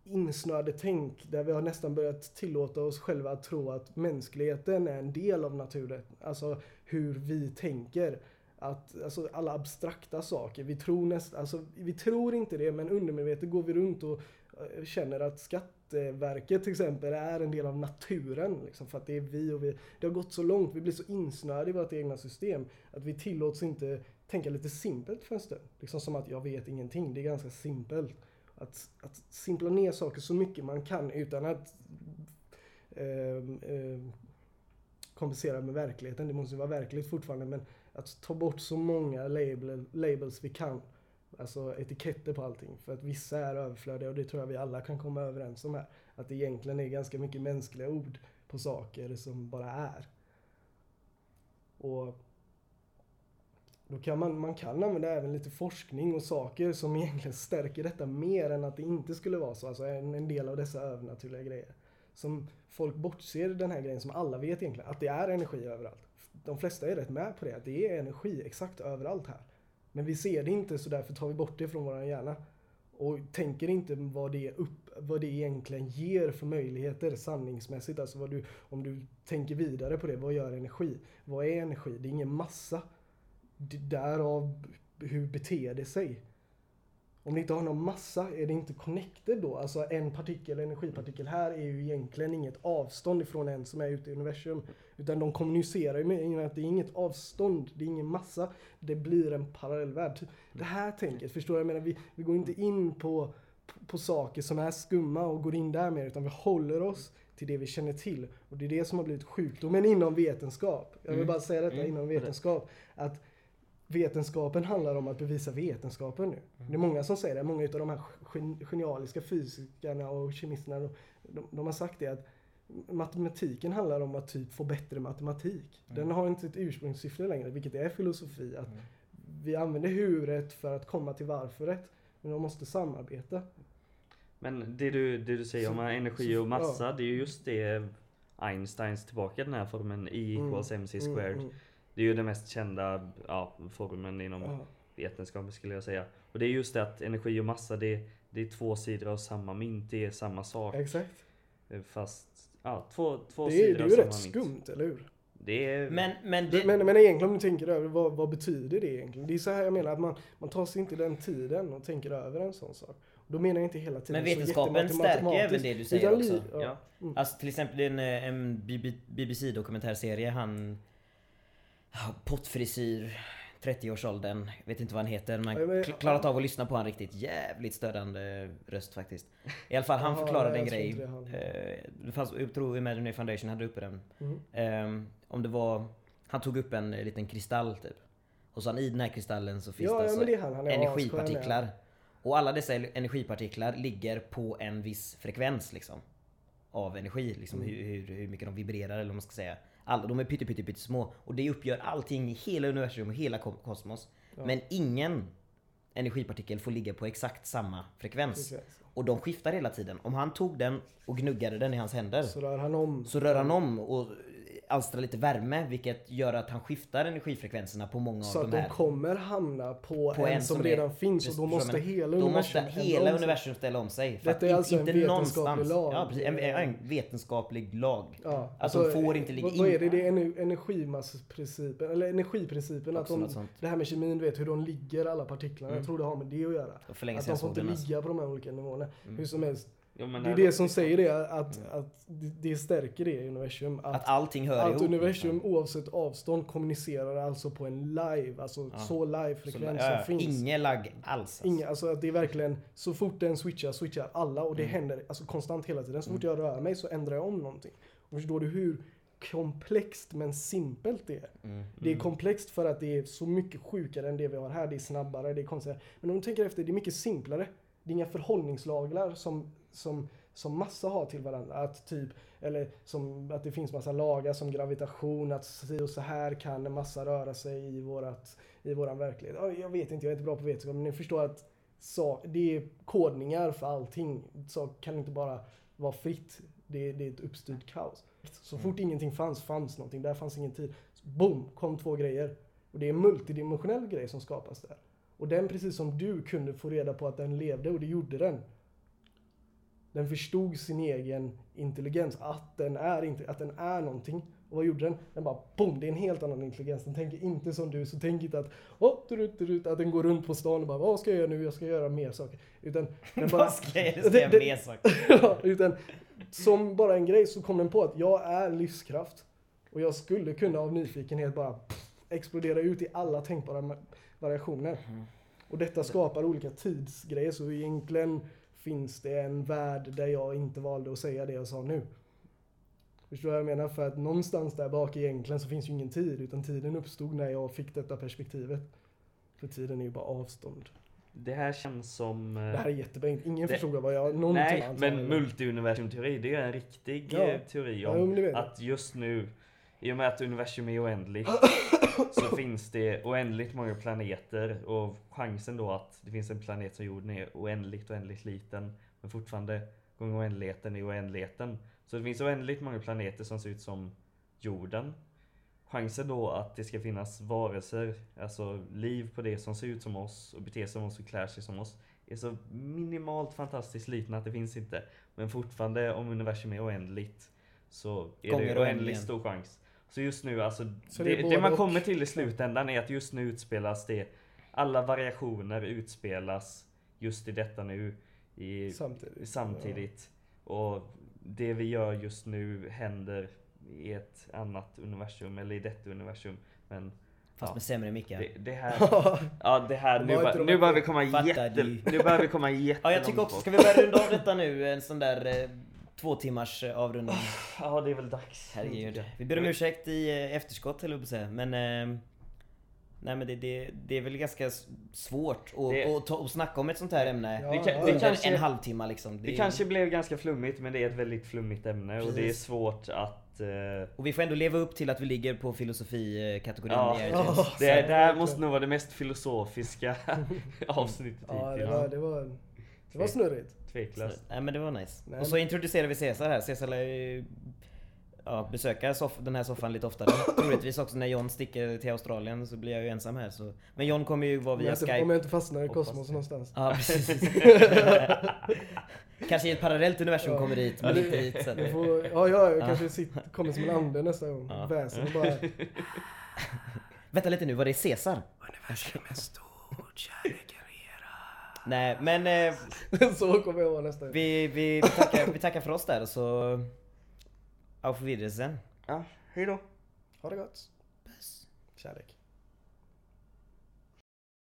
insnöade tänk där vi har nästan börjat tillåta oss själva att tro att mänskligheten är en del av naturen. Alltså hur vi tänker. Att, alltså alla abstrakta saker. Vi tror, näst, alltså, vi tror inte det men undermedvetet går vi runt och eh, känner att Skatteverket till exempel är en del av naturen. Liksom, för att det är vi och vi. Det har gått så långt, vi blir så insnöade i vårt egna system att vi tillåts inte tänka lite simpelt för en stund. Liksom som att jag vet ingenting. Det är ganska simpelt. Att, att simpla ner saker så mycket man kan utan att eh, eh, kompensera med verkligheten. Det måste ju vara verkligt fortfarande men att ta bort så många label, labels vi kan. Alltså etiketter på allting. För att vissa är överflödiga och det tror jag vi alla kan komma överens om här. Att det egentligen är ganska mycket mänskliga ord på saker som bara är. Och då kan man, man kan använda även lite forskning och saker som egentligen stärker detta mer än att det inte skulle vara så. Alltså en, en del av dessa övernaturliga grejer. Som folk bortser den här grejen som alla vet egentligen, att det är energi överallt. De flesta är rätt med på det, att det är energi exakt överallt här. Men vi ser det inte så därför tar vi bort det från vår hjärna. Och tänker inte vad det, upp, vad det egentligen ger för möjligheter sanningsmässigt. Alltså vad du, om du tänker vidare på det, vad gör energi? Vad är energi? Det är ingen massa. Därav hur beter det sig? Om det inte har någon massa, är det inte connected då? Alltså en partikel, energipartikel här är ju egentligen inget avstånd ifrån en som är ute i universum. Utan de kommunicerar ju med att det är inget avstånd, det är ingen massa. Det blir en parallellvärld. Det här tänket, förstår du? Jag menar, vi, vi går inte in på, på, på saker som är skumma och går in där mer, utan vi håller oss till det vi känner till. Och det är det som har blivit sjukdomen inom vetenskap. Jag vill Mm. bara säga detta Mm. inom vetenskap. Att vetenskapen handlar om att bevisa vetenskapen nu. Mm. Det är många som säger det. Många av de här gen- genialiska fysikerna och kemisterna, de, de, de har sagt det att matematiken handlar om att typ få bättre matematik. Mm. Den har inte ett ursprungssyfte längre, vilket är filosofi. Att Mm. vi använder huret för att komma till varföret. Men de måste samarbeta. Men det du, det du säger Så- om energi så- och massa, det är ju just det Einsteins tillbaka den här formeln E Mm, equals mc squared. Det är ju den mest kända ja, formeln inom ja. vetenskapen skulle jag säga. Och det är just det att energi och massa det, det är två sidor av samma mynt, det är samma sak. Exakt. Fast, ja, två, två Det är, sidor det är av ju samma rätt mynt. skumt, eller hur? Det är... Men, men, Det, men, men egentligen om du tänker över vad, vad betyder det egentligen? Det är så här jag menar att man, man tar sig inte den tiden och tänker över en sån sak. Då menar jag inte hela tiden men vetenskapen stärker även det du säger också. ja. Ja. Mm. Alltså till exempel en, eh, en BBC-dokumentärserie, han... Pottfrisyr, 30-årsåldern, vet inte vad han heter, men klarat av att lyssna på han riktigt jävligt störande röst faktiskt. I alla fall, han förklarade en grej. det. Eh, Det fanns, jag tror Imaginary Foundation hade uppe den. Mm. Ehm, om det var... Han tog upp en eh, liten kristall typ. Och så han, i den här kristallen så finns Ja, det alltså det han. Han energipartiklar. Och alla dessa energipartiklar ligger på en viss frekvens liksom. Av energi, liksom Mm. hur, hur, hur mycket de vibrerar eller vad man ska säga. Alla, de är pytte, pytte, pytte små. Och det uppgör allting i hela universum och hela ko- kosmos. Ja. Men ingen energipartikel får ligga på exakt samma frekvens. Precis. Och de skiftar hela tiden. Om han tog den och gnuggade den i hans händer Så rör han om. så rör han om och alstrar lite värme vilket gör att han skiftar energifrekvenserna på många Så av att de de här. kommer hamna på, På en, som, är- redan finns och då måste du? hela Då universum måste hela universum ställa om sig. För Detta att är alltså en inte vetenskaplig någonstans- lag. Ja, precis, en, en vetenskaplig lag. Ja, Alltså, de får inte ligga vad, är det? Det är ener- energimassprincipen, eller energiprincipen. Att de, det här med kemin, du vet hur de ligger alla partiklarna. Mm. Jag tror det har med det att göra. Att de får inte ligga på de här olika nivåerna. Mm. Hur som helst. Jo, Det är det som säger det, att, att det stärker det i universum. Att, Att allting hör allt ihop. universum liksom. oavsett avstånd kommunicerar alltså på en live, alltså Ja. så live Så, frekvens ja, som finns. Ingen lagg alls. Alltså. Inga, alltså att det är verkligen, så fort den switchar, switchar alla och det Mm. händer alltså konstant hela tiden. Så fort jag rör mig så ändrar jag om någonting. Och förstår du hur komplext men simpelt det är? Mm. Det är komplext för att det är så mycket sjukare än det vi har här. Det är snabbare, det är konstigare. Men om du tänker efter, det är mycket simplare. Det är inga förhållningslaglar som, som, som massa har till varandra. Att typ, eller som att det finns massa lagar som gravitation, att si och så här kan en massa röra sig i, vårat, i våran verklighet. Ja, Jag vet inte, jag är inte bra på vetenskap, men ni förstår att så, det är kodningar för allting. Så kan inte bara vara fritt. Det, det är ett uppstyrt kaos. Så fort ingenting fanns, fanns någonting. Där fanns ingen tid. Boom, kom två grejer. Och det är en multidimensionell grej som skapas där. Och den, precis som du, kunde få reda på att den levde och det gjorde den. Den förstod sin egen intelligens, att den är, inte, att den är någonting. Och vad gjorde den? Den bara boom, det är en helt annan intelligens. Den tänker inte som du, så tänk inte att, oh, turut, turut, att den går runt på stan och bara vad ska jag göra nu? Jag ska göra mer saker. Utan den bara, Vad ska jag Det- det- mer saker? ja, utan som bara en grej så kom den på att jag är livskraft. Och jag skulle kunna av nyfikenhet bara pff, explodera ut i alla tänkbara variationer. Mm. Och detta skapar olika tidsgrejer. Så egentligen finns det en värld där jag inte valde att säga det jag sa nu. Förstår du vad jag menar? För att någonstans där bak egentligen så finns ju ingen tid. Utan tiden uppstod när jag fick detta perspektivet. För tiden är ju bara avstånd. Det här känns som... eh, Det här är jättebra. Ingen Det- förstod vad jag någonting Nej, alls men multiuniversumteori det är en riktig Ja. eh, teori Ja, om vet. att just nu, i och med att universum är oändligt, så finns det oändligt många planeter och chansen då att det finns en planet som jorden är oändligt, oändligt liten, men fortfarande gånger oändligheten är oändligheten. Så det finns oändligt många planeter som ser ut som jorden. Chansen då att det ska finnas varelser, alltså liv på det som ser ut som oss och beter sig som oss och klär sig som oss, är så minimalt fantastiskt liten att det finns inte. Men fortfarande om universum är oändligt så är Gånger det oändligt stor chans. Så just nu, alltså Så det, det det, man kommer till i slutändan är att just nu utspelas det, alla variationer utspelas just i detta nu i, Samtidigt. samtidigt. Och det vi gör just nu händer i ett annat universum eller i detta universum. Men Fast Ja. med sämre mickar. det, det här, Ja. ja det här, nu, de nu börjar vi komma jätte, nu börjar vi komma jättelångt Ja, jag tycker också, ska vi börja runda av detta nu? En sån där eh, två timmars eh, avrundning. Ja det är väl dags. Herregud. Vi ber om ursäkt i eh, efterskott höll jag på att säga. Men... Eh, nej men det, det, det är väl ganska svårt att, Det- att, ta, att snacka om ett sånt här ämne. Ja, Det det under kanske- en halvtimme liksom. Det kanske blev ganska flummigt men det är ett väldigt flummigt ämne och det är Precis. svårt att eh, Och vi får ändå leva upp till att vi ligger på filosofikategorin Ja. Ja. det, det här måste nog vara det mest filosofiska avsnittet Ja, det var, det var, det var snurrigt. Tveklöst. Nej men det var nice. Nej, och så introducerar vi Cesar här. Cesar lär ju ja, besöka soff- den här soffan lite oftare. Troligtvis också när John sticker till Australien så blir jag ju ensam här. Så. Men John kommer ju vara via Skype. om jag inte fastnar i kosmos det. någonstans. Ja precis. Kanske i ett parallellt universum Ja. kommer dit, Ja, men inte hit sen. Jag får, ja, ja, jag Ja. kanske sitter, kommer som en ande nästa gång. Ja. Väsen och bara... Vänta lite nu, var det Cesar? Universum är stort, kärleken Nej men eh, Så kommer jag vara nästa gång. vi, vi, vi, tackar, vi tackar för oss där och så... Auf Wiedersehen. Ja, hejdå. Ha det gott. Kärlek.